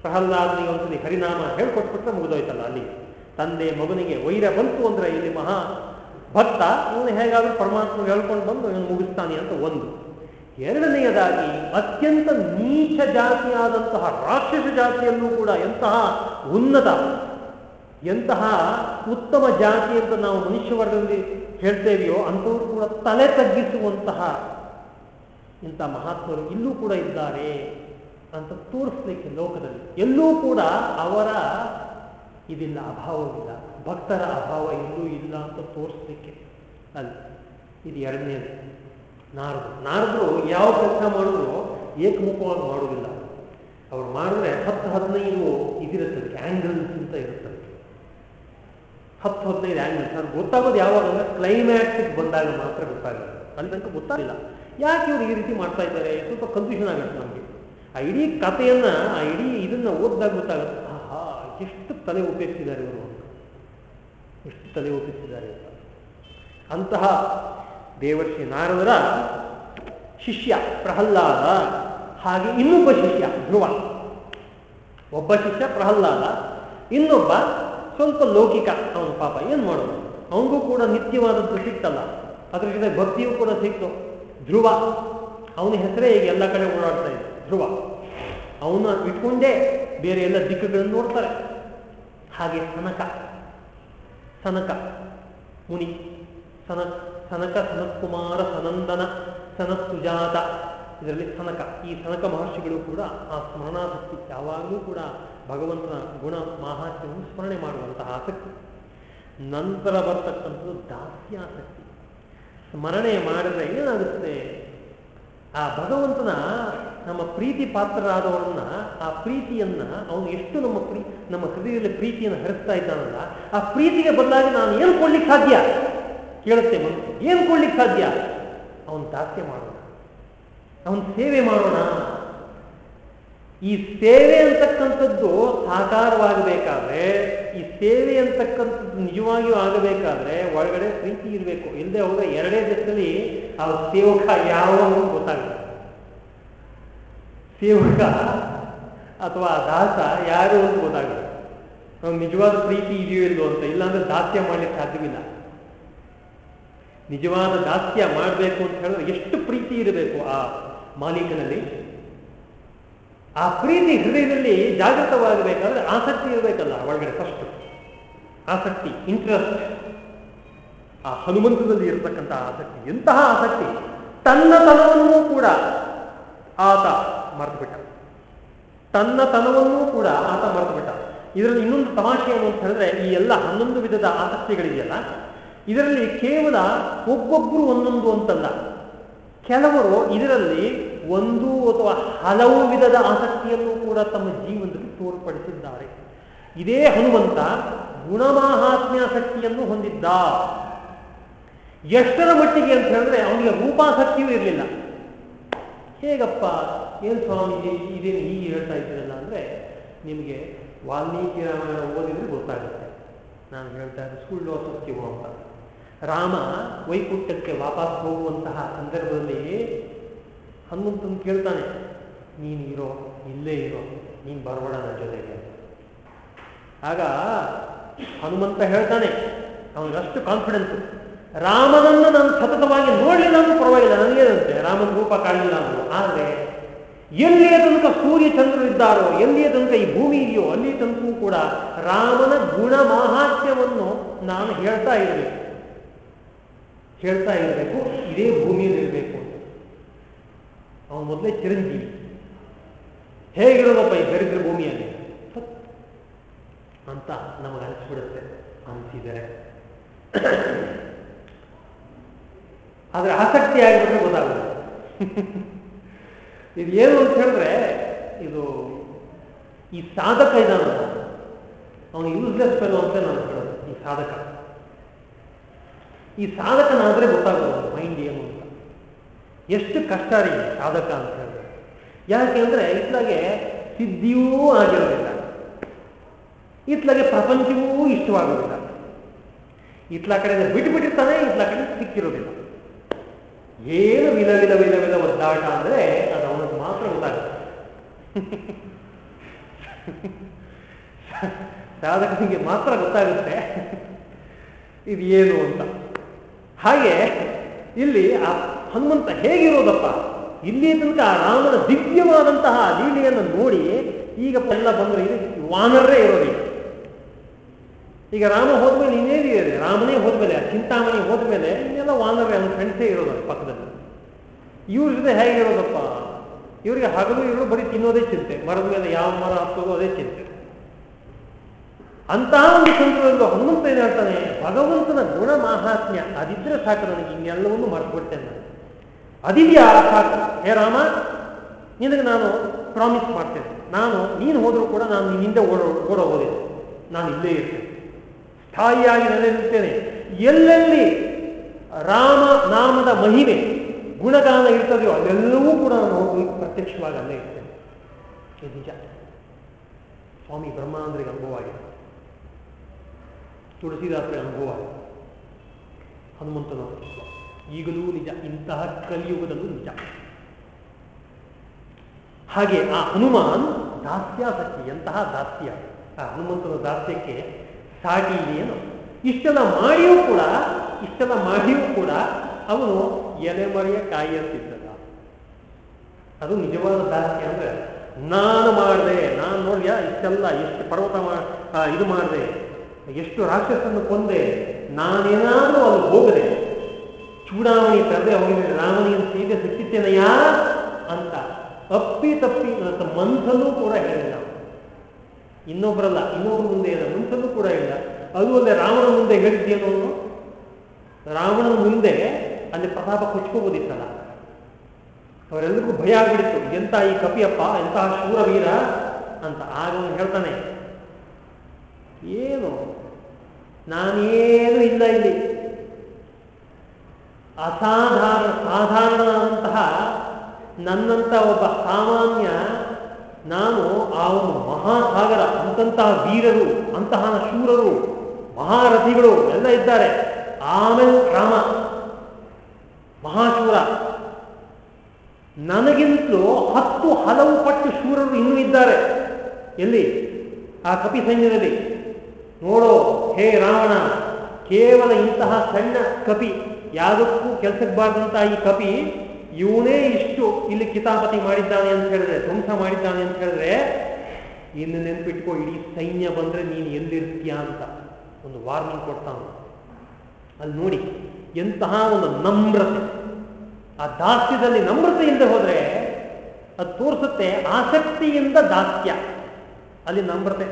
ಪ್ರಹ್ಲಾದನಿಗೆ ಒಂದ್ಸಲಿ ಹರಿನಾಮ ಹೇಳ್ಕೊಟ್ಬಿಟ್ರೆ ಮುಗಿದೋಯ್ತಲ್ಲ ಅಲ್ಲಿ. ತಂದೆ ಮಗನಿಗೆ ವೈರ ಬಂತು ಅಂದ್ರೆ ಇಲ್ಲಿ ಮಹಾ ಭಕ್ತ ಇವನು ಹೇಗಾದ್ರೂ ಪರಮಾತ್ಮ ಹೇಳ್ಕೊಂಡು ಬಂದು ಇವನು ಮುಗಿಸ್ತಾನೆ ಅಂತ ಒಂದು. ಎರಡನೆಯದಾಗಿ ಅತ್ಯಂತ ನೀಚ ಜಾತಿಯಾದಂತಹ ರಾಕ್ಷಸ ಜಾತಿಯಲ್ಲೂ ಕೂಡ ಎಂತಹ ಉನ್ನತ, ಎಂತಹ ಉತ್ತಮ ಜಾತಿ ಅಂತ ನಾವು ಮನುಷ್ಯ ವರ್ಗದಲ್ಲಿ ಹೇಳ್ತೇವೆಯೋ ಅಂಥವ್ರು ಕೂಡ ತಲೆ ತಗ್ಗಿಸುವಂತಹ ಇಂಥ ಮಹಾತ್ಮರು ಇಲ್ಲೂ ಕೂಡ ಇದ್ದಾರೆ ಅಂತ ತೋರಿಸ್ಲಿಕ್ಕೆ ಲೋಕದಲ್ಲಿ. ಎಲ್ಲೂ ಕೂಡ ಅವರ ಇದಿಲ್ಲ, ಅಭಾವವಿಲ್ಲ. ಭಕ್ತರ ಅಭಾವ ಎಲ್ಲೂ ಇಲ್ಲ ಅಂತ ತೋರಿಸ್ಲಿಕ್ಕೆ ಅಲ್ಲಿ, ಇದು ಎರಡನೇದು. ನಾರದು. ನಾರದು ಯಾವ ಕೆಲಸ ಮಾಡಿದ್ರು ಏಕಮುಖವಾಗಿ ಮಾಡುವುದಿಲ್ಲ. ಅವ್ರು ಮಾಡಿದ್ರೆ ಹತ್ತು ಹದಿನೈದು ಇದಿರುತ್ತದೆ ಆ್ಯಂಗಲ್ಸ್ ಅಂತ ಇರುತ್ತದೆ ಹತ್ತು ಹದಿನೈದು ಆ್ಯಂಗಲ್ಸ್ ಅದು ಗೊತ್ತಾಗೋದು ಯಾವಾಗ ಅಂದರೆ ಕ್ಲೈಮ್ಯಾಕ್ಸಿಗೆ ಬಂದಾಗ ಮಾತ್ರ ಗೊತ್ತಾಗುತ್ತೆ. ಅಲ್ಲಿ ತನಕ ಗೊತ್ತಾಗಿಲ್ಲ ಯಾಕೆ ಇವರು ಈ ರೀತಿ ಮಾಡ್ತಾ ಇದ್ದಾರೆ? ಸ್ವಲ್ಪ ಕನ್ಫ್ಯೂಷನ್ ಆಗುತ್ತೆ ನಮಗೆ. ಆ ಇಡೀ ಕಥೆಯನ್ನು, ಆ ಇಡೀ ಇದನ್ನ ಓದಿದಾಗ ಗೊತ್ತಾಗುತ್ತೆ, ಆಹಾ, ಎಷ್ಟು ತಲೆ ಉಪಯೋಗಿಸಿದ್ದಾರೆ ಇವರು. ಎಷ್ಟು ತಲೆ ಒಪ್ಪಿಸಿದ್ದಾರೆ ಅಂತ. ಅಂತಹ ದೇವರ್ಷಿ ನಾರದರ ಶಿಷ್ಯ ಪ್ರಹ್ಲಾದ, ಹಾಗೆ ಇನ್ನೊಬ್ಬ ಶಿಷ್ಯ ಧ್ರುವ. ಒಬ್ಬ ಶಿಷ್ಯ ಪ್ರಹ್ಲಾದ, ಇನ್ನೊಬ್ಬ ಸ್ವಲ್ಪ ಲೌಕಿಕ ಅವನ ಪಾಪ ಏನ್ ಮಾಡೋದು? ಅವನಿಗೂ ಕೂಡ ನಿತ್ಯವಾದದ್ದು ಸಿಕ್ತಲ್ಲ. ಅದ್ರ ಜೊತೆ ಭಕ್ತಿಯೂ ಕೂಡ ಸಿಕ್ತು. ಧ್ರುವ, ಅವನ ಹೆಸರೇ ಈಗ ಎಲ್ಲ ಕಡೆ ಓಡಾಡ್ತಾ ಇದೆ. ಧ್ರುವ, ಅವನ ಇಟ್ಕೊಂಡೇ ಬೇರೆ ಎಲ್ಲ ದಿಕ್ಕುಗಳನ್ನು ನೋಡ್ತಾರೆ. ಹಾಗೆ ಸನಕ ಸನಕ, ಮುನಿ ಸನ ಸನಕ ಸನತ್ಕುಮಾರ ಸನಂದನ, ಸನತ್ಸುಜಾತ. ಇದರಲ್ಲಿ ಸನಕ, ಈ ಸನಕ ಮಹರ್ಷಿಗಳು ಕೂಡ ಆ ಸ್ಮರಣಾಸಕ್ತಿ ಯಾವಾಗಲೂ ಕೂಡ ಭಗವಂತನ ಗುಣ ಮಾಹಾತ್ಮ್ಯವನ್ನು ಸ್ಮರಣೆ ಮಾಡುವಂತಹ ಆಸಕ್ತಿ. ನಂತರ ಬರ್ತಕ್ಕಂಥದ್ದು ದಾಸ್ಯಾಸಕ್ತಿ. ಸ್ಮರಣೆ ಮಾಡಿದ್ರೆ ಏನಾಗುತ್ತೆ? ಆ ಭಗವಂತನ ನಮ್ಮ ಪ್ರೀತಿ ಪಾತ್ರರಾದವರನ್ನ ಆ ಪ್ರೀತಿಯನ್ನ ಅವನು ಎಷ್ಟು ನಮ್ಮ ಪ್ರೀ, ನಮ್ಮ ಹೃದಯದಲ್ಲಿ ಪ್ರೀತಿಯನ್ನು ಹರಿಸ್ತಾ ಇದ್ದಾನಲ್ಲ, ಆ ಪ್ರೀತಿಗೆ ಬದಲಾಗಿ ನಾನು ಏನು ಕೊಡ್ಲಿಕ್ಕೆ ಸಾಧ್ಯ? ಕೇಳುತ್ತೆ ಮನಸ್ಸು ಏನು ಕೊಡ್ಲಿಕ್ಕೆ ಸಾಧ್ಯ? ಅವನು ದಾಸ್ಯ ಮಾಡೋಣ, ಅವನ ಸೇವೆ ಮಾಡೋಣ. ಈ ಸೇವೆ ಅಂತಕ್ಕಂಥದ್ದು ಸಾಕಾರವಾಗಬೇಕಾದ್ರೆ, ಈ ಸೇವೆ ಅಂತಕ್ಕಂಥದ್ದು ನಿಜವಾಗಿಯೂ ಆಗಬೇಕಾದ್ರೆ ಒಳಗಡೆ ಪ್ರೀತಿ ಇರಬೇಕು. ಇಲ್ಲದೆ ಹೋದ್ರೆ ಎರಡೇ ದಿವಸದಲ್ಲಿ ಆ ಸೇವಕ ಯಾವ ಗೊತ್ತಾಗುತ್ತೆ. ಸೇವಕ ಅಥವಾ ದಾಸ ಯಾರು ಅಂತ ಗೊತ್ತಾಗುತ್ತೆ ನಿಜವಾದ ಪ್ರೀತಿ ಇದೆಯೋ ಇಲ್ಲೋ ಅಂತ, ಇಲ್ಲಾಂದ್ರೆ ದಾಸ್ಯ ಮಾಡ್ಲಿಕ್ಕೆ ಸಾಧ್ಯವಿಲ್ಲ. ನಿಜವಾದ ದಾಸ್ಯ ಮಾಡಬೇಕು ಅಂತ ಹೇಳಿದ್ರೆ ಎಷ್ಟು ಪ್ರೀತಿ ಇರಬೇಕು ಆ ಮಾಲೀಕನಲ್ಲಿ? ಆ ಪ್ರೀತಿ ಹೃದಯದಲ್ಲಿ ಜಾಗೃತವಾಗಬೇಕಾದ್ರೆ ಆಸಕ್ತಿ ಇರಬೇಕಲ್ಲ ಒಳಗಡೆ ಫಸ್ಟ್ ಆಸಕ್ತಿ ಇಂಟ್ರೆಸ್ಟ್ ಆ ಹನುಮಂತದಲ್ಲಿ ಇರತಕ್ಕಂತಹ ಆಸಕ್ತಿ, ಎಂತಹ ಆಸಕ್ತಿ? ತನ್ನ ತನವನ್ನೂ ಕೂಡ ಆತ ಮರೆತುಬಿಟ್ಟ. ತನ್ನ ತನವನ್ನೂ ಕೂಡ ಆತ ಮರೆತುಬಿಟ್ಟ. ಇದರಲ್ಲಿ ಇನ್ನೊಂದು ತಮಾಷೆ ಏನು ಅಂತ ಹೇಳಿದ್ರೆ, ಈ ಎಲ್ಲ ಹನ್ನೊಂದು ವಿಧದ ಆಸಕ್ತಿಗಳಿದೆಯಲ್ಲ, ಇದರಲ್ಲಿ ಕೇವಲ ಒಬ್ಬೊಬ್ಬರು ಒಂದೊಂದು ಅಂತಲ್ಲ. ಕೆಲವರು ಇದರಲ್ಲಿ ಒಂದು ಅಥವಾ ಹಲವು ವಿಧದ ಆಸಕ್ತಿಯನ್ನು ಕೂಡ ತಮ್ಮ ಜೀವನದಲ್ಲಿ ತೋರ್ಪಡಿಸಿದ್ದಾರೆ. ಇದೇ ಹನುಮಂತ ಗುಣಮಾಹಾತ್ಮ್ಯಾಸಕ್ತಿಯನ್ನು ಹೊಂದಿದ್ದ. ಎಷ್ಟರ ಮಟ್ಟಿಗೆ ಅಂತ ಹೇಳಿದ್ರೆ, ಅವನಿಗೆ ರೂಪಾಸಕ್ತಿಯೂ ಇರಲಿಲ್ಲ. ಹೇಗಪ್ಪ? ಏನು ಸ್ವಾಮಿ ಇದೇನು ಹೀಗೆ ಹೇಳ್ತಾ ಇದ್ದೀರಲ್ಲ ಅಂದರೆ ನಿಮಗೆ ವಾಲ್ಮೀಕಿ ರಾಮಾಯಣ ಓದಿದ್ರೆ ಗೊತ್ತಾಗುತ್ತೆ. ನಾನು ಹೇಳ್ತಾ ಇದ್ದೆ ಸುಳ್ಳು ಅಸತ್ಯವು ಅಂತ ರಾಮ ವೈಕುಂಠಕ್ಕೆ ವಾಪಸ್ ಹೋಗುವಂತಹ ಸಂದರ್ಭದಲ್ಲಿ ಹನುಮಂತನ್ ಕೇಳ್ತಾನೆ, ನೀನು ಇರೋ, ಇಲ್ಲೇ ಇರೋ, ನೀನು ಬರಬೇಡ ನನ್ನ ಜೊತೆಗೆ ಆಗ ಹನುಮಂತ ಹೇಳ್ತಾನೆ, ಅವನಿಗಷ್ಟು ಕಾನ್ಫಿಡೆನ್ಸ್ ರಾಮನನ್ನು ನಾನು ಸತತವಾಗಿ ನೋಡಲಿಲ್ಲ ಅಂತ ಪರವಾಗಿಲ್ಲ, ನನಗೇನಂತೆ? ರಾಮನ ರೂಪ ಕಾಣಲಿಲ್ಲ ಅಂದ್ರು ಆದರೆ, ಎಲ್ಲಿಯ ತನಕ ಸೂರ್ಯ ಚಂದ್ರರು ಇದ್ದಾರೋ, ಎಲ್ಲಿಯ ತನಕ ಈ ಭೂಮಿ ಇದೆಯೋ, ಅಲ್ಲಿ ತನಕೂ ಕೂಡ ರಾಮನ ಗುಣ ಮಾಹಾತ್ಮ್ಯವನ್ನು ನಾನು ಹೇಳ್ತಾ ಇರಬೇಕು. ಹೇಳ್ತಾ ಇರಬೇಕು, ಇದೇ ಭೂಮಿಯಲ್ಲಿ ಇರಬೇಕು ಅಂತ. ಅವನು ಮೊದಲೇ ಚಿರಂಜೀವಿ. ಹೇಗಿರೋದಪ್ಪ ಈ ದರಿದ್ರ ಭೂಮಿಯಲ್ಲಿ? ಅಂತ ನಮಗೆ ಅನಿಸ್ಬಿಡುತ್ತೆ ಅನಿಸಿದರೆ. ಆದರೆ ಆಸಕ್ತಿ ಆಗಿಬಿಟ್ರೆ ಗೊತ್ತಾಗುತ್ತೆ. ಇದು ಏನು ಅಂತ ಹೇಳಿದ್ರೆ, ಇದು ಈ ಸಾಧಕ ಇದ್ದಾನಲ್ಲ ಅವನು ಯೂಸ್ಲೆಸ್ ಫೆಲೋ ಅಂತ ನಾನು ಹೇಳೋದು, ಈ ಸಾಧಕ. ಈ ಸಾಧಕನಾದ್ರೆ ಗೊತ್ತಾಗೋದು ಮೈಂಡ್ ಏನು ಅಂತ. ಎಷ್ಟು ಕಷ್ಟ ರೀ ಸಾಧಕ ಅಂತ ಹೇಳಿದ್ರೆ. ಯಾಕೆ ಅಂದರೆ ಇತ್ಲಾಗೆ ಸಿದ್ಧಿಯೂ ಆಗಿರೋದಿಲ್ಲ. ಇತ್ಲಾಗೆ ಪ್ರಪಂಚವೂ ಇಷ್ಟವಾಗೋದಿಲ್ಲ. ಇತ್ಲ ಕಡೆ ಬಿಟ್ಟುಬಿಟ್ಟಿರ್ತಾನೆ ಇತ್ಲ ಕಡೆ ಸಿಕ್ಕಿರೋದಿಲ್ಲ. ಏನು ವಿಲ ವಿಲ ವಿಲ ವಿಲ ಒದ್ದಾಟ ಅಂದ್ರೆ ಅದು ಅವನಿಗೆ ಮಾತ್ರ ಗೊತ್ತಾಗುತ್ತೆ. ಸಾಧಕನಿಗೆ ಮಾತ್ರ ಗೊತ್ತಾಗುತ್ತೆ ಇದು ಏನು ಅಂತ. ಹಾಗೆ ಇಲ್ಲಿ ಆ ಹನುಮಂತ ಹೇಗಿರೋದಪ್ಪ? ಇಲ್ಲಿ ತನಕ ರಾಮನ ದಿವ್ಯವಾದಂತಹ ಲೀಲೆಯನ್ನು ನೋಡಿ ಈಗ ಎಲ್ಲ ಬಂದ್ರೆ ಇದು ವಾನರೇ ಇರೋದು ಈಗ. ರಾಮ ಹೋದ್ಮೇಲೆ ಇನ್ನೇನಿದೆ ರಾಮನೇ ಹೋದ್ಮೇಲೆ, ಚಿಂತಾಮಣಿ ಹೋದ್ಮೇಲೆ ಇನ್ನೆಲ್ಲ ವಾನರೇ ಅವನ ಫ್ರೆಂಡ್ಸೇ ಇರೋದು ಪಕ್ಕದಲ್ಲಿ. ಇವ್ರ ಜೊತೆ ಹೇಗಿರೋದಪ್ಪ ಇವರಿಗೆ ಹಗಲು ಇವರು ಬರೀ ತಿನ್ನೋದೇ ಚಿಂತೆ. ಮರದ ಮೇಲೆ ಯಾವ ಮರ ಹತ್ತೋದು ಅದೇ ಚಿಂತೆ. ಅಂತಹ ಒಂದು ಸಂದರ್ಭದಲ್ಲಿ ಹನುಮಂತ ಏನ್ ಹೇಳ್ತಾನೆ? ಭಗವಂತನ ಗುಣ ಮಾಹಾತ್ಮ್ಯ. ಅದಿದ್ರೆ ಸಾಕು ನನಗೆ ಇನ್ನೆಲ್ಲವನ್ನು ಮರೆತುಬಿಡ್ತೇನೆ ನಾನು. ಅದಿದೆಯಾ ಸಾಕು ಹೇ ರಾಮ, ನಿನಗೆ ನಾನು ಪ್ರಾಮಿಸ್ ಮಾಡ್ತೇನೆ. ನಾನು, ನೀನು ಹೋದರೂ ಕೂಡ ನಾನು ನಿನ್ನಿಂದ ಓಡೋ ಓಡೋಗೋದಿಲ್ಲ ನಾನು ಇಲ್ಲೇ ಇರ್ತೇನೆ. ಸ್ಥಾಯಿಯಾಗಿ ನೆಲೆನಿರ್ತೇನೆ ಎಲ್ಲೆಲ್ಲಿ ರಾಮ ನಾಮದ ಮಹಿಮೆ ಗುಣಗಾನ ಇರ್ತದೆಯೋ ಅದೆಲ್ಲವೂ ಕೂಡ ನಾನು ಹೋಗಿ ಪ್ರತ್ಯಕ್ಷವಾಗಿ ಅಲ್ಲೇ ಇರ್ತೇನೆ. ನಿಜ. ಸ್ವಾಮಿ ಬ್ರಹ್ಮಾನಂದರಿಗೆ ಅನುಭವ ಆಗಿದೆ ತುಳಸಿದಾಸರಿಗೆ ಅನುಭವ ಆಗಿದೆ ಹನುಮಂತನವರು. ಈಗಲೂ ನಿಜ, ಇಂತಹ ಕಲಿಯುಗದಲ್ಲೂ ನಿಜ. ಹಾಗೆ ಆ ಹನುಮಾನ್ ದಾಸ್ಯಾಸಕ್ತಿ, ಎಂತಹ ದಾಸ್ಯ? ಆ ಹನುಮಂತನ ದಾಸ್ಯಕ್ಕೆ ಸಾಟಿ ಏನು? ಇಷ್ಟೆಲ್ಲ ಮಾಡಿಯೂ ಕೂಡ, ಇಷ್ಟೆಲ್ಲ ಮಾಡಿಯೂ ಕೂಡ ಅವನು ಎಲೆಮರೆಯ ಕಾಯಿ ಅಂತಿದ್ದಲ್ಲ. ಅದು ನಿಜವಾದ ದಾಸ್ಯ ಅಂದ್ರೆ, ನಾನು ಮಾಡಿದೆ, ನಾನು ನೋಡ್ಯಾ, ಇಷ್ಟೆಲ್ಲ, ಎಷ್ಟು ಪರ್ವತ ಇದು ಮಾಡಿದೆ, ಎಷ್ಟು ರಾಕ್ಷಸನ್ನು ಕೊಂದೆ, ನಾನೇನಾದರೂ ಅಲ್ಲಿ ಹೋಗದೆ, ಚೂಡಾವಣಿ ತರದೆ ಅವನಿಗೆ ರಾಮನಿಗೆ ಸೀತೆ ಸಿಕ್ಕಿತ್ತೇನಯ್ಯ ಅಂತ ಅಪ್ಪಿ ತಪ್ಪಿ, ಅಂತ ಮನ್ಸಲ್ಲೂ ಕೂಡ ಹೇಳಿಲ್ಲ ಇನ್ನೊಬ್ಬರಲ್ಲ ಇನ್ನೊಬ್ಬರ ಮುಂದೆ ಇಲ್ಲ ಮನ್ಸಲ್ಲೂ ಕೂಡ ಇಲ್ಲ. ಅದು ಅಲ್ಲೇ ರಾಮನ ಮುಂದೆ ಹೇಳಿದ್ದೇನೋ ರಾವಣನ ಮುಂದೆ ಅಲ್ಲಿ ಪ್ರತಾಪ ಕೊಚ್ಕೋಬೋದಿತ್ತಲ್ಲ ಅವರೆಲ್ಲರಿಗೂ ಭಯ ಆಗ್ಬಿಡಿತ್ತು, ಎಂತ ಈ ಕಪಿಯಪ್ಪ ಎಂತಹ ಶೂರವೀರ ಅಂತ. ಆಗ ಹೇಳ್ತಾನೆ, ಏನು? ನಾನೇನು ಇಲ್ಲ ಇಲ್ಲಿ. ಅಸಾಧಾರಣ, ಸಾಧಾರಣವಾದಂತಹ ನನ್ನಂತ ಒಬ್ಬ ಸಾಮಾನ್ಯ, ನಾನು ಆ ಒಂದು ಮಹಾಸಾಗರ ಅಂತಂತಹ ವೀರರು, ಅಂತಹ ಶೂರರು, ಮಹಾರಥಿಗಳು ಎಲ್ಲ ಇದ್ದಾರೆ. ಆಮೇಲೆ ರಾಮ. ಮಹಾಶೂರ. ನನಗಿಂತಲೂ ಹತ್ತು ಹಲವು ಪಟ್ಟು ಶೂರರು ಇನ್ನೂ ಇದ್ದಾರೆ. ಎಲ್ಲಿ? ಆ ಕಪಿ ಸೈನ್ಯದಲ್ಲಿ. ನೋಡೋ, ಹೇ ರಾವಣ, ಕೇವಲ ಇಂತಹ ಸಣ್ಣ ಕಪಿ, ಯಾವುದಕ್ಕೂ ಕೆಲಸಕ್ಕೆ ಬಾರದಂತಹ ಈ ಕಪಿ, ಇವನೇ ಇಷ್ಟು ಇಲ್ಲಿ ಕಿತಾಪತಿ ಮಾಡಿದ್ದಾನೆ ಅಂತ ಹೇಳಿದ್ರೆ, ಧ್ವಂಸ ಮಾಡಿದ್ದಾನೆ ಅಂತ ಹೇಳಿದ್ರೆ, ಇನ್ನು ನೆನ್ಪಿಟ್ಕೋ, ಇಡೀ ಸೈನ್ಯ ಬಂದ್ರೆ ನೀನು ಎಲ್ಲಿರ್ತೀಯ ಅಂತ. ಒಂದು ವಾರ್ನಿಂಗ್ ಕೊಡ್ತಾನೆ. ಅಲ್ಲಿ ನೋಡಿ ಎಂತಹ ಒಂದು ನಮ್ರತೆ. ಆ ದಾಸ್ಯದಲ್ಲಿ ನಮ್ರತೆ ಇಲ್ಲದೆ ಹೋದ್ರೆ ಅದು ತೋರಿಸುತ್ತೆ ಆಸಕ್ತಿಯಿಂದ ದಾಸ್ಯ. ಅಲ್ಲಿ ನಮ್ರತೆ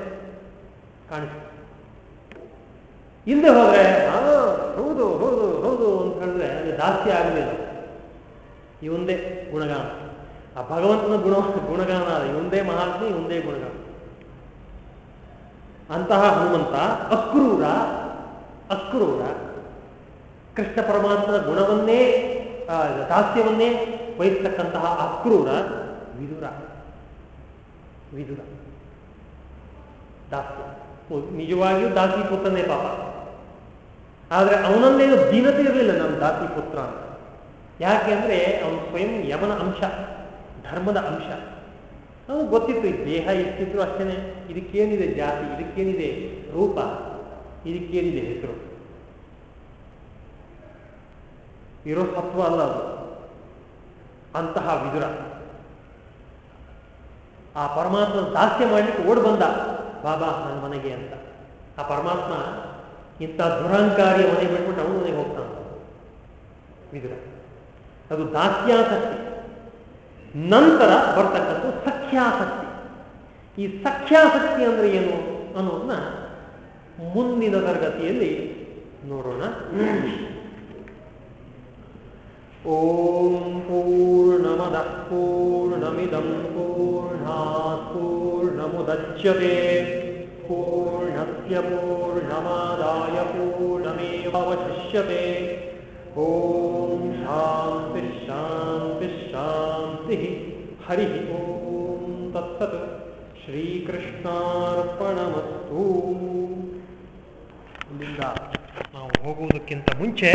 ಕಾಣಿಸುತ್ತೆ ಇಲ್ಲದೆ ಹೋದ್ರೆ, ಹಾ, ಹೌದು ಹೌದು ಹೌದು ಅಂತ ಹೇಳಿದ್ರೆ ಅಲ್ಲಿ ದಾಸ್ಯ ಆಗಲಿಲ್ಲ. ಇವಂದೇ ಗುಣಗಾನ. ಆ ಭಗವಂತನ ಗುಣ, ಗುಣಗಾನ ಅದ ಇವಂದೇ ಮಹಾತ್ಮೆ ಇವಂದೇ ಗುಣಗಾನ. ಅಂತಹ ಹನುಮಂತ, ಅಕ್ರೂರ ಅಕ್ರೂರ ಕೃಷ್ಣ ಪರಮಾತ್ಮನ ಗುಣವನ್ನೇ ದಾಸ್ಯವನ್ನೇ ವಹಿಸ್ತಕ್ಕಂತಹ ಅಕ್ರೂರ ವಿದುರ. ವಿದುರ. ದಾಸ್ಯ. ನಿಜವಾಗಿಯೂ ದಾಸಿ ಪುತ್ರನೇ ಪಾಪ. ಆದರೆ ಅವನಲ್ಲೇನು ದೀನತೆ ಇರಲಿಲ್ಲ ನಮ್ಮ ದಾಸಿ ಪುತ್ರ ಅಂತ. ಯಾಕೆ ಅಂದ್ರೆ ಅವನು ಸ್ವಯಂ ಯಮನ ಅಂಶ, ಧರ್ಮದ ಅಂಶ. ಅವನು ಗೊತ್ತಿತ್ತು, ಈ ದೇಹ ಎಷ್ಟಿದ್ರು ಅಷ್ಟೇನೆ. ಇದಕ್ಕೇನಿದೆ ಜಾತಿ, ಇದಕ್ಕೇನಿದೆ ರೂಪ, ಇದಕ್ಕೇನಿದೆ ಹೆಸರು. ಇರೋ ತತ್ವ ಅಲ್ಲ ಅದು. ಅಂತಹ ವಿದುರ. ಆ ಪರಮಾತ್ಮ ದಾಸ್ಯ ಮಾಡಲಿಕ್ಕೆ ಓಡ್ ಬಂದ. ಬಾಬಾ, ನನ್ನ ಮನೆಗೆ ಅಂತ. ಆ ಪರಮಾತ್ಮ ಇಂಥ ದುರಹಂಕಾರಿ ಮನೆ ಬಿಟ್ಬಿಟ್ಟು ಅವನು ಮನೆಗೆ ಹೋಗ್ತಾನ. ವಿದುರ. ಅದು ದಾಸ್ಯಾಸಕ್ತಿ. ನಂತರ ಬರ್ತಕ್ಕಂಥ ಸಖ್ಯಾಸಕ್ತಿ. ಈ ಸಖ್ಯಾಸಕ್ತಿ ಅಂದ್ರೆ ಏನು ಅನ್ನೋದನ್ನ ಮುಂದಿನ ತರಗತಿಯಲ್ಲಿ ನೋಡೋಣ. ಓಂ ಪೂರ್ಣಮದ ಪೂರ್ಣಮಿದಂ ಪೂರ್ಣಾತ್ ಪೂರ್ಣಮುದಚ್ಯತೆ पूर्णस्य पूर्णमादाय पूर्णमेवशिष्यते ॐ शान्तिः शान्तिः शान्तिः हरिः ॐ तत्सत् ಶ್ರೀಕೃಷ್ಣಾರ್ಪಣಮಸ್ತು ಇಲ್ಲಿಂದ ನಾವು ಹೋಗುವುದಕ್ಕಿಂತ ಮುಂಚೆ